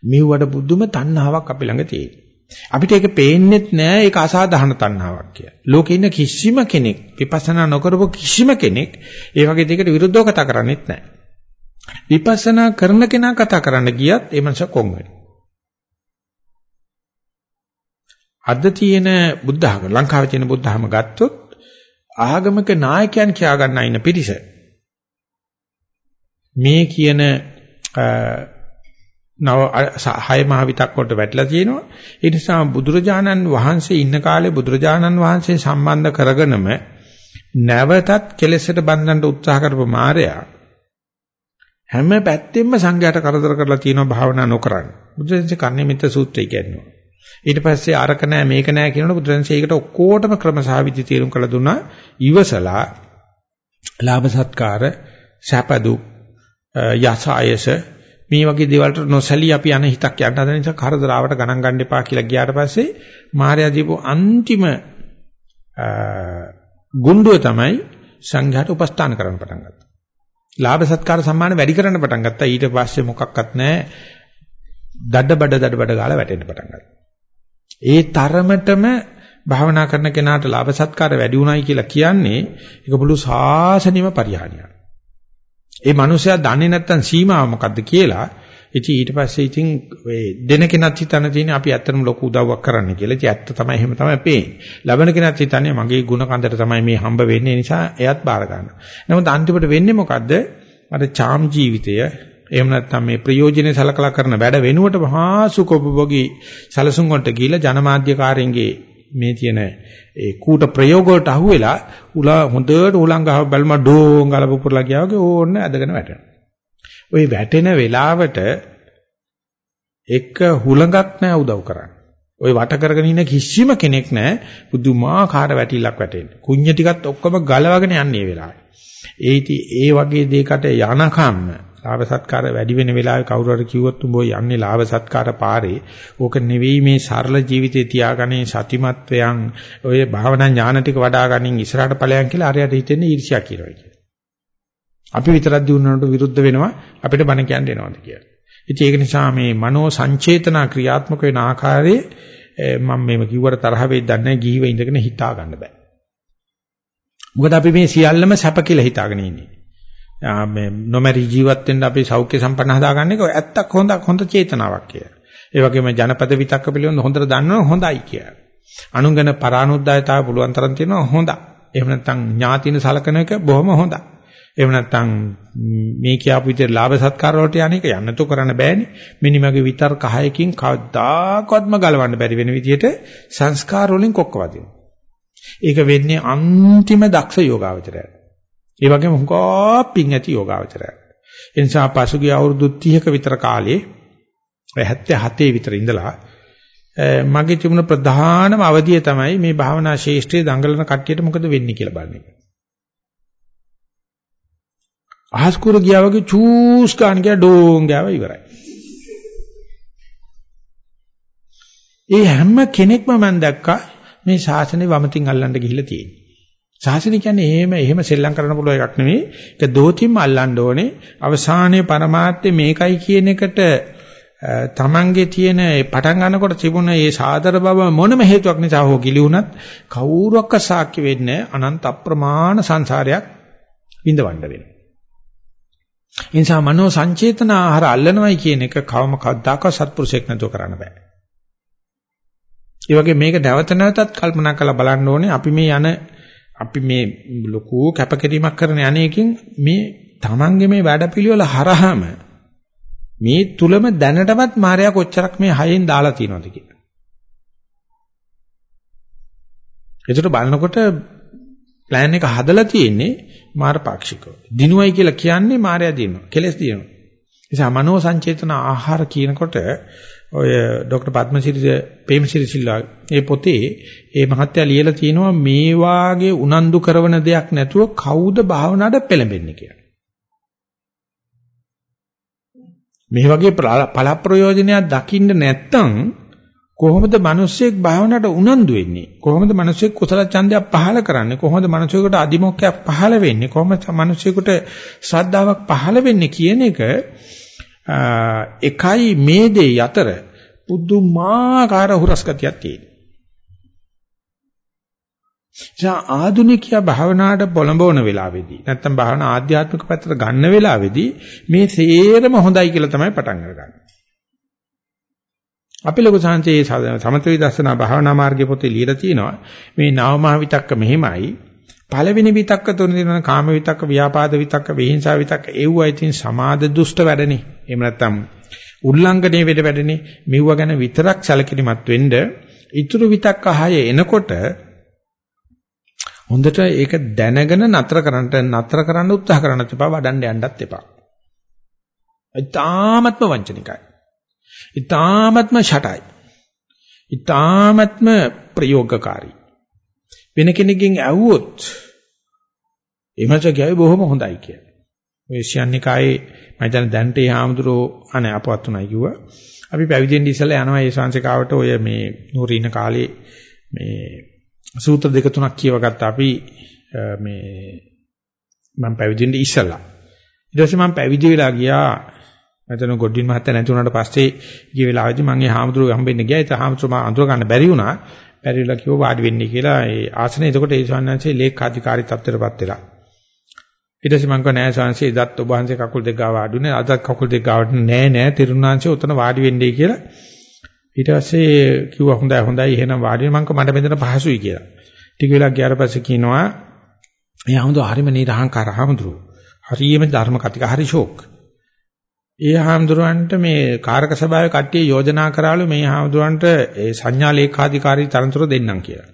මෙව්වට බුදුම තණ්හාවක් අපි ළඟ තියෙනවා. අපිට ඒක පේන්නෙත් නෑ ඒක අසාධාරණ තණ්හාවක් කියලා. ලෝකේ ඉන්න කිසිම කෙනෙක් විපස්සනා නොකරපු කිසිම කෙනෙක් ඒ වගේ දෙයකට විරුද්ධව කතා කරන්නේත් නෑ. විපස්සනා කරන කෙනා කතා කරන්න ගියත් ඒ මනස කොන් වෙනවා. අද තියෙන බුද්ධ ආගම ලංකාවේ තියෙන බුද්ධ ආගම ගත්තොත් ආගමක නායකයන් කියා ගන්න ඉන්න පිරිස මේ කියන නව හය මහ විතක් වලට වැටලා තියෙනවා. ඒ නිසා බුදුරජාණන් වහන්සේ ඉන්න කාලේ බුදුරජාණන් වහන්සේ සම්බන්ධ කරගෙනම නැවතත් කෙලෙසට බඳින්න උත්සාහ කරපු මායя හැම පැත්තෙම සංඝයාට කරදර කරලා තියෙනවා භාවනා නොකරන්න. බුදුරජාණන්සේ කන්නේ මිත්‍ර සූත්‍රය කියනවා. ඊට පස්සේ අරක නෑ මේක නෑ කියනකොට බුදුරජාණන්සේ ඒකට ඔක්කොටම ක්‍රමසහවිදි තීරුම් කළ දුන්නා. ඉවසලා ලාභ සත්කාර සැපදු යසායස මේ වගේ දේවල්ට නොසැලී අපි යන හිතක් යන්න හදන නිසා කරදරාවට ගණන් ගන්න එපා කියලා ගියාට පස්සේ මාර්යා දීපු අන්තිම ගුණ්ඩුව තමයි සංඝයාට උපස්ථාන කරන්න පටන් ගත්තා. ලාභ සත්කාර සම්මාන වැඩි කරන්න පටන් ගත්තා. ඊට පස්සේ මොකක්වත් නැහැ. දඩ බඩ දඩ බඩ ගාලා වැටෙන්න පටන් ගත්තා. ඒ තරමටම භාවනා කරන කෙනාට ලාභ සත්කාර වැඩි උනායි කියලා කියන්නේ ඒක බුළු සාසනෙම පරිහානියක්. ඒ මනුස්සයා දන්නේ නැත්තම් සීමාව මොකද්ද කියලා. ඉතින් ඊට පස්සේ ඉතින් ඔය දෙන කෙනත් හිතන තියෙන අපි ඇත්තටම ලොකු උදව්වක් කරන්න කියලා. ඉතින් ඇත්ත තමයි එහෙම තමයි පේන්නේ. ලබන කෙනත් හිතන්නේ මගේ ಗುಣ කන්දට තමයි මේ හම්බ වෙන්නේ නිසා එයත් බාර ගන්නවා. නමුත් අන්තිමට වෙන්නේ මොකද්ද? අර චාම් ජීවිතය එහෙම නැත්නම් මේ ප්‍රයෝජනේ සලකලා කරන වැඩ වෙනුවට මහා සුඛෝපභෝගී සලසුන් වලට ගිහිලා ජනමාධ්‍යකාරයන්ගේ මේ තියෙන ඒ කූට ප්‍රයෝග වලට අහුවෙලා උලා හොඳට උලං ගහ බැලම ඩෝං ගල පුපුරලා ගියා වගේ ඕන්න ඇදගෙන වැටෙනවා. ওই වැටෙන වෙලාවට එක හුලඟක් නැහැ උදව් කරන්න. ওই වට කරගෙන ඉන්න කිසිම කෙනෙක් නැහැ පුදුමාකාර වැටිල්ලක් වැටෙන්නේ. කුඤ්ඤ ටිකත් ඔක්කොම ගලවගෙන යන්නේ ඒ වෙලාවේ. ඒ ඉති ඒ වගේ දෙයකට යනකම් ලාභ සත්කාර වැඩි වෙන වෙලාවේ කවුරු හරි කිව්වොත් උඹ යන්නේ ලාභ සත්කාර පාරේ. ඕක නෙවෙයි මේ සරල ජීවිතේ තියාගන්නේ සතිමත්වයන් ඔය භාවනා ඥාන ටික වඩා ගනින් ඉස්සරහට ඵලයන් කියලා අරයට හිතෙන්නේ ඊර්ෂ්‍යා කියලා කියලා. අපි විතරක් දිනුනට විරුද්ධ වෙනවා අපිට බණ කියන්න එනවාද කියලා. ඉතින් ඒක නිසා මේ මනෝ සංචේතනා ක්‍රියාත්මක වෙන ආකාරයේ මම මේව කිව්වට තරහ වෙයිද දන්නේ නැහැ ගිහිව ඉඳගෙන හිතා ගන්න බෑ. මොකද අපි මේ සියල්ලම සැප කියලා හිතාගෙන ඉන්නේ. මේ නොමරි ජීවත් වෙන්න අපි සෞඛ්‍ය සම්පන්න හදාගන්න එක ඇත්තක් හොඳක් හොඳ චේතනාවක් කියලා. ඒ වගේම ජනපද විතක්ක පිළිබඳ හොඳට දන්නව හොඳයි කියලා. අනුංගන පරානුද්යතාව පුළුවන් තරම් තියෙනවා හොඳයි. එහෙම නැත්නම් ඥාතින සලකන එක බොහොම හොඳයි. එහෙම නැත්නම් මේ කියපු විදිහට ලාභ සත්කාර වලට යන්නේක යන්නතෝ කරන්න බෑනේ. මිනිමගේ විතර්ක හයකින් කවදාකවත්ම ගලවන්න බැරි වෙන විදිහට සංස්කාර වලින් කොක්කවදිනවා. ඒක වෙන්නේ අන්තිම දක්ෂ යෝගාවචරය. ඒ වගේම හුඟා පිං ඇති යෝගාවචරය. ඒ නිසා පසුගිය අවුරුදු 30ක විතර කාලේ 77 විතර ඉඳලා මගේ තිබුණ ප්‍රධානම අවධිය තමයි මේ භාවනා ශේෂ්ත්‍රයේ දඟලන කට්ටියට මොකද වෙන්නේ කියලා බලන එක. අහස්කුර ගියා වගේ චූස් ගන්න ගියා ඩෝන් ගාව ඉවරයි. ඒ හැම කෙනෙක්ම මම දැක්කා මේ ශාසනේ වමතින් අල්ලන්න ගිහිල්ලා තියෙන්නේ. ශාසනය කියන්නේ එහෙම එහෙම සෙල්ලම් කරන්න පුළුවන් එකක් නෙවෙයි. ඒක දෝතිම්ම අල්ලන්න ඕනේ. අවසානයේ પરමාර්ථය මේකයි කියන එකට තමන්ගේ තියෙන පටන් ගන්නකොට තිබුණ ඒ සාදර බව මොනම හේතුවක් නිසා හෝ ගිලි වුණත් කවුරුවක්ක සාක්ෂි වෙන්නේ අනන්ත අප්‍රමාණ සංසාරයක් විඳවන්න වෙනවා. ඒ නිසා මනෝ සංචේතන ආහාර අල්ලනවයි කියන එක කවම කවදාකවත් සත්පුරුෂයෙක් නැතුව කරන්න බෑ. ඒ වගේ මේක නැවත නැවතත් කල්පනා කරලා බලන්න ඕනේ අපි මේ යන අපි මේ ලොකු කැපකිරීමක් කරන යන්නේකින් මේ Tamange මේ වැඩපිළිවෙල හරහාම මේ තුලම දැනටමත් මායя කොච්චරක් මේ හයෙන් දාලා තියෙනවද කියලා. ඒකට බලනකොට plan එක හදලා තියෙන්නේ මාර පාක්ෂිකව. දිනුවයි කියලා කියන්නේ මායя දිනනවා. කෙලස් දිනනවා. නිසා මනෝ සංචේතන ආහාර කියනකොට ඔය ડોક્ટર පද්මසිරි ප්‍රේමසිරි සිල්වා මේ පොතේ ඒ මහත්තයා ලියලා තියෙනවා මේ වාගේ උනන්දු කරන දෙයක් නැතුව කවුද භාවනාවට පෙළඹෙන්නේ කියලා. මේ වගේ පළ ප්‍රයෝජනයක් දකින්න නැත්තම් කොහොමද මිනිස්සෙක් භාවනාවට උනන්දු වෙන්නේ කොහොමද මිනිස්සෙක් කුසල ඡන්දයක් පහල කරන්නේ කොහොමද මිනිසෙකුට අදිමොක්කයක් පහල වෙන්නේ කොහොමද මිනිසෙකුට ශ්‍රද්ධාවක් පහල වෙන්නේ කියන එක එකයි මේ දෙය අතර පුදුමාකාර හුරස්කතියක් තියෙනවා. ජා ආධුනිකයා භාවනාවට පොළඹවන වෙලාවේදී නැත්තම් භාවනා ආධ්‍යාත්මික පැත්තට ගන්න වෙලාවේදී මේ සේරම හොඳයි කියලා තමයි පටන් අරගන්නේ. අපි ලොකු සංසේ සමත විදර්ශනා භාවනා මාර්ගයේ පොතේ ලියලා තියෙනවා මේ නවමහ විතක්ක මෙහිමයි පළවෙනි විතක්ක තුන දෙනවා කාම විතක්ක, ව්‍යාපාද විතක්ක, විහිංසා විතක්ක එව්වා ඉතින් සමාද දුෂ්ට වැඩනේ. එහෙම නැත්නම් උල්ලංඝනයේ වෙඩ වැඩනේ. මෙව්වා ගැන විතරක් සැලකිලිමත් වෙන්න ඉතුරු විතක්ක හය එනකොට හොඳට ඒක දැනගෙන නතර කරන්නට නතර කරන්න උත්සාහ කරන්නත් එපා වඩන්න යන්නත් එපා. ඊ타මත්ම වංචනිකයි. ඊ타මත්ම ෂටයි. ඊ타මත්ම ප්‍රයෝගකාරී. වෙන කෙනකින් ඇහුවොත් එමස කියයි බොහොම හොඳයි කියලා. ඔය ශයන්නිකායේ මම දැන් දැන්ට ඒ හාමුදුරෝ අනේ අපවත් උනායි කිව්වා. අපි පැවිදෙන්න ඉස්සලා යනවා ඒ ශාංශිකාවට ඔය මේ නුවරින කාලේ මේ සූත්‍ර දෙක තුනක් කියවගත්ත අපි මේ මම පැවිදෙන්න ඉස්සලා. ඊට පස්සේ මම පැවිදි වෙලා ගියා මතන ගොඩින් මහත්තයා නැති වුණාට පස්සේ ගිය වෙලාවේදී මම ඒ හාමුදුරුවෝ හම්බෙන්න ගියා. ඒ හාමුදුරුවෝ මම අඳුර ගන්න බැරි වුණා. බැරිලා කිව්වා වාඩි වෙන්නේ කියලා ඒ ආසනේ. එතකොට ඒ ස්වාමීන් ලේකාධිකාරී තත්ත්වයටපත් වෙලා. ඊට පස්සේ මම කිව්වා නෑ ස්වාමීන් දත් ඔබ වහන්සේ කකුල් දෙක ගාව ආඩුනේ. අදත් කකුල් දෙක ගාවට නෑ නෑ තිරුණාංශය උතන වාඩි වෙන්නේ කියලා. ඊට පස්සේ කිව්වා හොඳයි හොඳයි එහෙනම් වාඩි වෙන්න මම මට මෙතන පහසුයි කියලා. ටික වෙලා ගියාට පස්සේ කියනවා එයා හමුදු හරිම නිරහංකාර හමුදුරු. හරියම ධර්ම කතික හරි ෂෝක්. ඒ හාමුදුරන්ට මේ කාරක සභාවේ කට්ටිය යෝජනා කරාලු මේ හාමුදුරන්ට ඒ සංඥා ලේඛාධිකාරී තරන්තර දෙන්නම් කියලා.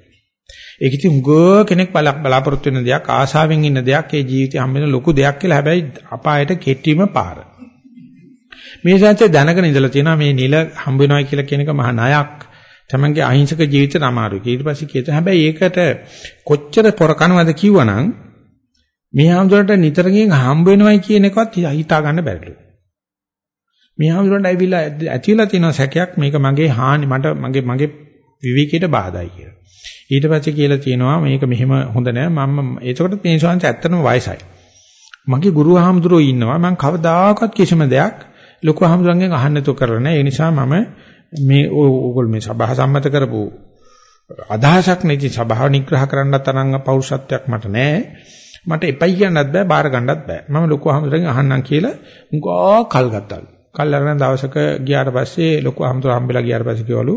ඒක ඉතින් උග කෙනෙක් බලාපොරොත්තු වෙන දෙයක් ආශාවෙන් ඉන්න දෙයක් ඒ ජීවිතේ හම්බෙන ලොකු දෙයක් කියලා හැබැයි අපායට කෙටීම පාර. මේ සංසය දැනගෙන ඉඳලා තියෙනවා මේ නිල හම්බ වෙනවා කියලා කියන එක මහා ණයක්. තමන්ගේ අහිංසක ජීවිතේට අමාරුයි. ඊට පස්සේ කියත හැබැයි ඒකට කොච්චර පොර කනවද කිව්වනම් මේ හාමුදුරන්ට නිතරකින් හම්බ වෙනවයි කියන එකවත් හිතා ගන්න බැරිලු. මේ හාමුදුරන්ට ඇවිල්ලා ඇතිලා තියෙන සැකයක් මේක මගේ හානි මට මගේ මගේ විවේකයට බාධායි කියලා. ඊට පස්සේ කියලා තියෙනවා මේක මෙහෙම හොඳ නෑ මම එතකොට මේ ශාන්ත ඇත්තටම වයසයි. මගේ ගුරු හාමුදුරුවෝ ඉන්නවා මම කවදාකවත් කිසිම දෙයක් ලොකු හාමුදුරන්ගෙන් අහන්න තු කරලා නෑ. ඒ නිසා මම මේ ඕගොල්ලෝ මේ සභා සම්මත කරපු අදහසක් නැති සභාව නිග්‍රහ කරන්නත් තරම් පෞරුෂත්වයක් මට නෑ. මට එපයි කියන්නත් බෑ බාර ගන්නත් බෑ. මම ලොකු හාමුදුරන්ගෙන් අහන්නම් කියලා උගා කල් ගත්තලු. කල් අරගෙන දවසක ගියාට පස්සේ ලොකු හාමුදුර හම්බෙලා ගියාට පස්සේ කිව්වලු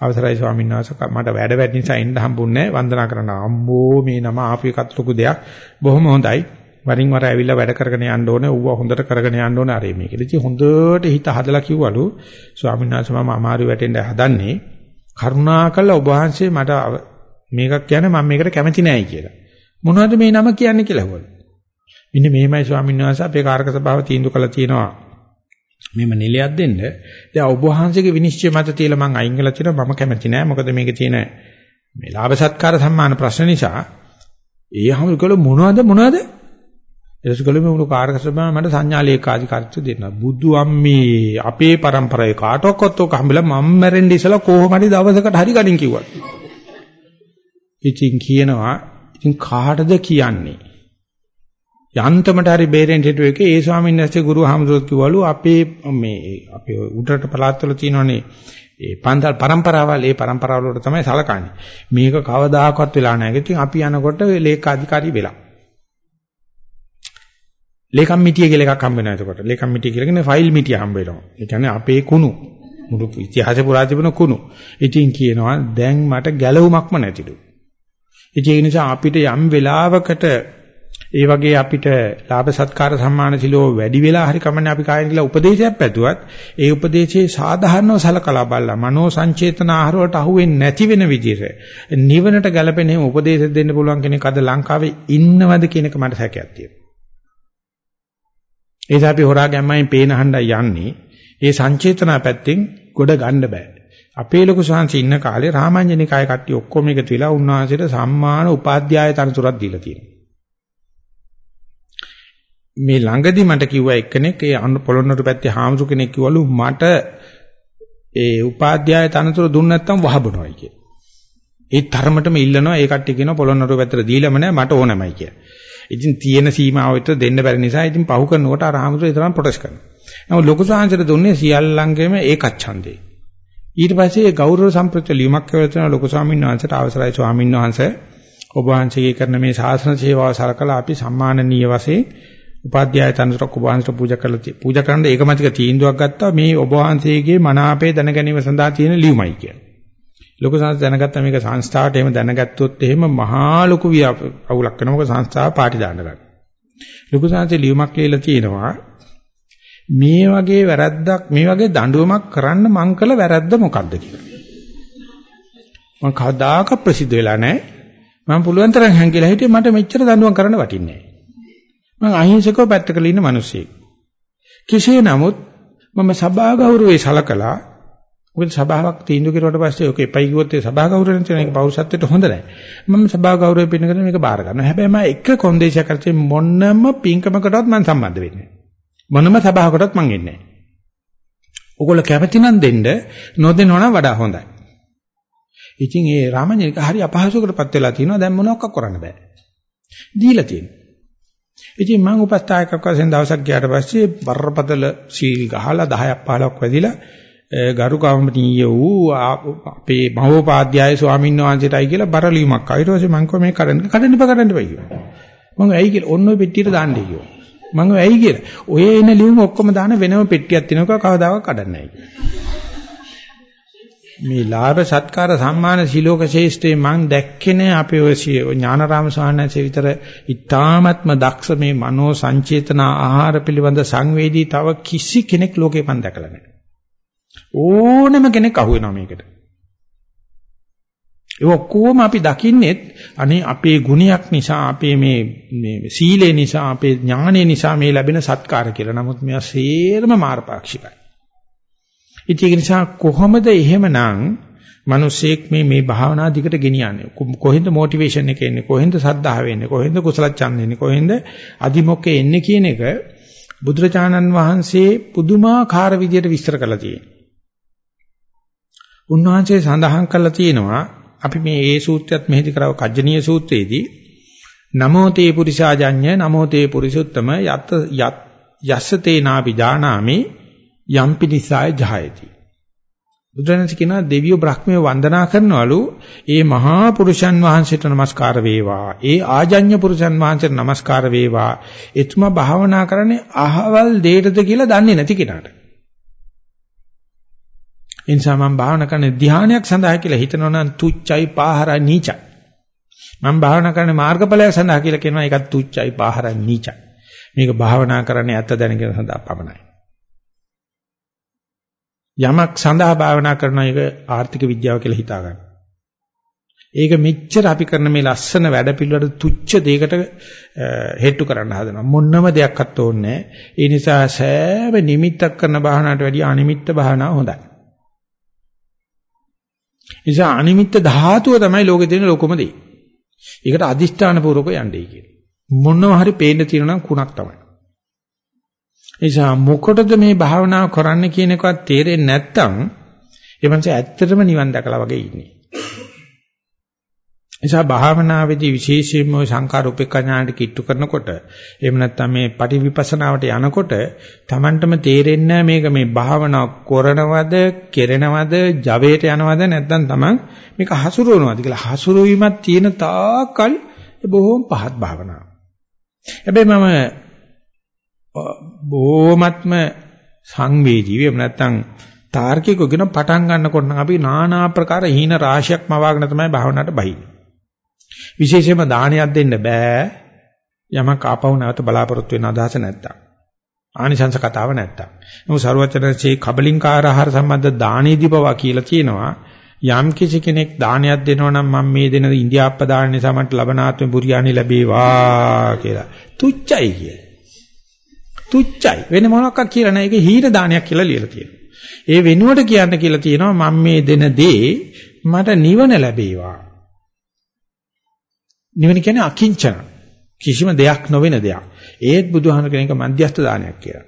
අවසරයි ස්වාමීන් වහන්සේ මට වැඩ වැඩ නිසා එන්න හම්බුන්නේ වන්දනා කරන්න. අම්මෝ මේ නම ආපු එකත් ලොකු දෙයක්. බොහොම හොඳයි. වරින් වර ඇවිල්ලා වැඩ කරගෙන යන්න ඕනේ. ඌව හොඳට කරගෙන යන්න ඕනේ. අර මේක. ඉතින් හොඳට හිත හදලා කිව්වලු ස්වාමීන් වහන්සේ මම අමාරු වැටෙන්න හදන්නේ. කරුණාකරලා ඔබ වහන්සේ මට මේකක් කියන්නේ මම මේකට කැමති නෑයි කියලා. මොනවද මේ නම කියන්නේ කියලා අහුවලු. මෙන්න මේමයි ස්වාමීන් වහන්සේ අපේ කාර්ක සභාව තීන්දුව කළා තියෙනවා. මෙම නිලයක් දෙන්න. දැන් ඔබ වහන්සේගේ විනිශ්චය මත තියලා මම අයින් කළා තියෙනවා මම කැමති නෑ. මොකද මේකේ තියෙන මේ ලාභ සත්කාර සම්මාන ප්‍රශ්න නිසා ඒ හැමෝකල මොනවද මොනවද? එතකොට මේ මුළු කාර්ක සභාව මට සංඥා ලේකාධිකාරීත්වය දෙන්න. බුදු අම්මේ අපේ પરම්පරාවේ කාටවත් ඔක හම්බෙලා මම මැරෙන්න ඉසලා කොහොම හරි දවසකට හරි ගණන් කිව්වා. ඉතින් කියනවා ඉතින් කාටද කියන්නේ? යන්තමට හරි බේරෙන්න හිටු එක ඒ ස්වාමීන් වහන්සේ ගුරු හාමුදුරුවෝ කිව්වලු අපේ මේ අපේ උඩරට පළාත්වල තියෙනවනේ ඒ පන්සල් પરම්පරාවල් ඒ પરම්පරාවල වල තමයි සලකන්නේ. මේක කවදාකවත් වෙලා නැහැ. ඉතින් අපි යනකොට ලේකාධිකාරී වෙලා. ලේකම් මිටිය කියලා එකක් හම්බ වෙනවා එතකොට. ලේකම් මිටිය කියලා කියන්නේ ෆයිල් මිටිය හම්බ වෙනවා. ඒ කියන්නේ අපේ කුණු මුළු ඉතිහාසය පුරා තිබෙන කුණු. ඉතින් කියනවා දැන් මට ගැළවුමක්ම නැතිලු. ඉතින් ඒ නිසා අපිට යම් වෙලාවකට ඒ වගේ අපිට ලාභ සත්කාර සම්මාන සිලෝ වැඩි වෙලා හරි කමන්නේ අපි කායෙන් කියලා උපදේශයක් පැතුවත් ඒ උපදේශයේ සාධාරණව සලකලා බලලා මනෝ සංචේතන ආහාර වලට අහුවෙන්නේ නැති වෙන විදිහට නිවනට ගැලපෙන හැම උපදේශ දෙන්න පුළුවන් කෙනෙක් අද ලංකාවේ ඉන්නවද කියන එක මට සැකයක් තියෙනවා. ඒ නිසා අපි හොරා ගැම්මෙන් පේන හඬයි යන්නේ. ඒ සංචේතන පැත්තෙන් ගොඩ ගන්න බෑ. අපේ ලොකු ශාන්සි ඉන්න කාලේ රාමඤ්ඤනිකාය කට්ටිය ඔක්කොම එකතු වෙලා උන්වහන්සේට සම්මාන උපාධ්‍යාය තනතුරක් දීලා තියෙනවා. මේ ළඟදි මට කිව්වා එක්කෙනෙක් ඒ පොළොන්නරු පැත්තේ හාමුදුර කෙනෙක් කිව්වලු මට ඒ උපාධ්‍යාය තනතුර දුන්න නැත්නම් වහබනොයි කිය. ඒ තරමටම ඉල්ලනවා ඒ කට්ටිය කියනවා පොළොන්නරු පැත්තට දීලම නැහැ මට ඕනමයි කිය. ඉතින් තියෙන සීමාව විතර දෙන්න බැරි නිසා ඉතින් පහු කරනකොට අර හාමුදුර ඒ තරම් ප්‍රොටෙස්ට් කරනවා. නමුත් ලොකු සාංශයට දුන්නේ සියල්ලංගෙම ඒකච්ඡන්දේ. ඊට පස්සේ ඒ ගෞරව සම්ප්‍රච ලියුමක් කරන ලොකු ස්වාමීන් වහන්සේට අවසරයි ස්වාමීන් වහන්සේ ඔබ වහන්සේගේ කරන මේ ශාසන සේවාව සලකලා අපි සම්මානනීය වශයෙන් උපාධ්‍යාය තනතුරක් ඔබ වහන්සේට පූජා කරලා පූජා කරන්න ඒකමතික තීන්දුවක් ගත්තා මේ ඔබ වහන්සේගේ මනාපේ දැන ගැනීම සඳහා තියෙන ලියුමයි කියලා. ලොකු සංස්ථා දැනගත්තා මේක සංස්ථාවට එහෙම දැනගත්තොත් එහෙම මහා ලොකු අවුලක් වෙනවා මොකද සංස්ථාව පාටි දාන්න ගන්න. ලොකු සංස්ථාවේ ලියුමක් ලියලා තියෙනවා මේ වගේ වැරද්දක් මේ වගේ දඬුවමක් කරන්න මං කළ වැරද්ද මොකද්ද කියලා. මං කවදාක ප්‍රසිද්ධ වෙලා නැහැ. මම පුළුවන් තරම් හැංගිලා හිටියේ මට මෙච්චර දඬුවම් කරන්න වටින්නේ නැහැ. මම අහිංසකව පැත්තකල ඉන්න මිනිස්සෙක්. කෙසේ නමුත් මම සභා ගෞරවයේ සලකලා මොකද සභාවක් තීන්දුව කෙරුවට පස්සේ ඔක එපයි කිව්වොත් ඒ සභා ගෞරවයෙන් කියන එක පෞරුෂත්වයට හොඳ නැහැ. මම සභා ගෞරවය පිළිගෙන මේක බාර ගන්නවා. හැබැයි මම එක කොන්දේශයක් කරච්චි මොනම පින්කමකටවත් මම සම්බන්ධ වෙන්නේ නැහැ. මොනම සභාවකටවත් මම එන්නේ නැහැ. ඔයගොල්ලෝ කැමති නම් දෙන්න නොදෙනවා නම් වඩා හොඳයි. ඉතින් ඒ රාමඤ්ඤික හරි අපහසුකටපත් වෙලා තිනවා දැන් මොනවක් කරන්න බෑ. දීලා තියෙනවා. ඉතින් මම උපස්ථායකක් වශයෙන් දවසක් ගියාට පස්සේ බරපතල සීල් ගහලා 10ක් 15ක් වැදිලා ගරු කවමනීය වූ අපේ මහෝපාද්‍යය ස්වාමීන් වහන්සේටයි කියලා බර ලියුමක් ආවා. ඊට පස්සේ මම කිව්වා මේ කඩන්න කඩන්න එපා කඩන්න එපා කිව්වා. මම ඇයි කියලා ඔන්න ඔය පෙට්ටියට දාන්නයි කිව්වා. මම ඇයි කියලා. ඔය එන ලියුම ඔක්කොම දාන වෙනම පෙට්ටියක් තියෙනවා කවදාවත් කඩන්නේ නැහැ කියලා. මේ ලාභ සත්කාර සම්මාන සිලෝක ශේෂ්ඨේ මං දැක්කේ නෑ අපේ ඔය ඥානාරාම සාහනසේ විතර ඊ타ත්ම දක්ෂ මේ මනෝ සංචේතන ආහාර පිළිබඳ සංවේදී තව කිසි කෙනෙක් ලෝකේ මං දැකලා නෑ ඕනම කෙනෙක් අහු වෙනවා මේකට ඒ ඔක්කොම අපි දකින්නෙත් අනේ අපේ ගුණයක් නිසා අපේ මේ මේ සීලේ නිසා අපේ ඥානය නිසා මේ ලැබෙන සත්කාර කියලා. නමුත් මේවා සේරම මාර්ගපාක්ෂිකයි. ඉතින් ඒ නිසා කොහොමද එහෙමනම් මිනිස්සෙක් මේ මේ භාවනා දිකට ගෙනියන්නේ? කොහෙන්ද මොටිවේෂන් එක එන්නේ? කොහෙන්ද සද්ධාව එන්නේ? කොහෙන්ද කුසල ඡන්ද එන්නේ? කොහෙන්ද අදිමොක්කේ එන්නේ කියන එක බුදුරජාණන් වහන්සේ පුදුමාකාර විදියට විස්තර කරලා තියෙනවා. උන්වහන්සේ සඳහන් කරලා තියෙනවා අපි මේ ඒ සූත්‍රයත් මෙහිදී කරව කජ්ජනීය සූත්‍රයේදී නමෝ තේ පුරිසාජඤ්ඤ නමෝ තේ පුරිසුත්තම යත් යත් යස්සතේ නාපි ජානාමි යම්පි නිසාය ජහයති. බුදුරජාණන් කියනවා දෙවියෝ බ්‍රහ්මයේ වන්දනා කරනවලු ඒ මහා පුරුෂයන් වහන්සේට নমස්කාර වේවා. ඒ ආජඤ්‍ය පුරුෂයන් වහන්සේට নমස්කාර වේවා. එතුමා භාවනා කරන්නේ අහවල් දෙයටද කියලා දන්නේ නැති කෙනාට. එනිසා මම භාවනා කරන්නේ ධානයක් සඳහා කියලා හිතනවා නම් තුච්චයි පාහරයි නීචයි. මම භාවනා කරන්නේ මාර්ගඵලය සඳහා කියලා කියනවා ඒකත් තුච්චයි පාහරයි නීචයි. මේක භාවනා කරන්නේ ඇත්ත දැනගෙන සඳහා පමණයි. යමක් සඳහා භාවනා කරන එක ආර්ථික විද්‍යාව කියලා හිතා ගන්න. ඒක මෙච්චර අපි කරන මේ ලස්සන වැඩ පිළිවෙලට තුච්ච දෙයකට හෙට්ටු කරන්න හදනවා. මොන්නම දෙයක්වත් ඕනේ ඒ නිසා සෑම නිමිත්තක් කරන භාවනාවට වැඩිය අනිමිත්ත භාවනාව හොඳයි. නිසා අනිමිත්ත ධාතුව තමයි ලෝකේ තියෙන ලොකුම දේ. ඒකට අදිෂ්ඨාන පූර්වක යන්නේ කියලා. මොනවා හරි පේන්න තියෙනවා නම් කුණක් තමයි. නිසා මොකටද මේ භාවනාව කරන්න කියන එකවත් තේරෙන්නේ නැත්නම් ඒ මනස ඇත්තටම නිවන් දැකලා වගේ ඉන්නේ. නිසා භාවනාවේදී විශේෂයෙන්ම සංකාර උපේක්ඛා ඥානට කිට්ටු කරනකොට එහෙම නැත්නම් මේ පටිවිපස්සනාවට යනකොට Tamanටම තේරෙන්නේ මේක මේ භාවනා කරනවද, කෙරෙනවද, ජවයට යනවද නැත්නම් Taman මේක හසුරුවනවද කියලා හසුරුවීමක් තියෙන තාකල් බොහොම පහත් භාවනාවක්. හැබැයි මම බොහොමත්ම සංවේදීව එහෙම නැත්නම් තාර්කිකව කියන පටන් ගන්නකොට නම් අපි নানা ආකාර හීන රාශියක් මවාගෙන තමයි භාවනාවට බහින්නේ. විශේෂයෙන්ම දානයක් දෙන්න බෑ යමක් ආපහු නැවත බලාපොරොත්තු වෙන අදහස නැත්තම්. ආනිසංස කතාව නැත්තම්. නමුත් සරුවචනසේ කබලින්කාර ආහාර සම්බන්ධ දානේදී පවා කියලා කියනවා යම් කිසි කෙනෙක් දානයක් දෙනවා නම් මම මේ දෙන ඉන්දියාප්ප දාන නිසා මට ලබනාත්ම බුරියානි ලැබේවා කියලා. තුච්චයි කියලා. තුච්චයි. වෙන මොනවාක් කියලා නැහැ. ඒක හීන දානයක් කියලා ලියලා තියෙනවා. ඒ වෙනුවට කියන්න කියලා තියෙනවා මම මේ දෙන දේ මට නිවන ලැබේවා. නිවන කියන්නේ අකිංචන. කිසිම දෙයක් නොවන දෙයක්. ඒත් බුදුහාම කෙනෙක් මධ්‍යස්ථ දානයක් කියලා.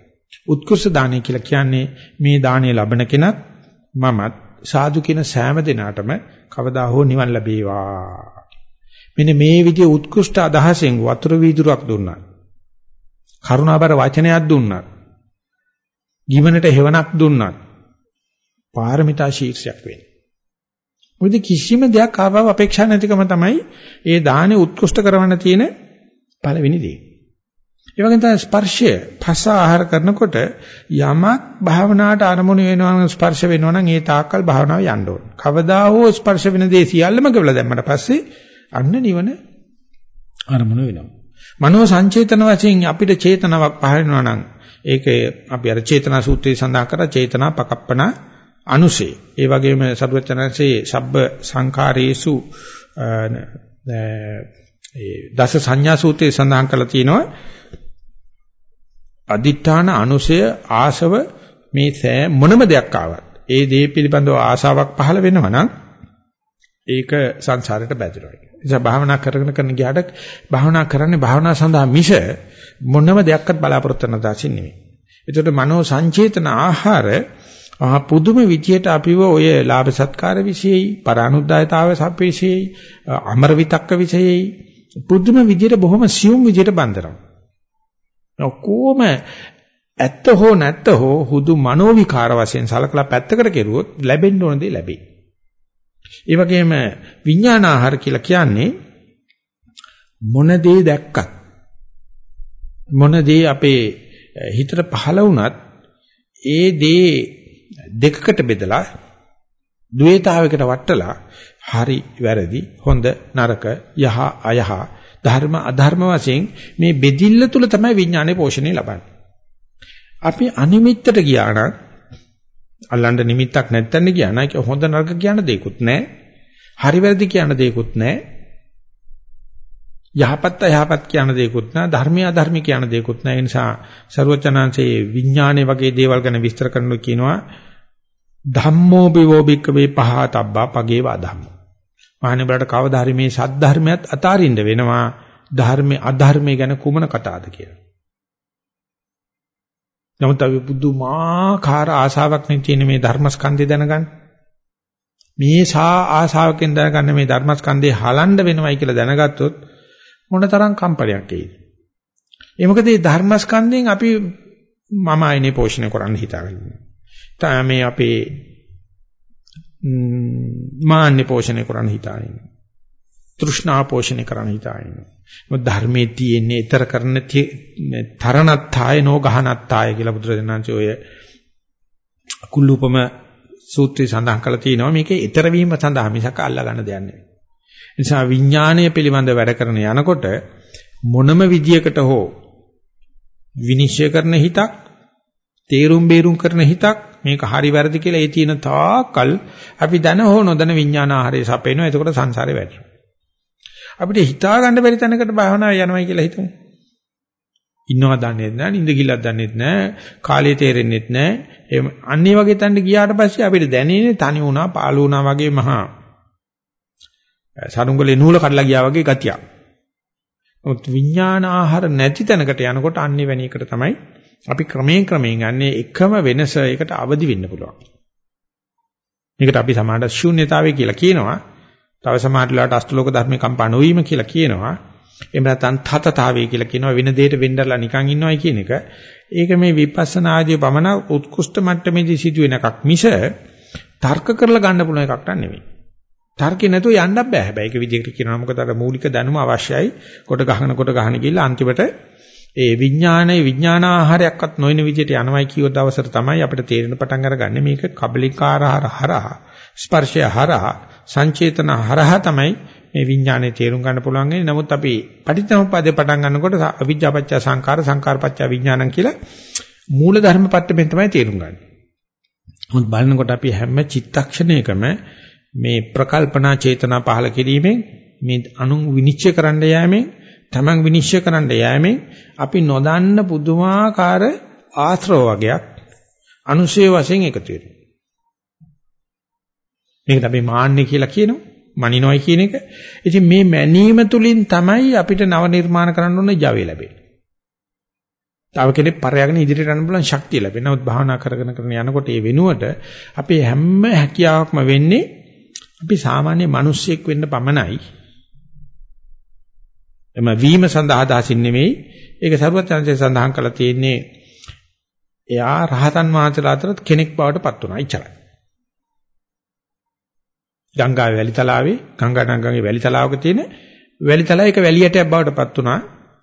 උත්කෘෂ්ඨ දානය කියලා කියන්නේ මේ දාණය ලබන කෙනත් මමත් සාදු කියන සෑම දිනාටම කවදා හෝ නිවන් ලැබේවා. මෙන්න මේ විදිහේ උත්කෘෂ්ඨ අදහසෙන් වතුර වීදුරක් දුන්නා. කරුණාබර වචනයක් දුන්නත් ජීවනට හේවණක් දුන්නත් පාරමිතා ශීර්ෂයක් වෙන්නේ. මොකද කිසිම දෙයක් ආවව අපේක්ෂා නැතිකම තමයි ඒ දාහනේ උත්කෘෂ්ඨ කරවන්න තියෙන පළවෙනි දේ. ඒ වගේම තමයි ස්පර්ශය භස ආහාර කරනකොට යමක් භාවනාවට අරමුණු වෙනවා ස්පර්ශ වෙනවා නම් ඒ තාක්කල් භාවනාව යන්න ඕන. කවදා හෝ ස්පර්ශ වෙන දේ සියල්ලම ගෙවලා දැම්මට පස්සේ අන්න නිවන අරමුණු වෙනවා. මනෝ සංචේතන වශයෙන් අපිට චේතනාවක් පහළ වෙනවා නම් ඒක අපි අර චේතනා සූත්‍රයේ සඳහන් කරා චේතනා පකප්පන අනුසේ. ඒ වගේම සරුවචනන්සේ සබ්බ සංඛාරේසු ඒ දස සංඥා සූත්‍රයේ සඳහන් කරලා තියෙනවා අදිඨාන අනුසය ආසව මේ සෑ මොනම දෙයක් ආවත් ඒ දේ පිළිබඳව ආසාවක් පහළ වෙනවා නම් ඒක සංසාරයට බැඳෙනවා. නිසා භාවනා කරගෙන කරන ගියාට භාවනා කරන්නේ භාවනා සඳහා මිස මොනම දෙයක්වත් බලාපොරොත්තු වෙන දාසින් නෙමෙයි. ඒකට මනෝ සංචේතන ආහාර පුදුම විදියට අපිව ඔය ලාභ සත්කාර විශේෂයි පරානුද්යතාව සපේශේයි අමර විතක්ක විශේෂයි පුදුම විදියට බොහොම සියුම් විදියට බඳිනවා. ඔක්කොම ඇත්ත හෝ නැත්ත හෝ හුදු මනෝ විකාර වශයෙන් සලකලා පැත්තකට කෙරුවොත් ලැබෙන්න ඕන දේ ලැබෙයි. ඒ වගේම විඥානාහාර කියලා කියන්නේ මොන දේ දැක්කත් මොන දේ අපේ හිතට පහළ වුණත් ඒ දේ දෙකකට බෙදලා ද්වේතාවයකට වටලා හරි වැරදි හොඳ නරක යහ අයහ ධර්ම අධර්ම වශයෙන් මේ බෙදිල්ල තුල තමයි විඥානයේ පෝෂණය ලබන්නේ. අපි අනිමිත්තට ගියා නම් අල්ලන්න නිමිත්තක් නැත්තන් කියන එක හොඳ නරක කියන දෙයක්වත් නැහැ. හරි වැරදි කියන දෙයක්වත් නැහැ. යහපත් අයහපත් කියන දෙයක්වත් නැහැ. ධර්මීය අධර්මී කියන දෙයක්වත් නැහැ. ඒ නිසා ਸਰවචනාංශයේ විඥානයේ වගේ දේවල් ගැන විස්තර කරනකොට කියනවා ධම්මෝ බිවෝබික්ක වේ පහතබ්බා පගේ වදම්මෝ. මහණේ බලට කවදා හරි මේ සද්ධර්මයත් අතාරින්න වෙනවා ධර්මයේ අධර්මයේ ගැන කුමන කතාවද කියලා. නමුත් අපි බුදුමාකාර ආශාවක් නේ තියෙන මේ ධර්මස්කන්ධය දැනගන්න. මේ සා ආශාවකින් දැනගන්න මේ ධර්මස්කන්ධේ හලන්න වෙනවයි කියලා දැනගත්තොත් මොනතරම් කම්පලයක් එයිද? ඒ මොකද මේ ධර්මස්කන්ධයෙන් අපි මම ආයනේ පෝෂණය කරන්න හිතාගෙන ඉන්නවා. මේ අපේ මාන්නේ පෝෂණය කරන්න හිතාගෙන ඉන්නවා. තෘෂ්ණා පෝෂණය කරන්න හිතාගෙන ඉන්නවා. මොකද ධර්මයේ තියෙන්නේ ඊතර කරන තරණත්තාය නෝ ගහනත්තාය කියලා බුදුරජාණන්සේ ඔය කුල්ලූපම සූත්‍රය සඳහන් කරලා තියෙනවා මේකේ ඊතර වීම සඳහා මිසක අල්ලා ගන්න දෙයක් නෙවෙයි. නිසා විඥාණය පිළිබඳ වැඩ කරන යනකොට මොනම විදියකට හෝ විනිශ්චය කරන හිතක් තේරුම් බේරුම් කරන හිතක් මේක හරි වැරදි කියලා ඒ තියෙන තාකල් අපි දන හෝ නොදන විඥාන ආහාරය සපේනවා එතකොට සංසාරේ වැටෙනවා අපිට හිතා ගන්න බැරි තැනකට භාවනාව යනවා කියලා හිතමු ඉන්නවා දන්නේ නැහැ නිින්ද කිල්ලක් දන්නේ නැහැ කාලය තේරෙන්නේ නැහැ එහෙම අන්නේ වගේ තැනට ගියාට පස්සේ අපිට දැනෙන්නේ තනි වුණා පාළු වුණා වගේ මහා සරුංගලේ නූල කඩලා ගියා වගේ ගතියක් නමුත් විඥාන ආහාර නැති තැනකට යනකොට අන්නේ වැනි එකට තමයි අපි ක්‍රමයෙන් ක්‍රමයෙන් යන්නේ එකම වෙනස ඒකට අවදි වෙන්න පුළුවන්. මේකට අපි සමාඩ ශූන්‍යතාවය කියලා කියනවා. තව සමාඩලාට අෂ්ටලෝක ධර්මේ කම්පා නොවීම කියලා කියනවා. එහෙම නැත්නම් තතතාවය කියලා කියනවා වෙන දෙයකට වෙන්නලා නිකන් ඉන්නවයි කියන එක. ඒක මේ විපස්සනා ආදී පමණ උත්කෘෂ්ඨ මට්ටමේදී සිදුවෙන එකක් මිස තර්ක කරලා ගන්න පුළුවන් එකක් නෙවෙයි. තර්කේ නැතුව යන්න බෑ. හැබැයි ඒක විදිහට කියනවා මොකද අර මූලික දැනුම අවශ්‍යයි. කොට ගහන කොට ගහන ගිහලා අන්තිමට ඒ විඥානයේ විඥානාහාරයක්වත් නොවන විදිහට යනවයි කියව දවසට තමයි අපිට තේරෙන පටන් අරගන්නේ මේක කබලිකාරහර හරහා ස්පර්ශය හරහා සංචේතන හරහා තමයි මේ විඥානයේ තේරුම් ගන්න පුළුවන් වෙන්නේ. නමුත් අපි පටිච්චසමුප්පාදේ පටන් ගන්නකොට අවිජ්ජාපච්ච සංකාර සංකාරපච්ච විඥානං කියලා මූල ධර්ම පත්‍රයෙන් තමයි තේරුම් ගන්න. මොකද බලනකොට අපි හැම චිත්තක්ෂණයකම මේ ප්‍රකල්පනා චේතනා පහල කිරීමෙන් මේ අනු විනිශ්චය කරන්න යෑමෙන් තමන් විනිශ්චය කරන්න යෑමෙන් අපි නොදන්න පුදුමාකාර ආශ්‍රව වගේක් අනුශේ වශයෙන් එකතු වෙනවා. මේකට අපි මාන්නේ කියලා කියනවා. මනිනොයි කියන එක. ඉතින් මේ මැනීම තුලින් තමයි අපිට නව නිර්මාණ කරන්න ඕන Java ලැබෙන්නේ. තව කෙනෙක් පරයාගෙන ඉදිරියට යන්න පුළුවන් ශක්තිය ලැබෙනවා. නමුත් භාවනා කරගෙන කරගෙන යනකොට ඒ වෙනුවට අපේ හැම හැකියාවක්ම වෙන්නේ අපි සාමාන්‍ය මිනිස්සෙක් වෙන්න පමණයි. එම වීම සඳහා දාසින් නෙමෙයි. ඒක සරුවචනසේ සඳහන් කරලා තියෙන්නේ එයා රහතන් වහන්සේලා අතර කෙනෙක් බවට පත් වුණා. ඉච්චරයි. ගංගාවේ වැලි තලාවේ ගංගා නංගගේ වැලි තලාවක තියෙන වැලි තලාව එක වැලියටයක් බවට පත් වුණා.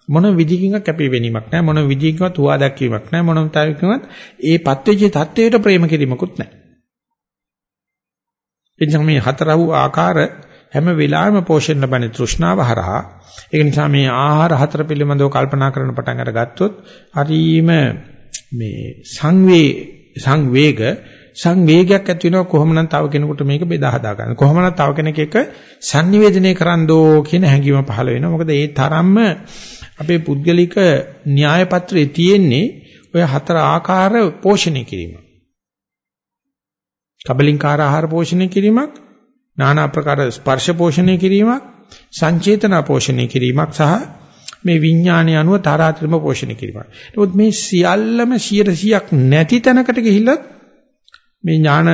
මොන විදිකින්වත් කැපී වෙනීමක් නැහැ මොන විදිකින්වත් හුවා දැක්වීමක් නැහැ මොන තාවිකවත් ඒ පත්වෙච්ච தത്വයට ප්‍රේම කිරීමකුත් නැහැ. එනිසා මේ හතර වූ ආකාර හැම වෙලාවෙම පෝෂණ ලබන්නේ තෘෂ්ණාව හරහා ඒ නිසා මේ ආහාර හතර පිළිබඳව කල්පනා කරන පටන් අරගත්තොත් හරීම මේ සංවේ සංවේග සංවේගයක් ඇති වෙනවා කොහොමනම් තව කෙනෙකුට මේක බෙදා හදා ගන්න. කොහොමනම් තව කෙනෙක් එක sannivedanaya කරන්නෝ කියන හැඟීම පහළ වෙනවා. මොකද ඒ තරම්ම අපේ පුද්ගලික න්‍යාය පත්‍රයේ තියෙන්නේ ඔය හතර ආකාර පෝෂණය කිරීම. කබලින්කාර ආහාර පෝෂණය කිරීමක්, নানা ආකාර ස්පර්ශ පෝෂණය කිරීමක්, සංචේතන පෝෂණය කිරීමක් සහ මේ විඥානය අනුව තාරාතිරම පෝෂණය කිරීමක්. නමුත් මේ සියල්ලම 100%ක් නැති තැනකට ගිහිල්ලත් මේ ඥාන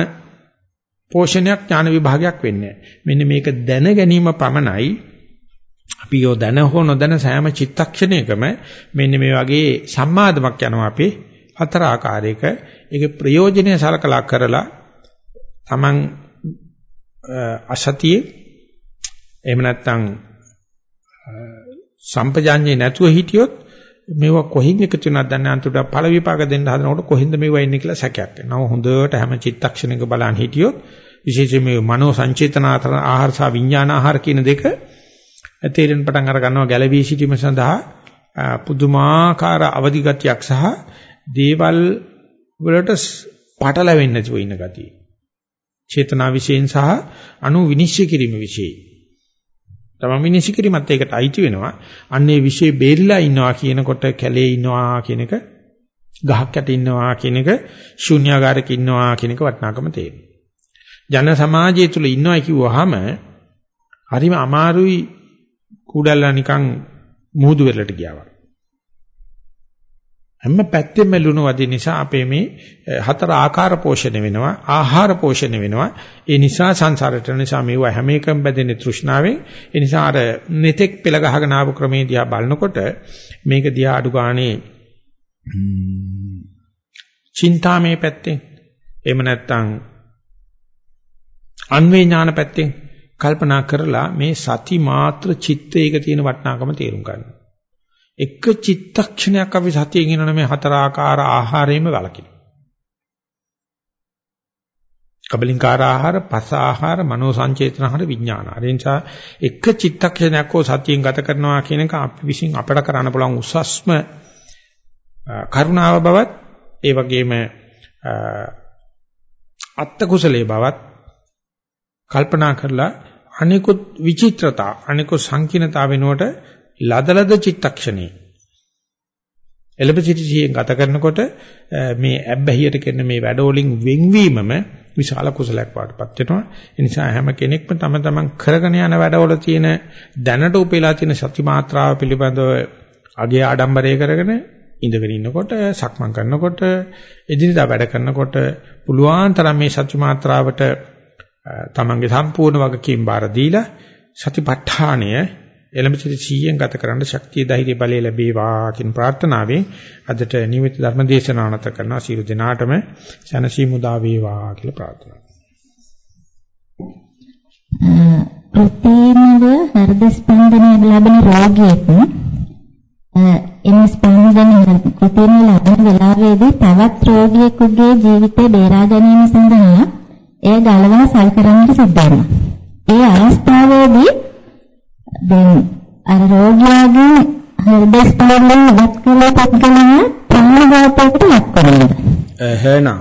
පෝෂණයක් ඥාන විභාගයක් වෙන්නේ මෙන්න මේක දැන ගැනීම පමණයි. අපි යෝ දැන හෝ නොදැන සෑම චිත්තක්ෂණයකම මෙන්න මේ වගේ සම්මාදමක් යනවා අපේ හතර ආකාරයක. ඒකේ ප්‍රයෝජනය සලකලා කරලා Taman අසතියේ එහෙම නැත්නම් සම්පජාඤ්ඤේ නැතුව හිටියොත් මේවා කොහින් එකතු වෙනවද දන්නේ අන්තිමට ඵල විපාක දෙන්න හදනකොට කොහින්ද මේවා ඉන්නේ කියලා සැකයක් එනවා. හොඳට හැම චිත්තක්ෂණයක බලන් හිටියොත් විශේෂයෙන් මේ මනෝ සංචේතන ආහාර සහ විඥාන ආහාර කියන දෙක තේරෙන පටන් අර ගන්නවා ගැළවී සිටීම සඳහා පුදුමාකාර අවදි ගතියක් සහ දේවල් වලට පටලැවෙන්නේ නැතුව ඉන්න ගතිය. චේතනා විශේෂයෙන් සහ අනු විනිශ්චය කිරීම විශේෂයි. තමන් විනිශ්චය කිරීමත් ඒකට අයිති වෙනවා. අන්නේ විශේෂ බේරිලා ඉන්නවා කියනකොට කැලේ ඉන්නවා කියන එක ගහක් යට ඉන්නවා කියන එක ශුන්‍යාගාරයක ඉන්නවා කියන එක වටිනාකම තේරෙනවා. ජන සමාජය තුල ඉන්නවා කිව්වහම හරිම අමාරුයි කුඩල්ලා නිකන් මුහුදු වෙලට ගියා වගේ. හැම පැත්තෙම ලුණු වදින නිසා අපේ මේ හතර ආකාර පෝෂණය වෙනවා ආහාර පෝෂණය වෙනවා. ඒ නිසා සංසාරයට නිසා මේවා හැම එකම බැඳෙන්නේ තෘෂ්ණාවෙන්. ඒ නිසා අර netek පෙළ ගහගෙන ආපු ක්‍රමේ දිහා බලනකොට මේක දිහා අඩු ගානේ චින්තාමේ පැත්තෙන් එහෙම නැත්නම් අන්වේ ඥාන පැත්තෙන් කල්පනා කරලා මේ සති මාත්‍ර චිත්තයක තියෙන වටිනාකම තේරුම් ගන්නවා එක චිත්තක්ෂණයක් අපි සතියෙන් ඉන්නන මේ හතර ආකාර ආහාරයෙන්ම වලකින. කබලින්කාර ආහාර, පස ආහාර, මනෝ සංචේතන ආහාර, විඥාන. ඒ නිසා එක චිත්තක්ෂණයක් හෝ සතියෙන් ගත කරනවා කියන එක අපි විසින් අපට කරන්න පුළුවන් උසස්ම කරුණාව බවත් ඒ වගේම අත්ත කුසලයේ බවත් කල්පනා කරලා අනිකුත් විචිත්‍රතා අනිකුත් සංකීර්ණතාව වෙනුවට ලදලද චිත්තක්ෂණේ එළඹ සිටියෙන් ගත කරනකොට මේ ඇබ්බැහියට කරන මේ වැඩවලින් වෙන්වීමම විශාල කුසලයක් වඩපත් වෙනවා. ඒ නිසා හැම කෙනෙක්ම තම තමන් කරගෙන යන වැඩවල තියෙන දැනට උපේලා තියෙන සති මාත්‍රාව පිළිබඳව අගේ ආඩම්බරය කරගෙන ඉඳගෙන ඉන්නකොට සක්මන් කරනකොට එදිනදා වැඩ කරනකොට පුළුවන් තරම් මේ සති මාත්‍රාවට තමන්ගේ සම්පූර්ණ වගකීම් බාර දීලා සතිපට්ඨානය එළඹ සිටි 100න් ගත කරන්න ශක්තිය ධෛර්ය බලය ලැබේවා කියන ප්‍රාර්ථනාවෙන් අදට නියමිත ධර්ම දේශනාව නැත කරනවා සියලු දෙනාටම සනසි මුදා වේවා කියලා ප්‍රාර්ථනා ප්‍රතිමව හෘද ස්පන්දනය ලැබෙන රෝගියෙක් එම ස්පන්දනය ප්‍රතිම ලැබෙන වෙලාවේදී තවත් රෝගියෙකුගේ ජීවිතය බේරා ගැනීම සඳහා එය ගලවලා සල් කරන්නට සිද්ධ වෙනවා. ඒ අවස්ථාවේදී දැන් අර රෝගියාගේ හෘද ස්පන්දනය ඉවත් කරලා පත්කලන ප්‍රාණඝාතයකට ලක් කරනවා. එහෙනම්.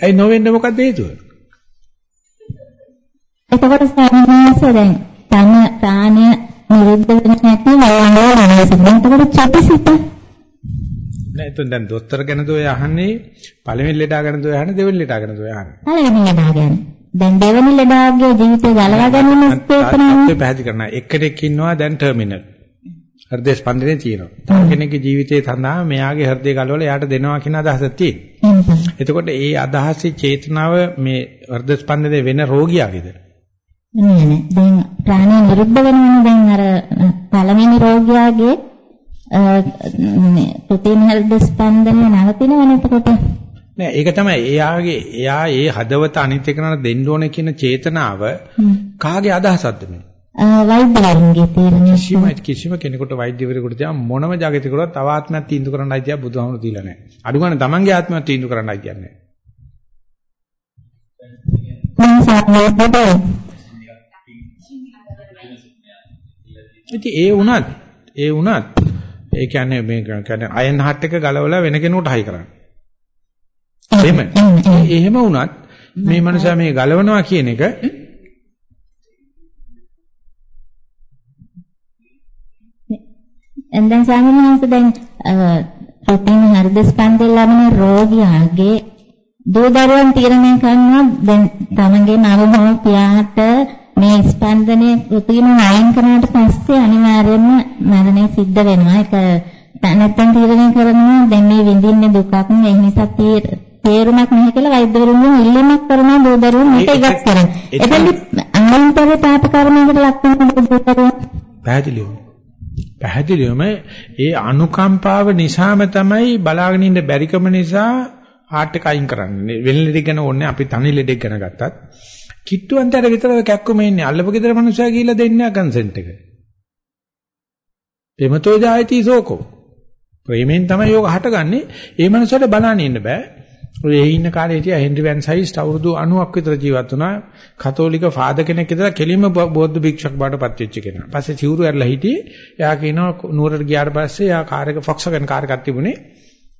ඒ නොවෙන්න මොකද හේතුව? එතකොට සාමාන්‍යයෙන් දැන් තම ප්‍රාණය නිරුද්ධ වෙන්නේ නැත්නම් වයංගල වෙනවා. එතකොට චටිසිත නෑ එතෙන් දැන් දොස්තර ගැනද ඔය අහන්නේ පළවෙනි ලෙඩා ගැනද ඔය අහන්නේ දෙවෙනි ලෙඩා ගැනද ඔය අහන්නේ පළවෙනි ලෙඩා ගැන දැන් දෙවෙනි ලෙඩාගේ ජීවිතය ගලවා ගැනීම ස්ථේතනයි. අපේ පැහැදිලි කරනවා. එක්කෙනෙක් ඉන්නවා දැන් ටර්මිනල්. හෘද ස්පන්දනය තියෙනවා. තව කෙනෙක්ගේ ජීවිතය සඳහා මෙයාගේ හෘදය ගලවලා එයාට දෙනවා කියන අදහසක් තියෙනවා. එතකොට ඒ අදහසේ චේතනාව මේ හෘද ස්පන්දනය වෙන රෝගියාගේද? නෑ නෑ. දැන් ප්‍රාණය නිරුද්ධ වෙනවනේ දැන් අර පළවෙනි රෝගියාගේ ප්‍රතින හෘද ස්පන්දනය නවතිනවනේ එතකොට. නෑ ඒක තමයි එයාගේ එයා ඒ හදවත අනිත් එකනට දෙන්න ඕනේ කියන චේතනාව කාගේ අදහසක්ද මේ? වෛද්‍යවරුන්ගේ තීරණය. කිසිම කිසිම කෙනෙකුට වෛද්‍යවරයෙකුට තියා මොනම జగතිකරවත් තව ආත්මයක් තීන්දුව කරන්නයි තියා බුදුහාමුදුරු දීලා නැහැ. අඩු ගන්න තමන්ගේ ආත්මයක් තීන්දුව කරන්නයි කියන්නේ. ඉතින් ඒ වුණත් ඒ වුණත් ඒ කියන්නේ මේ කියන්නේ අයන් හට් එක ගලවලා වෙන කෙනෙකුට හයි කරන්නේ. එහෙම. එහෙම වුණත් මේ මනුස්සයා මේ ගලවනවා කියන එක දැන් සාමාන්‍යයෙන් දැන් ප්‍රතිම හෘද ස්පන්දන ලබන රෝගියාගේ දෝ දරුවන් තීරණය කරනවා. දැන් තමන්ගේ නවම පියාට මේ ස්පන්දනයේ කෘතිම අයින් කරනාට පස්සේ අනිවාර්යයෙන්ම මරණය සිද්ධ වෙනවා. ඒක නැත්තම් තීරණය කරනවා. දැන් මේ විඳින්නේ දුකක් ඒ නිසා තේරුමක් නැහැ කියලා වෛද්‍යවරුන් ඉල්ලීමක් කරනවා දෝදරුවන් මේක ඉවත් කරන්න. එතෙන්දි අනුන්තර පාප කර්මයකට ලක් වෙන දෝදරුවන් පැහැදිලිව. පැහැදිලිවම ඒ අනුකම්පාව නිසාම තමයි බලාගෙන ඉන්න බැරිකම නිසා හાર્ට් එක අයින් කරන්නේ. වෙන ලෙඩෙක් ගැන ඕනේ අපි තනි ලෙඩෙක් ගැන ගත්තත් කිට්ටුවන්තර විතර කැක්කම ඉන්නේ. අල්ලපු ගෙදර මනුස්සයා ගිහිල්ලා දෙන්නේ කන්සෙන්ට් එක. ප්‍රේමතෝ ජායති සෝකෝ. ප්‍රේමෙන් තමයි යෝග හටගන්නේ. ඒ මනුස්සයාට බලන්න ඉන්න බෑ. ඔය ඒ ඉන්න කාලේ හිටියා හෙන්රි වැන් සයිස්ට් අවුරුදු 90ක් විතර ජීවත් වුණා. කතෝලික ෆාදර් කෙනෙක් ඉඳලා කෙලින්ම බෞද්ධ භික්ෂුවක් බවට පත් වෙච්ච කෙනා. පස්සේ සිවුරු ඇරලා හිටියේ. එයා කියනවා නුවරට ගියාට පස්සේ එයා කාර් එක ෆොක්ස්වැගන් කාර් එකක් තිබුණේ.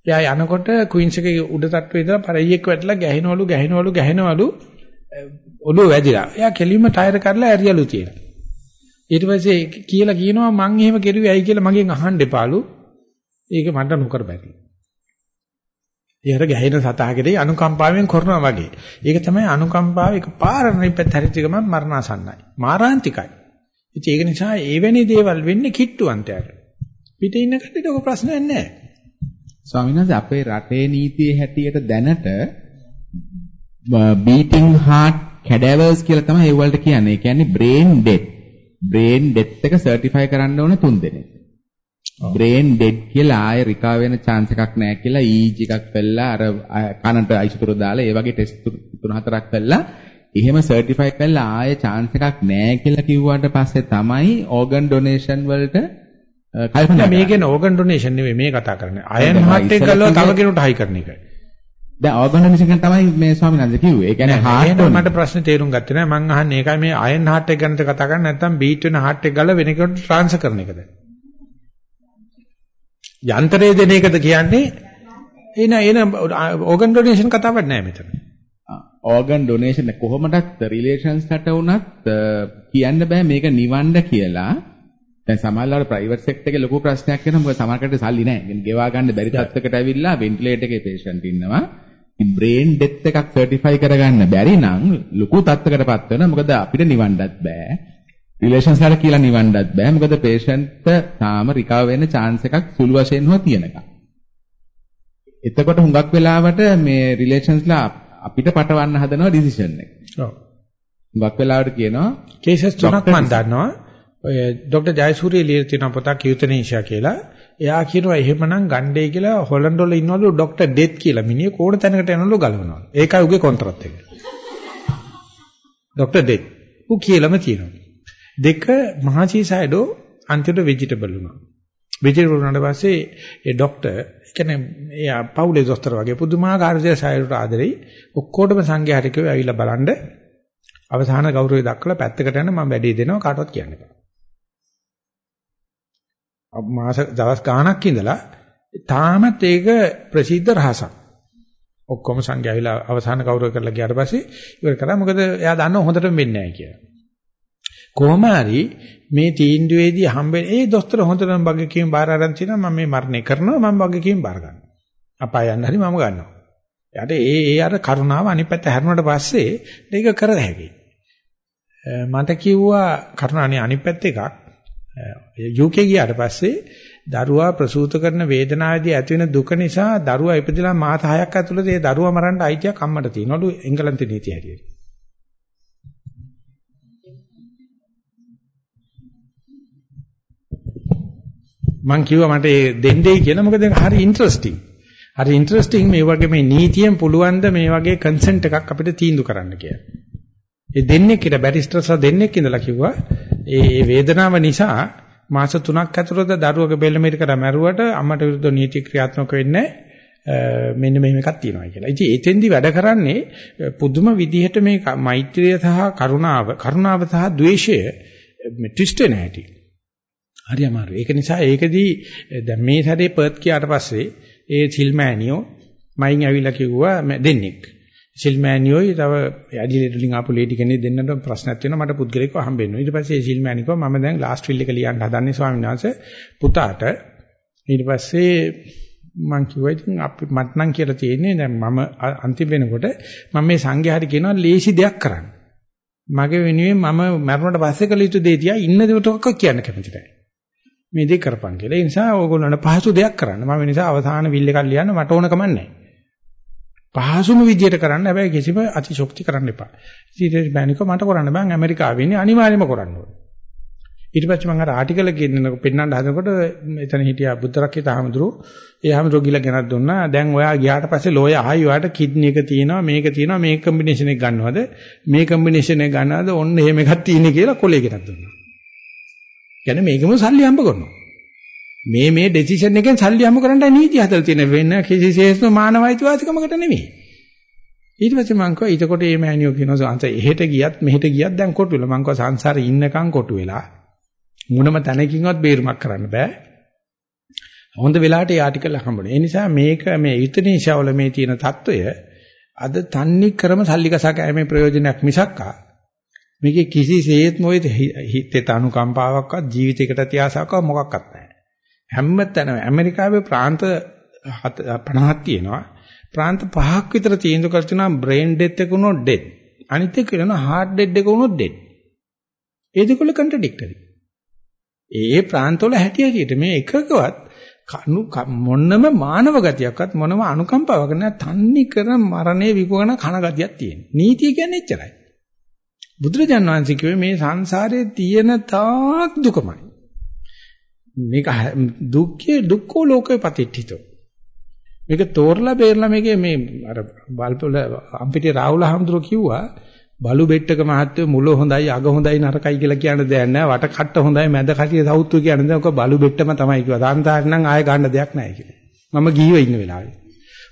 එයා යනකොට ක්වීන්ස් එකේ උඩ තට්ටුවේ ඉඳලා පරෙයියෙක් වැටලා ගැහිනවලු ගැහිනවලු ගැහිනවලු ඔළුව වැදිලා. එයා කෙලින්ම ටයර් කරලා ඇරියලු තියෙනවා. ඊට පස්සේ කියලා කියනවා මං එහෙම කෙරුවේ ඇයි කියලා මගෙන් අහන්න එපාලු. ඒක මට නොකර බැරි. ඒකට ගැහෙන සතාගෙදී අනුකම්පාවෙන් කරනවා වගේ. ඒක තමයි අනුකම්පාව එක පාරණයි පැත්ත හරිච්ච ගමන් මරණාසන්නයි. මාරාන්තිකයි. ඉතින් ඒක නිසා එවැනි දේවල් වෙන්නේ කිට්ටුවන්තයට. පිටේ ඉන්න කට්ටියට ඔක ප්‍රශ්නයක් නැහැ. ස්වාමීන් වහන්සේ අපේ රටේ නීතියේ හැටියට දැනට beating heart cadavers කියලා තමයි ඒ වලට කියන්නේ. ඒ කියන්නේ brain dead. brain death එක certify කරන්න ඕන තුන් දෙනෙක්. Brain dead කියලා ආයෙ රිකවර් වෙන chance එකක් නැහැ කියලා EEG එකක් කළා අර කනට අයිසුතුරු දාලා ඒ වගේ ටෙස්ට් තුන හතරක් කළා එහෙම certify කළා ආයෙ chance එකක් නැහැ කියලා කිව්වට පස්සේ තමයි organ donation වලට කල්පනා මේකේ organ donation නෙවෙයි මේ කතා කරන්නේ iron heart එක ගලව තව කෙනෙකුට හයි කරන එකයි දැන් organ donation තමයි මේ ස්වාමීන් වහන්සේ කිව්වේ. ඒ කියන්නේ heart මට ප්‍රශ්නේ තේරුම් ගත්තේ නැහැ. මං අහන්නේ ඒකයි මේ iron heart එක ගැනද කතා කරන්නේ නැත්නම් beat වෙන heart එක ගලව වෙන කෙනෙකුට transfer කරන එකද? යන්ත්‍රයේ දෙන එකද කියන්නේ එන එන organ donation කතාවක් නෑ මෙතන. organ donation කොහොමදත් relations කට වුණත් කියන්න බෑ මේක නිවන්න කියලා. දැන් සමහරවල් ප්‍රයිවට් සෙක්ටර් එකේ ලොකු ප්‍රශ්නයක් වෙනවා මොකද සමහරකට සල්ලි නැහැ. ගෙවා ගන්න බැරි තත්ත්වයකට ඇවිල්ලා වෙන්ටිලේටර් එකේ patient ඉන්නවා. බ්‍රේන් ඩෙත් එකක් සර්ටිෆයි කරගන්න බැරි නම් ලොකු තත්ත්වයකටපත් වෙනවා. මොකද අපිට නිවන්නත් බෑ. රිලේෂන්ස් වල කියලා නිවන්නත් බෑ. මොකද patient තාම රිකවර් වෙන්න chance එකක් සුළු වශයෙන් හෝ තියෙනකම්. එතකොට හුඟක් වෙලාවට මේ රිලේෂන්ස්ලා අපිට පටවන්න හදනවා ඩිසිෂන් එක. ඔව්. හුඟක් වෙලාවට කියනවා කේසස් තුනක් මම දන්නවා. ඔය ડોક્ટર ජයසූරිය ලියලා තියෙන පොතක් යුතනීෂා කියලා. එයා කියනවා එහෙමනම් ගණ්ඩේ කියලා හොලන්ඩ් වල ඉන්නවලු ડોક્ટર ඩෙත් කියලා මිනිහ කෝණ තැනකට යනවලු ගලවනවා. ඒකයි උගේ කොන්ත්‍රාත් එක. Doctor death. ඌ කියලාම තියෙනවා. දෙක මහසීසයිඩෝ අන්තිමට ভেජිටබල් වුණා. ভেජිටබල් වුණාට පස්සේ ඒ ડોක්ටර් කියන්නේ එයා පවුලේ දොස්තර වගේ පුදුමාකාර දේශයලට ආදරෙයි. ඔක්කොටම සංඝයාට කිව්වා ඇවිල්ලා බලන්න. අවසාන ගෞරවය දක්වලා පැත්තකට යන මම වැඩේ දෙනවා කාටවත් කියන්න බෑ. මාස දවස් ගාණක් ඉඳලා තාමත් ඒක ප්‍රසිද්ධ රහසක්. ඔක්කොම සංඝයාවිලා අවසාන ගෞරවය කරලා ගියාට පස්සේ ඉවර කරා. මොකද එයා දන්නව හොඳටම වෙන්නේ නැහැ කියලා. කොහොම හරි මේ තීන්දුවේදී හම්බෙන්නේ ඒ දොස්තර හොඳටම වගකීම් බාර අරන් තිනවා මම මේ මරණය කරනවා මම වගකීම් බාර ගන්නවා. අපාය යන්න හරි මම ගන්නවා. එයාට ඒ ඒ අර කරුණාව අනිත් පැත්ත හැරුණාට පස්සේ මේක කර හැකියි. මට කිව්වා කරුණානේ අනිත් පැත්ත එකක් UK ගියාට පස්සේ දරුවා ප්‍රසූත කරන වේදනාවේදී ඇති වෙන දුක නිසා දරුවා ඉපදලා මාස 6ක් ඇතුළත ඒ දරුවා මරන්න අයිතියක් අම්මට තියෙනවලු එංගලන්තේ නීතිය හැටියට. මං කිව්වා මට ඒ දෙන්නේ කියලා මොකද හරි ඉන්ටරෙස්ටිං. හරි ඉන්ටරෙස්ටිං මේ වගේ මේ නීතියෙන් පුළුවන් ද මේ වගේ කන්සෙන්ට් එකක් අපිට තීන්දුව කරන්න කියලා. ඒ දෙන්නේ කියලා බැරිස්ටර්ස්ලා දෙන්නෙක් ඉඳලා කිව්වා ඒ වේදනාව නිසා මාස 3ක් ඇතුළත දරුවගේ බෙල්ල මිරි කර මැරුවට අම්මට විරුද්ධ නීති ක්‍රියාත්මක වෙන්නේ මෙන්න මෙහෙම එකක් තියෙනවා කියලා. ඉතින් එතෙන්දි වැඩ කරන්නේ පුදුම විදිහට මේ මෛත්‍රිය සහ කරුණාව, කරුණාව සහ ද්වේෂය ට්විස්ට් වෙන හැටි. හරි අමාරුයි. ඒක නිසා ඒකදී දැන් මේ සැරේ පර්ත් කියාට පස්සේ ඒ සිල්මෑනියෝ මයින් ඇවිල්ලා කිව්වා දෙන්නෙක්. සිල්මෑනියෝයි තව ඇඩිලේඩ් වලින් ආපු ලේඩි කෙනෙක් දෙන්නට ප්‍රශ්නයක් තියෙනවා මට පුද්ගලිකව හම්බෙන්න. ඊට පස්සේ ඒ සිල්මෑනි කිව්වා මම දැන් ලාස්ට් ෆිල් එක ලියන්න හදන්නේ ස්වාමීන් වහන්සේ පුතාට. ඊට පස්සේ මං කිව්වා ඉතින් අපි මට නම් කියලා තියෙන්නේ දැන් මම අන්තිම වෙනකොට මම මේ සංඝයාට කියනවා ලේසි දෙයක් කරන්න. මගේ වෙනුවෙන් මම මරුණට පස්සේ කළ යුතු දේ තියා ඉන්න දේටක කියන්න කැමති නැහැ. මේ දේ කරපන් කියලා. ඒ නිසා ඕගොල්ලන්ට පහසු දෙයක් කරන්න. මම ඒ නිසා අවසාන විල් එකක් ලියන්න මට ඕන කමක් නැහැ. පහසුම විදියට කරන්න හැබැයි කිසිම අතිශෝක්ති කරන්න එපා. ඊට බෑනිකෝ මට කරන්න බෑ ඇමරිකාවේ ඉන්නේ අනිවාර්යයෙන්ම කරන්න ඕනේ. ඊට පස්සේ මම අර ආටිකල් එකේ ඉන්නකොට පෙන්නන්න හදනකොට එතන හිටියා බුද්ධරක්කිත ආමඳුරු ඒ ආමඳුරු ගිල ගෙනත් දුන්නා. දැන් ඔයා ගියාට පස්සේ ලෝය ආයි ඔයාට කිඩ්නි එක තියෙනවා මේක තියෙනවා මේ කම්බිනේෂන් එක ගන්නවද මේ කම්බිනේෂන් එක ගන්නවද ඔන්න එහෙම එකක් තියෙන්නේ කියලා කොලේ ගෙනත් දුන්නා. කියන්නේ මේකම සල්ලි හම්බ කරනවා. මේ මේ ඩිසිෂන් එකෙන් සල්ලි හම්බ කරන්න නීති හදලා තියෙන වෙන කිසිසේත්ම මානව අයිතිවාසිකමකට නෙමෙයි. ඊට පස්සේ මං කිව්වා ඊටකොට මේ මෑණියෝ කියනවා අන්ත එහෙට ගියත් මෙහෙට ගියත් දැන් කොටු වෙලා මං කිව්වා සංසාරේ ඉන්නකම් කොටු වෙලා මොනම තැනකින්වත් බේරුමක් කරන්න බෑ. හොඳ වෙලාවට ඒ ආටිකල් හම්බුනේ. ඒ නිසා මේක මේ යුතනීෂාවල මේ තියෙන தত্ত্বය අද තන්නේ ක්‍රම සල්ලි කසා කෑමේ ප්‍රයෝජනයක් මිසක්කා මේකේ කිසිසේත්ම ඔය හිතේ අනුකම්පාවක්වත් ජීවිතයකට තියාසාවක් මොකක්වත් නැහැ. හැමතැනම ඇමරිකාවේ ප්‍රාන්ත 50ක් තියෙනවා. ප්‍රාන්ත පහක් විතර තීන්දුව කර තියෙනවා බ්‍රේන් ඩෙත් එක වුණොත් ඩෙත්. අනිත් එක කියනවා හાર્ට් ඩෙඩ් එක වුණොත් ඩෙඩ්. ඒ දෙකල කන්ට්‍රඩික්ටරි. ඒ ප්‍රාන්තවල හැටි හැටියට මේ එකකවත් කනු මොනම මානව ගතියක්වත් මොනම අනුකම්පාවක් නැහැ තන්නේ කර මරණය විකෝණ කන ගතියක් තියෙන. නීතිය කියන්නේ එච්චරයි. බුදුරජාණන් වහන්සේ කිව්වේ මේ සංසාරයේ තියෙන තාක් දුකමයි. මේක දුක්ඛේ දුක්ඛෝ ලෝකේ පතිට්ඨිතෝ. මේක තෝරලා බේරලා මේකේ මේ අර බල්පල අම්පිටේ රාහුල හඳුරෝ කිව්වා බලු බෙට්ටක මහත්වෝ මුල හොඳයි අග හොඳයි නරකයි කියලා කියන දෙයක් නෑ වට කට්ට හොඳයි මැද කටිය සවුත්තු කියන දේ ඔක බලු බෙට්ටම තමයි කිව්වා. දාන්තාර නම් ආයෙ ගන්න දෙයක් නෑ කියලා. මම ගිහිව ඉන්න වෙලාවේ.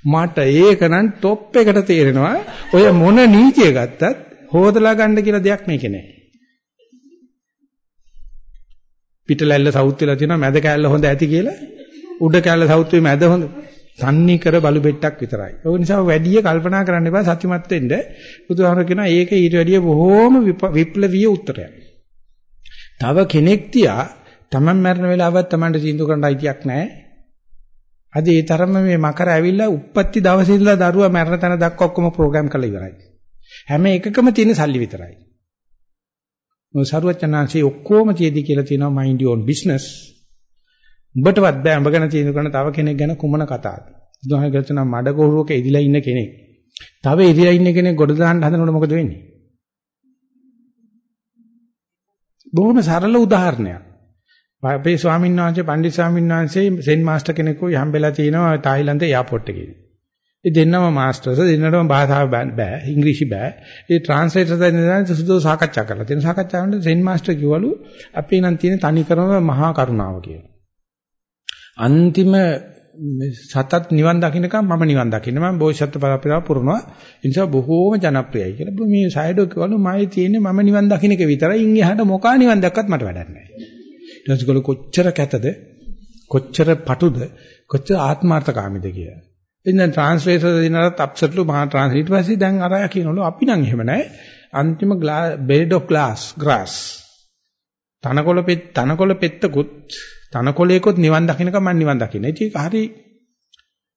මට ඒක නම් টොප් එකට තේරෙනවා. ඔය මොන නීතිය ගත්තත් හොදලා ගන්න කියලා දෙයක් මේකේ නෑ. පිටලැල්ල සවුත් වෙලා තියෙනවා මැද කෑල්ල හොඳ ඇති කියලා. උඩ කෑල්ල සවුත් වෙයි මැද හොඳ. තන්නේ කර බලු බෙට්ටක් විතරයි. ඒ නිසා වැඩි කල්පනා කරන්න එපා සත්‍යමත් වෙන්න. බුදුහාමර කියනවා ඒක ඊට වැඩිය බොහෝම විප්ලවීය උත්තරයක්. තව කෙනෙක් තියා Taman මරණ වෙලාවත් Tamanට සින්දු කරන්න අයිතියක් නැහැ. අද ඒ තරම මේ මකර ඇවිල්ලා උප්පත්ති දවසේ ඉඳලා දරුවා මරණ තැන දක්වා ඔක්කොම ප්‍රෝග්‍රෑම් කරලා ඉවරයි. හැම එකකම තියෙන සල්ලි විතරයි. මොකද සරුවචනාංශي ඔක්කොම තියදී කියලා තියෙනවා mind your own business උඹටවත් බෑ උඹ ගැන තියෙන කරන තව කෙනෙක් ගැන කුමන කතාවද? බුදුහාම කියනවා මඩ ගොරුවක එදිලා ඉන්න කෙනෙක්. තව එදිලා ඉන්න කෙනෙක් ගොඩ දාන්න හදනකොට මොකද වෙන්නේ? බොහොම සරල උදාහරණයක්. අපේ ස්වාමීන් වහන්සේ පණ්ඩිත ස්වාමීන් වහන්සේ සෙන් මාස්ටර් කෙනෙකු යම්බෙලා තිනවා තායිලන්තේ එයාපෝට් එකේදී. ඒ දෙන්නම මාස්ටර්ස් දෙන්නටම භාෂාව බෑ ඉංග්‍රීසි බෑ. ඒ ට්‍රාන්ස්ලේටර් දෙන්නා සුදු සාකච්ඡා කරලා. තියෙන සාකච්ඡාවෙන් සෙන් මාස්ටර් කිව්වලු අපි නම් තියෙන තනි කරම මහා කරුණාව කියලා. අන්තිම සතත් නිවන් දකින්නකම් මම නිවන් දකින්න මම බෝසත්ත්ව පරපරාව පුරනවා. ඒ නිසා බොහෝම ජනප්‍රියයි කියලා. මේ සයිඩෝ කිව්වලු මයි තියෙන්නේ මම නිවන් දකින්න එක විතරයි. ඉන් එහාට මොකා නිවන් දැක්කත් මට වැඩක් නැහැ ඊට පස්සේ කොච්චර කැතද කොච්චර පටුද කොච්චර ආත්මార్థකාමීද කියලා. ඉතින් ට්‍රාන්ස්ලේටර් දිනනත් අප්සෙට්ලු මහා ට්‍රාන්ස්ලේට් ඊට පස්සේ දැන් අරයා කියනවලු අපි නම් එහෙම නැහැ අන්තිම බෙඩ් ඔෆ් ග්ලාස් ග්‍රාස් තනකොළ පෙත් තනකොළ පෙත්තකුත් තනකොළේකොත් නිවන් දකින්නකම මම නිවන් දකින්න. ඒක හරි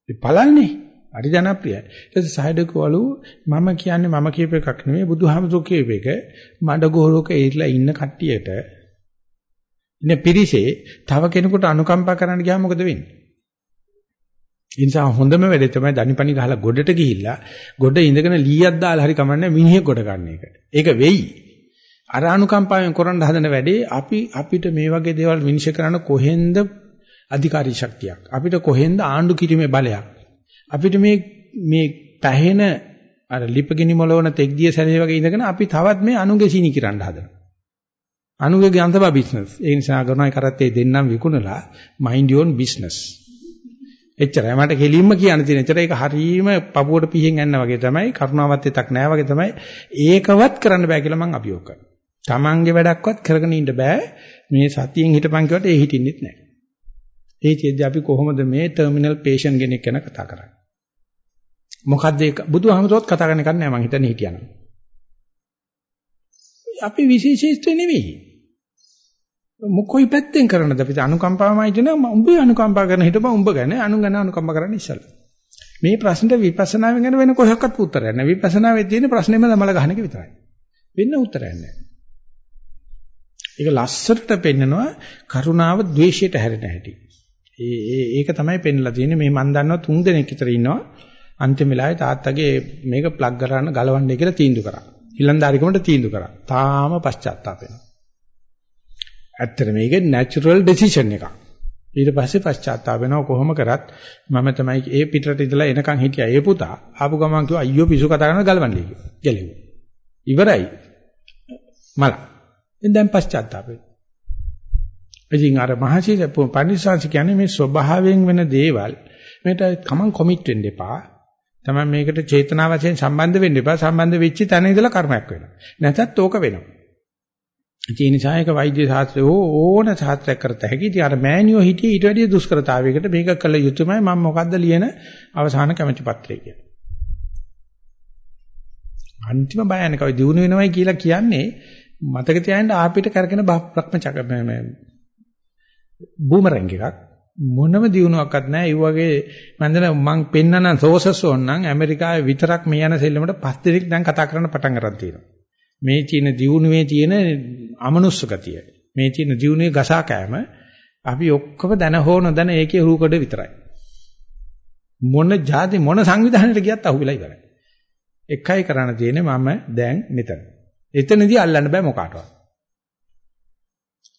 පළල්නේ. හරි ජනප්‍රියයි. ඊට පස්සේ සායඩකවලු මම කියන්නේ මම කියප එකක් නෙමෙයි බුදුහාමුදුරුවෝ කියප එක. මඩ ගෝරෝක ඒట్లా ඉන්න කට්ටියට ඉන්නේ පිරිසේ තව කෙනෙකුට අනුකම්පා කරන්න ගියාම මොකද වෙන්නේ? ඒ නිසා හොඳම වැඩේ තමයි දනිපනි ගහලා ගොඩට ගිහිල්ලා ගොඩ ඉඳගෙන ලීයක් දාලා හරි කමන්නේ මිනිහෙක් ගොඩ ගන්න එක. ඒක වෙයි. අර අනුකම්පාවෙන් කරන්න හදන වැඩේ අපි අපිට මේ වගේ දේවල් විනිශ්චය කරන්න කොහෙන්ද අධිකාරී ශක්තියක්? අපිට කොහෙන්ද ආණ්ඩු කිරීමේ බලයක්? අපිට මේ මේ පැහෙන අර ලිපගිනි මොලවන තෙක්දිය සැලේ වගේ ඉඳගෙන අපි තවත් මේ අනුගේ සීනි කිරන්න හදනවා. අනුගේ ගන්තබා බිස්නස් ඒ නිසා කරනයි කරත්තේ දෙන්නම් විකුණලා mind your own business. එච්චරයි මට කෙලින්ම කියන්න තියෙන. එච්චර ඒක හරීම පපුවට පිහින් යන්න වගේ තමයි කරුණාවත් එතක් නැහැ වගේ තමයි ඒකවත් කරන්න බෑ කියලා මම අභියෝග කරනවා. Tamange වැඩක්වත් කරගෙන ඉන්න බෑ. මේ සතියෙන් හිටපන් කියවට ඒ හිටින්නෙත් නෑ. ඒ චේද්දී අපි කොහොමද මේ ටර්මිනල් පේෂන්ට් කෙනෙක් ගැන කතා කරන්නේ? මොකද්ද ඒක? බුදුහාමතුත් කතා කරන්න කන්නේ මම හිතන්නේ හිටියනම්. අපි විශේෂීත්ව නෙවෙයි. මොකොයි පැත්තෙන් කරනද අපි අනුකම්පාවමයි කියන උඹ අනුකම්පා කරන හිටපන් උඹ ගැන අනු ගැන අනුකම්පා කරන්න ඉස්සල්ලා. මේ ප්‍රශ්නෙට විපස්සනාවෙන් ගැන වෙන කොහොක්වත් උත්තරයක් නැහැ. විපස්සනාවේ තියෙන ප්‍රශ්නේම තමල ගහන එක විතරයි. වෙන උත්තරයක් නැහැ. ඒක ලස්සට පෙන්නනවා කරුණාව ද්වේෂයට හැරෙන හැටි. ඒ ඒ ඒක තමයි පෙන්ලා තියෙන්නේ මේ මන් දන්නවා තුන් දෙනෙක් විතර ඉන්නවා. අන්තිම වෙලාවේ තාත්තගේ මේක ප්ලග් කරන්න ගලවන්නේ කියලා තීන්දුව කරා. ඊළඳාරිකමට තීන්දුව කරා. තාම පශ්චාත්තාප වෙනවා. ඇත්තට මේක natural decision එකක්. ඊට පස්සේ පශ්චාත්තාප වෙනවා කොහොම කරත් මම තමයි ඒ පිටරට ඉඳලා එනකන් හිටියා ඒ පුතා ආපු ගමන් කිව්වා අයියෝ පිසු කතා කරන ගලවන්නේ කියලා. ගැලෙව්වා. ඉවරයි. මල. දැන් පශ්චාත්තාප වෙනවා. ඉතින් අර මහසි පණිසංශ කියන්නේ මේ ස්වභාවයෙන් වෙන දේවල් මේකට කමං කොමිට් වෙන්න එපා. තමයි මේකට චේතනා වශයෙන් සම්බන්ධ වෙන්න එපා. සම්බන්ධ වෙච්ච තැන ඉඳලා කර්මයක් වෙනවා. නැත්නම් ඕක වෙනවා. ඒ නිසා ඒක වෛද්‍ය ශාස්ත්‍රය ඕන ශාස්ත්‍රයක් කරත හැකි. ඉතින් අර මෑනියෝ හිටියේ ඊට වැඩිය දුෂ්කරතාවයකට මේක කළ යුතුමයි මම මොකද්ද ලියන අවසාන කැමැති පත්‍රය කියලා. අන්තිම බයනකව දිනු වෙනවයි කියලා කියන්නේ මතක තියාගන්න ආපිට කරගෙන බ්‍රහ්මචක බූමරැංග එකක්. මොනම දියුණුවක්වත් නැහැ. ඒ වගේ මම දන්න මං පෙන්නන සෝසස් ඕනනම් ඇමරිකාවේ විතරක් මේ යන සෙල්ලමට පස් දෙනෙක් දැන් කතා කරන්න පටන් ගන්න තියෙනවා. මේ තියෙන දියුණුවේ තියෙන අමනුෂ්‍ය ගතිය. මේ තියෙන දියුණුවේ ගසා කෑම අපි ඔක්කොම දැන හෝ නොදැන ඒකේ රූකඩ විතරයි. මොන જાති මොන සංවිධානයකට ගියත් අහුවෙලා ඉවරයි. එකයි කරන්න තියෙන්නේ මම දැන් මෙතන. එතනදී අල්ලන්න බෑ මොකාටවත්.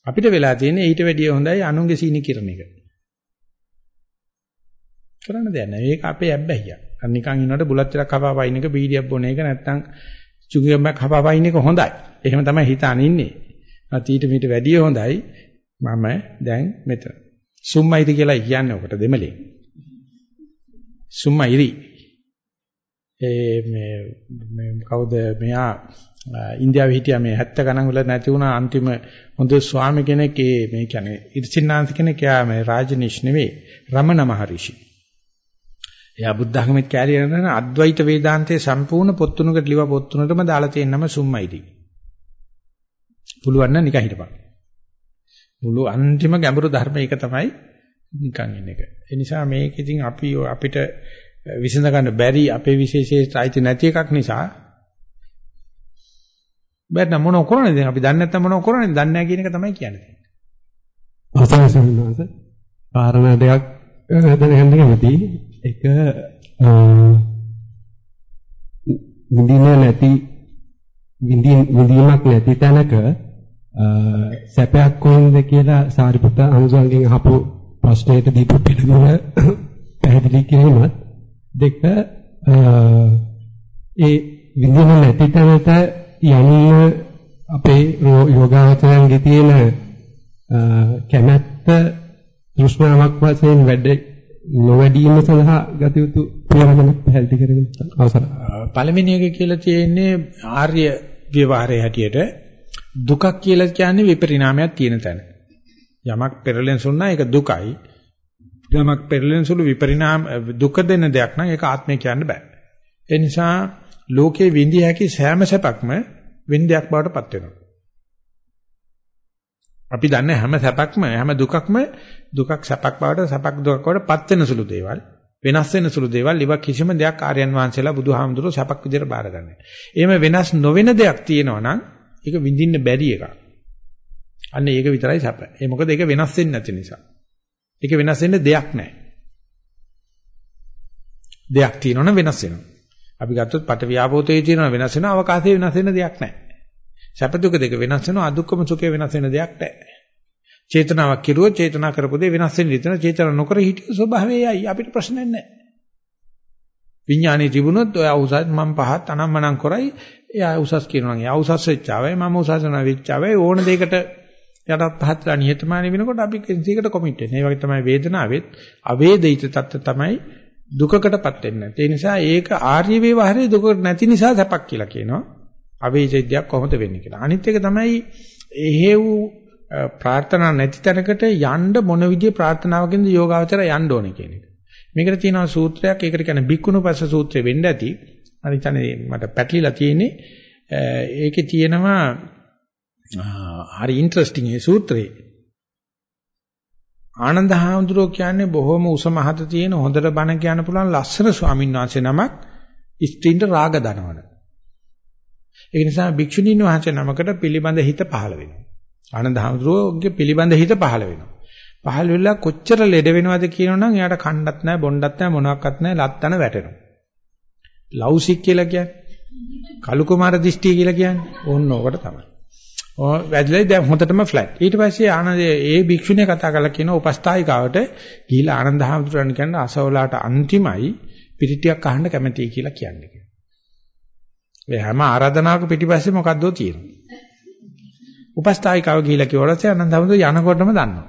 අපිට වෙලා තියෙන්නේ ඊට වැඩිය හොඳයි අනුන්ගේ සීනි කිරණ එක. කරන්න දෙයක් නැහැ. ඒක අපේ ඇබ්බැහිය. අර නිකන් ඉන්නකොට බුලත් ටිකක් කපා වයින් එක බීඩියක් බොන එක නැත්තම් චුගියම්මක් කපා වයින් එක හොඳයි. එහෙම තමයි හිතාන ඉන්නේ. නැත් ඊට මීට වැඩිය හොඳයි මම දැන් මෙතන. සුම්මයිද කියලා කියන්නේ ඔකට දෙමළේ. සුම්මයිරි. ඒ මේ මේ කවුද මෙයා ඉන්දියාවේ හිටියා මේ 70 ගණන් වල නැති වුණා අන්තිම හොඳ ස්වාමි කෙනෙක් ඒ මේ කියන්නේ ඉර්සින්නාන්ත කෙනෙක් එයා මේ රාජනිෂ් නෙවෙයි රමණ මහරිෂි. එයා බුද්ධ ධර්මෙත් කැරිය කරන අද්වෛත වේදාන්තයේ සම්පූර්ණ පොත්තුනකට ලිව පොත්තුනටම දාලා තියෙන නම සුම්මයිටි. පුළුවන් නම් නිකන් හිටපන්. මුළු අන්තිම ගැඹුරු ධර්ම ඒක තමයි නිකන් ඉන්න එක. ඒ නිසා මේක ඉතින් අපි අපිට විසඳ ගන්න බැරි අපේ විශේෂයට අයිති නැති එකක් නිසා බැන්න මොන කරන්නේ දැන් අපි දන්නේ නැත්නම් මොනව කරන්නේ දන්නේ නැහැ කියන එක තමයි කියන්නේ. අවසන් සම්මාස කාරණා දෙකක් දැනගන්න කැමති. එක විඳින නැති විඳීමක් නැති තැනක සැපයක් කොහෙන්ද කියලා සාරිපුත්ත අනුසංගෙන් අහපු ප්‍රශ්නයට දීපු පිළිතුර පැහැදිලි කිරීමත් දෙක ඒ විඳින නැති තැනට යන්න අපේ යෝගාචරයන්ගේ තියෙන කැමැත්ත තෘෂ්ණාවක් වශයෙන් වැඩ නොවැඩීම සඳහා ගත යුතු පියවරක් පැහැදිලි කරගෙන අවසන්. පළවෙනි එක කියලා තියෙන්නේ ආර්ය ව්‍යවહાරයේ හැටියට දුකක් කියලා කියන්නේ විපරිණාමයක් තියෙන තැන. යමක් පෙරලෙන සුණා ඒක දුකයි. යමක් පෙරලෙන සුළු විපරිණාම දුක දෙන දෙයක් නම් ඒක ආත්මය කියන්න බෑ. ඒ නිසා ලෝකේ විඳිය හැකි සෑම සැපක්ම වින්දයක් බවට පත් වෙනවා. අපි දන්නේ හැම සැපක්ම හැම දුකක්ම දුකක් සැපක් බවට සැපක් දුකක් බවට පත් වෙන සුළු දේවල් වෙනස් වෙන සුළු දේවල් ඉව කිසිම දෙයක් ආර්යයන් වහන්සේලා බුදුහාමුදුරුවෝ සැපක් විදිහට බාරගන්නේ. එහෙම වෙනස් නොවන දෙයක් තියෙනවා නම් ඒක විඳින්න බැරි එකක්. අන්න ඒක විතරයි සැප. ඒ මොකද ඒක වෙනස් වෙන්නේ නැති නිසා. ඒක වෙනස් වෙන්න දෙයක් නැහැ. දෙයක් තියෙනවනම් වෙනස් වෙනවා. අපි ගත්තොත් පට ව්‍යාපෝතේ තියෙනවා වෙනස් වෙනවා අවකාශයේ වෙනස් වෙන දෙයක් නැහැ. සැප දුක දෙක වෙනස් වෙනවා අදුක්කම සුඛය වෙනස් වෙන දෙයක් නැහැ. චේතනාවක් කිරුවොත් චේතනා කරපු දේ වෙනස් වෙන්න ඉතන චේතන නොකර හිටිය ස්වභාවයයි අපිට ප්‍රශ්නයක් නැහැ. විඥානේ තිබුණොත් ඔය උසස් මම පහත් අනම්මනම් කරයි එයා උසස් කියනවා. එයා උසස් වෙච්චාවයි මම උසස් වෙනා වෙච්චාවයි ඕන දෙයකට යටත් පහත්ලා නිහතමානී වෙනකොට අපි කිසියකට කොමිට් වෙන්නේ. ඒ වගේ තමයි වේදනාවෙත් අවේදිත තත්ත්ව තමයි දුකකටපත් වෙන්නේ. ඒ නිසා ඒක ආර්ය වේවහරේ දුකට නැති නිසා සැපක් කියලා කියනවා. අවේජිතයක් කොහොමද වෙන්නේ කියලා. අනිත් එක තමයි එහෙව් ප්‍රාර්ථනා නැති තැනකට යන්න මොන විදිහේ ප්‍රාර්ථනාවකින්ද යෝගාවචර යන්න ඕනේ කියන එක. මේකට තියෙනවා සූත්‍රයක් ඒකට කියන්නේ බික්කුණුපස්ස සූත්‍රය වෙන්න ඇති. අනිතනේ මට පැටලිලා තියෙන්නේ ඒකේ තියෙනවා හරි ඉන්ටරෙස්ටිං ඒ සූත්‍රේ. ආනන්ද හාමුදුරුවෝ කියන්නේ බොහොම උස මහත තියෙන හොඳට බණ කියන්න පුළුවන් ලස්සන ස්වාමීන් වහන්සේ නමක් ස්ත්‍රීන්ට රාග දනවන. ඒ නිසා භික්ෂුණීන් වහන්සේ නමකට පිළිබඳ හිත පහළ වෙනවා. ආනන්ද හාමුදුරුවෝගේ පිළිබඳ හිත පහළ වෙනවා. පහළ වෙලා කොච්චර ලෙඩ වෙනවද කියනවනම් එයාට කණ්ඩත් නැහැ බොණ්ඩත් නැහැ මොනවත් නැහැ ලත්තන වැටෙනවා. ලව්සික් කියලා කියන්නේ කලු කුමාර දිෂ්ටි කියලා කියන්නේ ඕන්න ඕකට තමයි. ඔය වැදලා දැන් හොඳටම ෆ්ලැට්. ඊට පස්සේ ආනන්ද ඒ භික්ෂුණිය කතා කරලා කියන උපස්ථායිකාවට ගිහිලා ආනන්ද හාමුදුරන් කියන්නේ අසවලාට අන්තිමයි පිටිටියක් අහන්න කැමතියි කියලා කියන්නේ. ඒ හැම ආරාධනාවක පිටිපස්සේ මොකද්දෝ තියෙනවා. උපස්ථායිකාව ගිහිලා කිව්වට ආනන්ද හාමුදුර යනකොටම දන්නවා.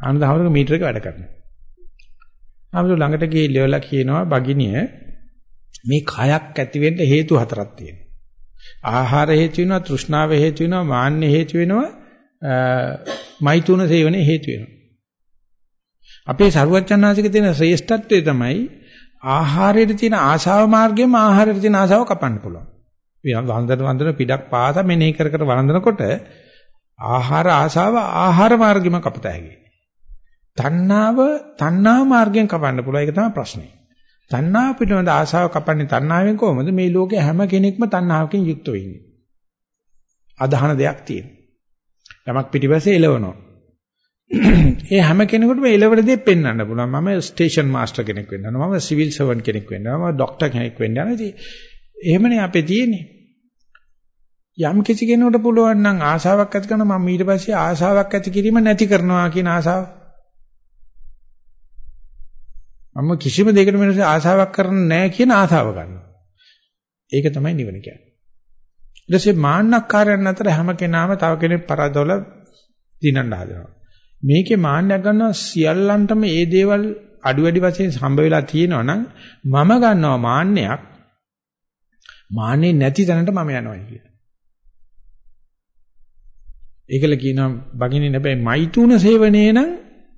ආනන්ද හාමුදුර මීටර එක වැඩ කරනවා. හාමුදුර ළඟට ගිහිල්ලා කියනවා බගිනිය මේ කයක් ඇති වෙන්න හේතු හතරක් තියෙනවා. ආහාර හේතු වෙනවා, තෘෂ්ණාව හේතු වෙනවා, මාන්න හේතු වෙනවා, මෛතුන සේවනයේ හේතු වෙනවා. අපේ සරුවච්චන්නාසික තියෙන ශ්‍රේෂ්ඨත්වය තමයි ආහාරයට තියෙන ආශාව මාර්ගයෙන්ම ආහාරයට තියෙන ආශාව කපන්න පුළුවන්. වන්දන වන්දන පිටක් පාස මෙනෙහි කර කර වන්දනකොට ආහාර ආශාව ආහාර මාර්ගෙම කපත හැකියි. තණ්හාව තණ්හා මාර්ගයෙන් කපන්න පුළුවන් ඒක තමයි ප්‍රශ්නේ. තණ්හාව පිටවෙන ආශාව කපන්නේ තණ්හාවෙන් කොහොමද මේ ලෝකේ හැම කෙනෙක්ම තණ්හාවකින් යුක්ත වෙන්නේ. අදහන දෙයක් තියෙනවා. යමක් පිටිපස්සේ එලවනවා. ඒ හැම කෙනෙකුටම එලවන දේ පෙන්වන්න පුළුවන්. මම ස්ටේෂන් මාස්ටර් කෙනෙක් වෙන්න ඕන. මම සිවිල් සර්වන්ට් කෙනෙක් වෙන්න ඕන. මම ડોක්ටර් කෙනෙක් වෙන්න ඕන. ඉතින් එහෙමනේ අපේ තියෙන්නේ. යම් කිසි කෙනෙකුට පුළුවන් නම් ආසාවක් ඇති කරන මම ඊට පස්සේ ආසාවක් ඇති කිරීම නැති කරනවා කියන ආසාව. මම කිසිම දෙයකට වෙනස ආසාවක් කරන්නේ නැහැ කියන ආසාව ගන්නවා. ඒක තමයි නිවන කියන්නේ. ඊට පස්සේ මාන්නක්කාරයන් අතර හැම කෙනාම තව කෙනෙක් පරදවල දිනන්න හදනවා. මේකේ මාන්නයක් ගන්නවා සියල්ලන්ටම මේ දේවල් අඩු වැඩි වශයෙන් හම්බ වෙලා තියෙනවා නම් මම ගන්නවා මාන්නයක් මාන්නේ නැති තැනට මම යනවා කියලා. ඒකල කියනවා බගිනේ නැබැයි මෛතුන සේවනයේ නම්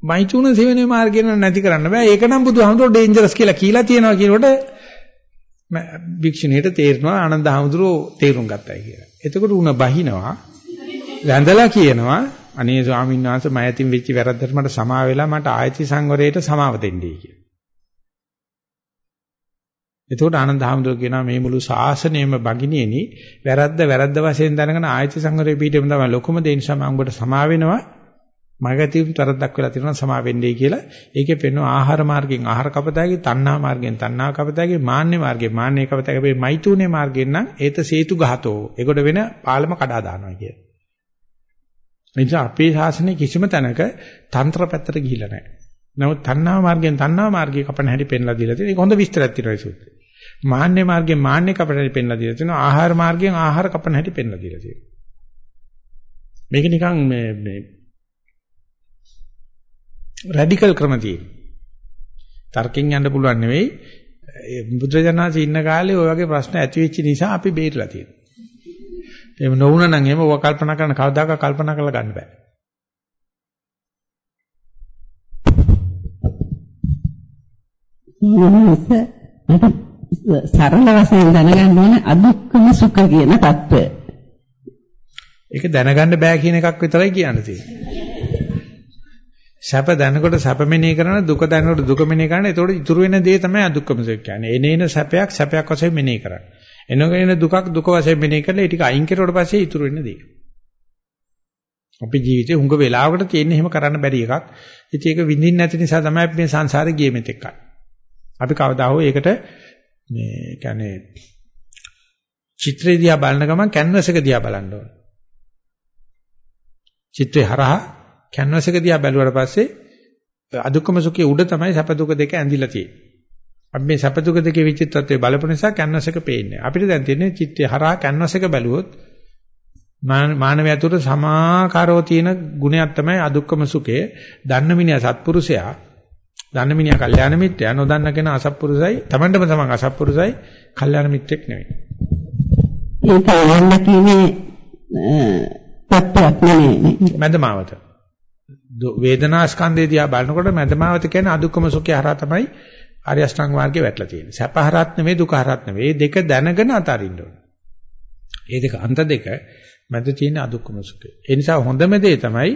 මෛතුන සේවනයේ මාර්ගය නැති කරන්න බෑ. ඒක නම් බුදුහාමුදුරෝ ඩේන්ජරස් කියලා කියලා තියෙනවා කියනකොට භික්ෂුණියට තේරෙනවා ආනන්ද හාමුදුරුවෝ තේරුම් ගත්තයි කියලා. එතකොට උණ බහිනවා වැඳලා කියනවා අනේ ස්වාමීන් වහන්සේ මම ඇතින් වෙච්ච වැරද්දට මට සමා වෙලා මට ආයති සංවරයට සමාව දෙන්නයි කියලා. එතකොට ආනන්ද හාමුදුරුවෝ කියනවා මේ මුළු ශාසනයම බගිනේනි වැරද්ද වැරද්ද වශයෙන් දැනගෙන ආයති සංවරයේ පිටියම තමයි ලොකුම දේ නිසා මම උඹට සමා වෙනවා මගතින් තරද්දක් වෙලා තියෙනවා සමා වෙන්නේ කියලා. ඒකේ පෙන්වන ආහාර මාර්ගයෙන් ආහාර කපතයි, තණ්හා මාර්ගයෙන් තණ්හා කපතයි, මාන්නේ මාර්ගයෙන් මාන්නේ කපතයි. මේ මෛතුනේ මාර්ගයෙන් නම් ඒත සේතු ගහතෝ. ඒකට වෙන පාලම කඩා දානවා කිය. එනිසා අපේ ශාසනයේ කිසිම තැනක තන්ත්‍ර පැත්තට ගිහිල්ලා නැහැ. නමුත් තණ්හා මාර්ගයෙන් තණ්හා මාර්ගය කපන හැටි පෙන්ලා දීලා තියෙනවා. ඒක හොඳ විස්තරයක් තියෙනවා ඒ සූත්‍රයේ. මාන්නේ මාර්ගයෙන් මාන්නේ කපන හැටි පෙන්ලා දීලා තියෙනවා. ආහාර මාර්ගයෙන් ආහාර කපන හැටි පෙන්ලා දීලා තියෙනවා. මේක නිකන් මේ මේ රැඩිකල් ක්‍රම තියෙනවා. තර්කෙන් යන්න පුළුවන් නෙවෙයි. බුද්ධජනනාසී ඉන්න කාලේ ওই වගේ ප්‍රශ්න ඇති වෙච්ච නිසා අපි බේරලා තියෙනවා. එහෙම නොවුණා නම් එහෙම ඔවා කල්පනා කරන කවදාක කල්පනා කරලා ගන්න බෑ. ඊමණස මට සරල වශයෙන් දැනගන්න ඕන අදුක්කම සුඛ කියන தত্ত্বය. ඒක දැනගන්න බෑ කියන එකක් විතරයි කියන්න තියෙන්නේ. සැප දැනකොට සැප මෙනෙහි කරන දුක දැනකොට දුක මෙනෙහි කරන. ඒතකොට ඉතුරු වෙන දේ තමයි අදුක්කම සුඛ කියන්නේ. එනේන සැපයක් සැපයක් වශයෙන් මෙනෙහි කරන්නේ. එනගෙන දුකක් දුක වශයෙන් මෙනෙහි කරලා ඒ ටික අයින් කරුවට පස්සේ ඉතුරු වෙන දේ. අපේ ජීවිතේ හුඟ වෙලාවකට තියෙන එහෙම කරන්න බැරි එකක්. ඉතින් ඒක විඳින්න නැති නිසා තමයි අපි මේ සංසාරේ ගියේ මෙතෙක්. අපි කවදා හෝ ඒකට මේ කියන්නේ චිත්‍රය දිහා බලන ගමන් කැන්වස් එක දිහා බලන්න ඕන. චිත්‍රය හරහා කැන්වස් එක දිහා බැලුවට පස්සේ අදුක්කම සුඛයේ උඩ තමයි සැප දුක දෙක ඇඳිලා තියෙන්නේ. අපි මේ සැප දුක දෙකේ විචිත්තත්වය බලපු නිසා කැන්වස් එක පේන්නේ. අපිට දැන් තියෙන්නේ චිත්තය හරහා කැන්වස් එක බැලුවොත් මානවය තුළ සමාකාරව තියෙන ගුණයක් තමයි අදුක්කම සුඛය. දන්න මිනිහා සත්පුරුෂයා, දන්න මිනිහා කල්යාණ මිත්‍රයා, නොදන්න කෙනා අසත්පුරුසයි, Tamandම තමන් අසත්පුරුසයි, කල්යාණ මිත්‍රෙක් නෙවෙයි. ඒක වන්න කියන්නේ තත්ත්වයක් නෙමෙයි. මැදමාවත. වේදනා ස්කන්ධය දිහා බලනකොට මැදමාවත කියන්නේ අදුක්කම සුඛය හරහා තමයි ආර්ය අෂ්ටාංග මාර්ගේ වැටලා තියෙන්නේ. සැප හරහත් නෙවෙයි දුක හරහත් නෙවෙයි. මේ දෙක දැනගෙන අතාරින්න ඕනේ. මේ දෙක අන්ත දෙක මැද තියෙන අදුක්කම සුඛය. ඒ නිසා හොඳම දේ තමයි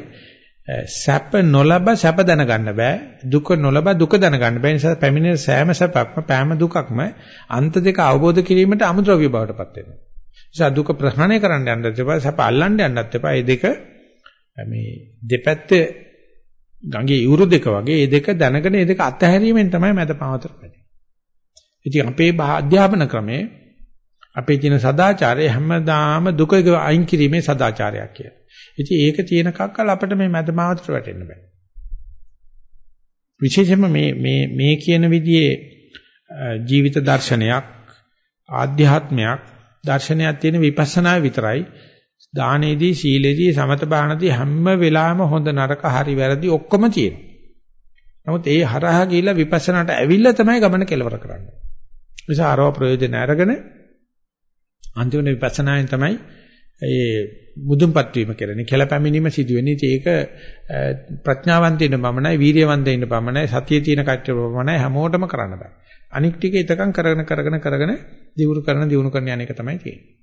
සැප නොලබ සැප දැනගන්න බෑ. දුක නොලබ දුක දැනගන්න බෑ. නිසා පැමිණෙන සෑම සැපක්ම පෑම දුකක්ම අන්ත දෙක අවබෝධ කිරීමට අමුද්‍රව්‍ය බවට පත් වෙනවා. නිසා දුක ප්‍රහාණය කරන්න යන්නත් එපා සැප අල්ලන්න යන්නත් එපා. මේ දෙක මේ දෙපැත්තේ ගඟේ ඉවුරු දෙක වගේ මේ දෙක දැනගෙන මේ දෙක අත්හැරීමෙන් තමයි මැද පවතර වෙන්නේ. ඉතින් අපේ අධ්‍යාපන ක්‍රමේ අපේ තියෙන සදාචාරය හැමදාම දුක අයින් කිරීමේ සදාචාරයක් කියලා. ඉතින් ඒක තියෙන කක්කල් අපිට මේ මැද පවතර වැටෙන්න බෑ. විශේෂයෙන්ම මේ මේ මේ කියන විදිහේ ජීවිත දර්ශනයක් ආධ්‍යාත්මයක් දර්ශනයක් තියෙන විපස්සනා විතරයි දානේදී සීලේදී සමත බාහනදී හැම වෙලාවෙම හොඳ නරක හරි වැරදි ඔක්කොම තියෙනවා. නමුත් ඒ හරහා ගිහිල්ලා විපස්සනාට ඇවිල්ලා තමයි ගමන කෙලවර කරන්නේ. නිසා ආරව ප්‍රයෝජන අරගෙන අන්තිම විපස්සනායෙන් තමයි ඒ මුදුන්පත් වීම කරන්නේ. කෙල පැමිණීම සිදු වෙන්නේ. ඒක ප්‍රඥාවන්තින පමණයි, වීර්යවන්තින පමණයි, සතියේ තියෙන කච්චර පමණයි හැමෝටම කරන්න බෑ. අනික් ටික එතකන් කරගෙන කරගෙන කරගෙන දියුණු කරන දියුණු කරන යන එක තමයි තියෙන්නේ.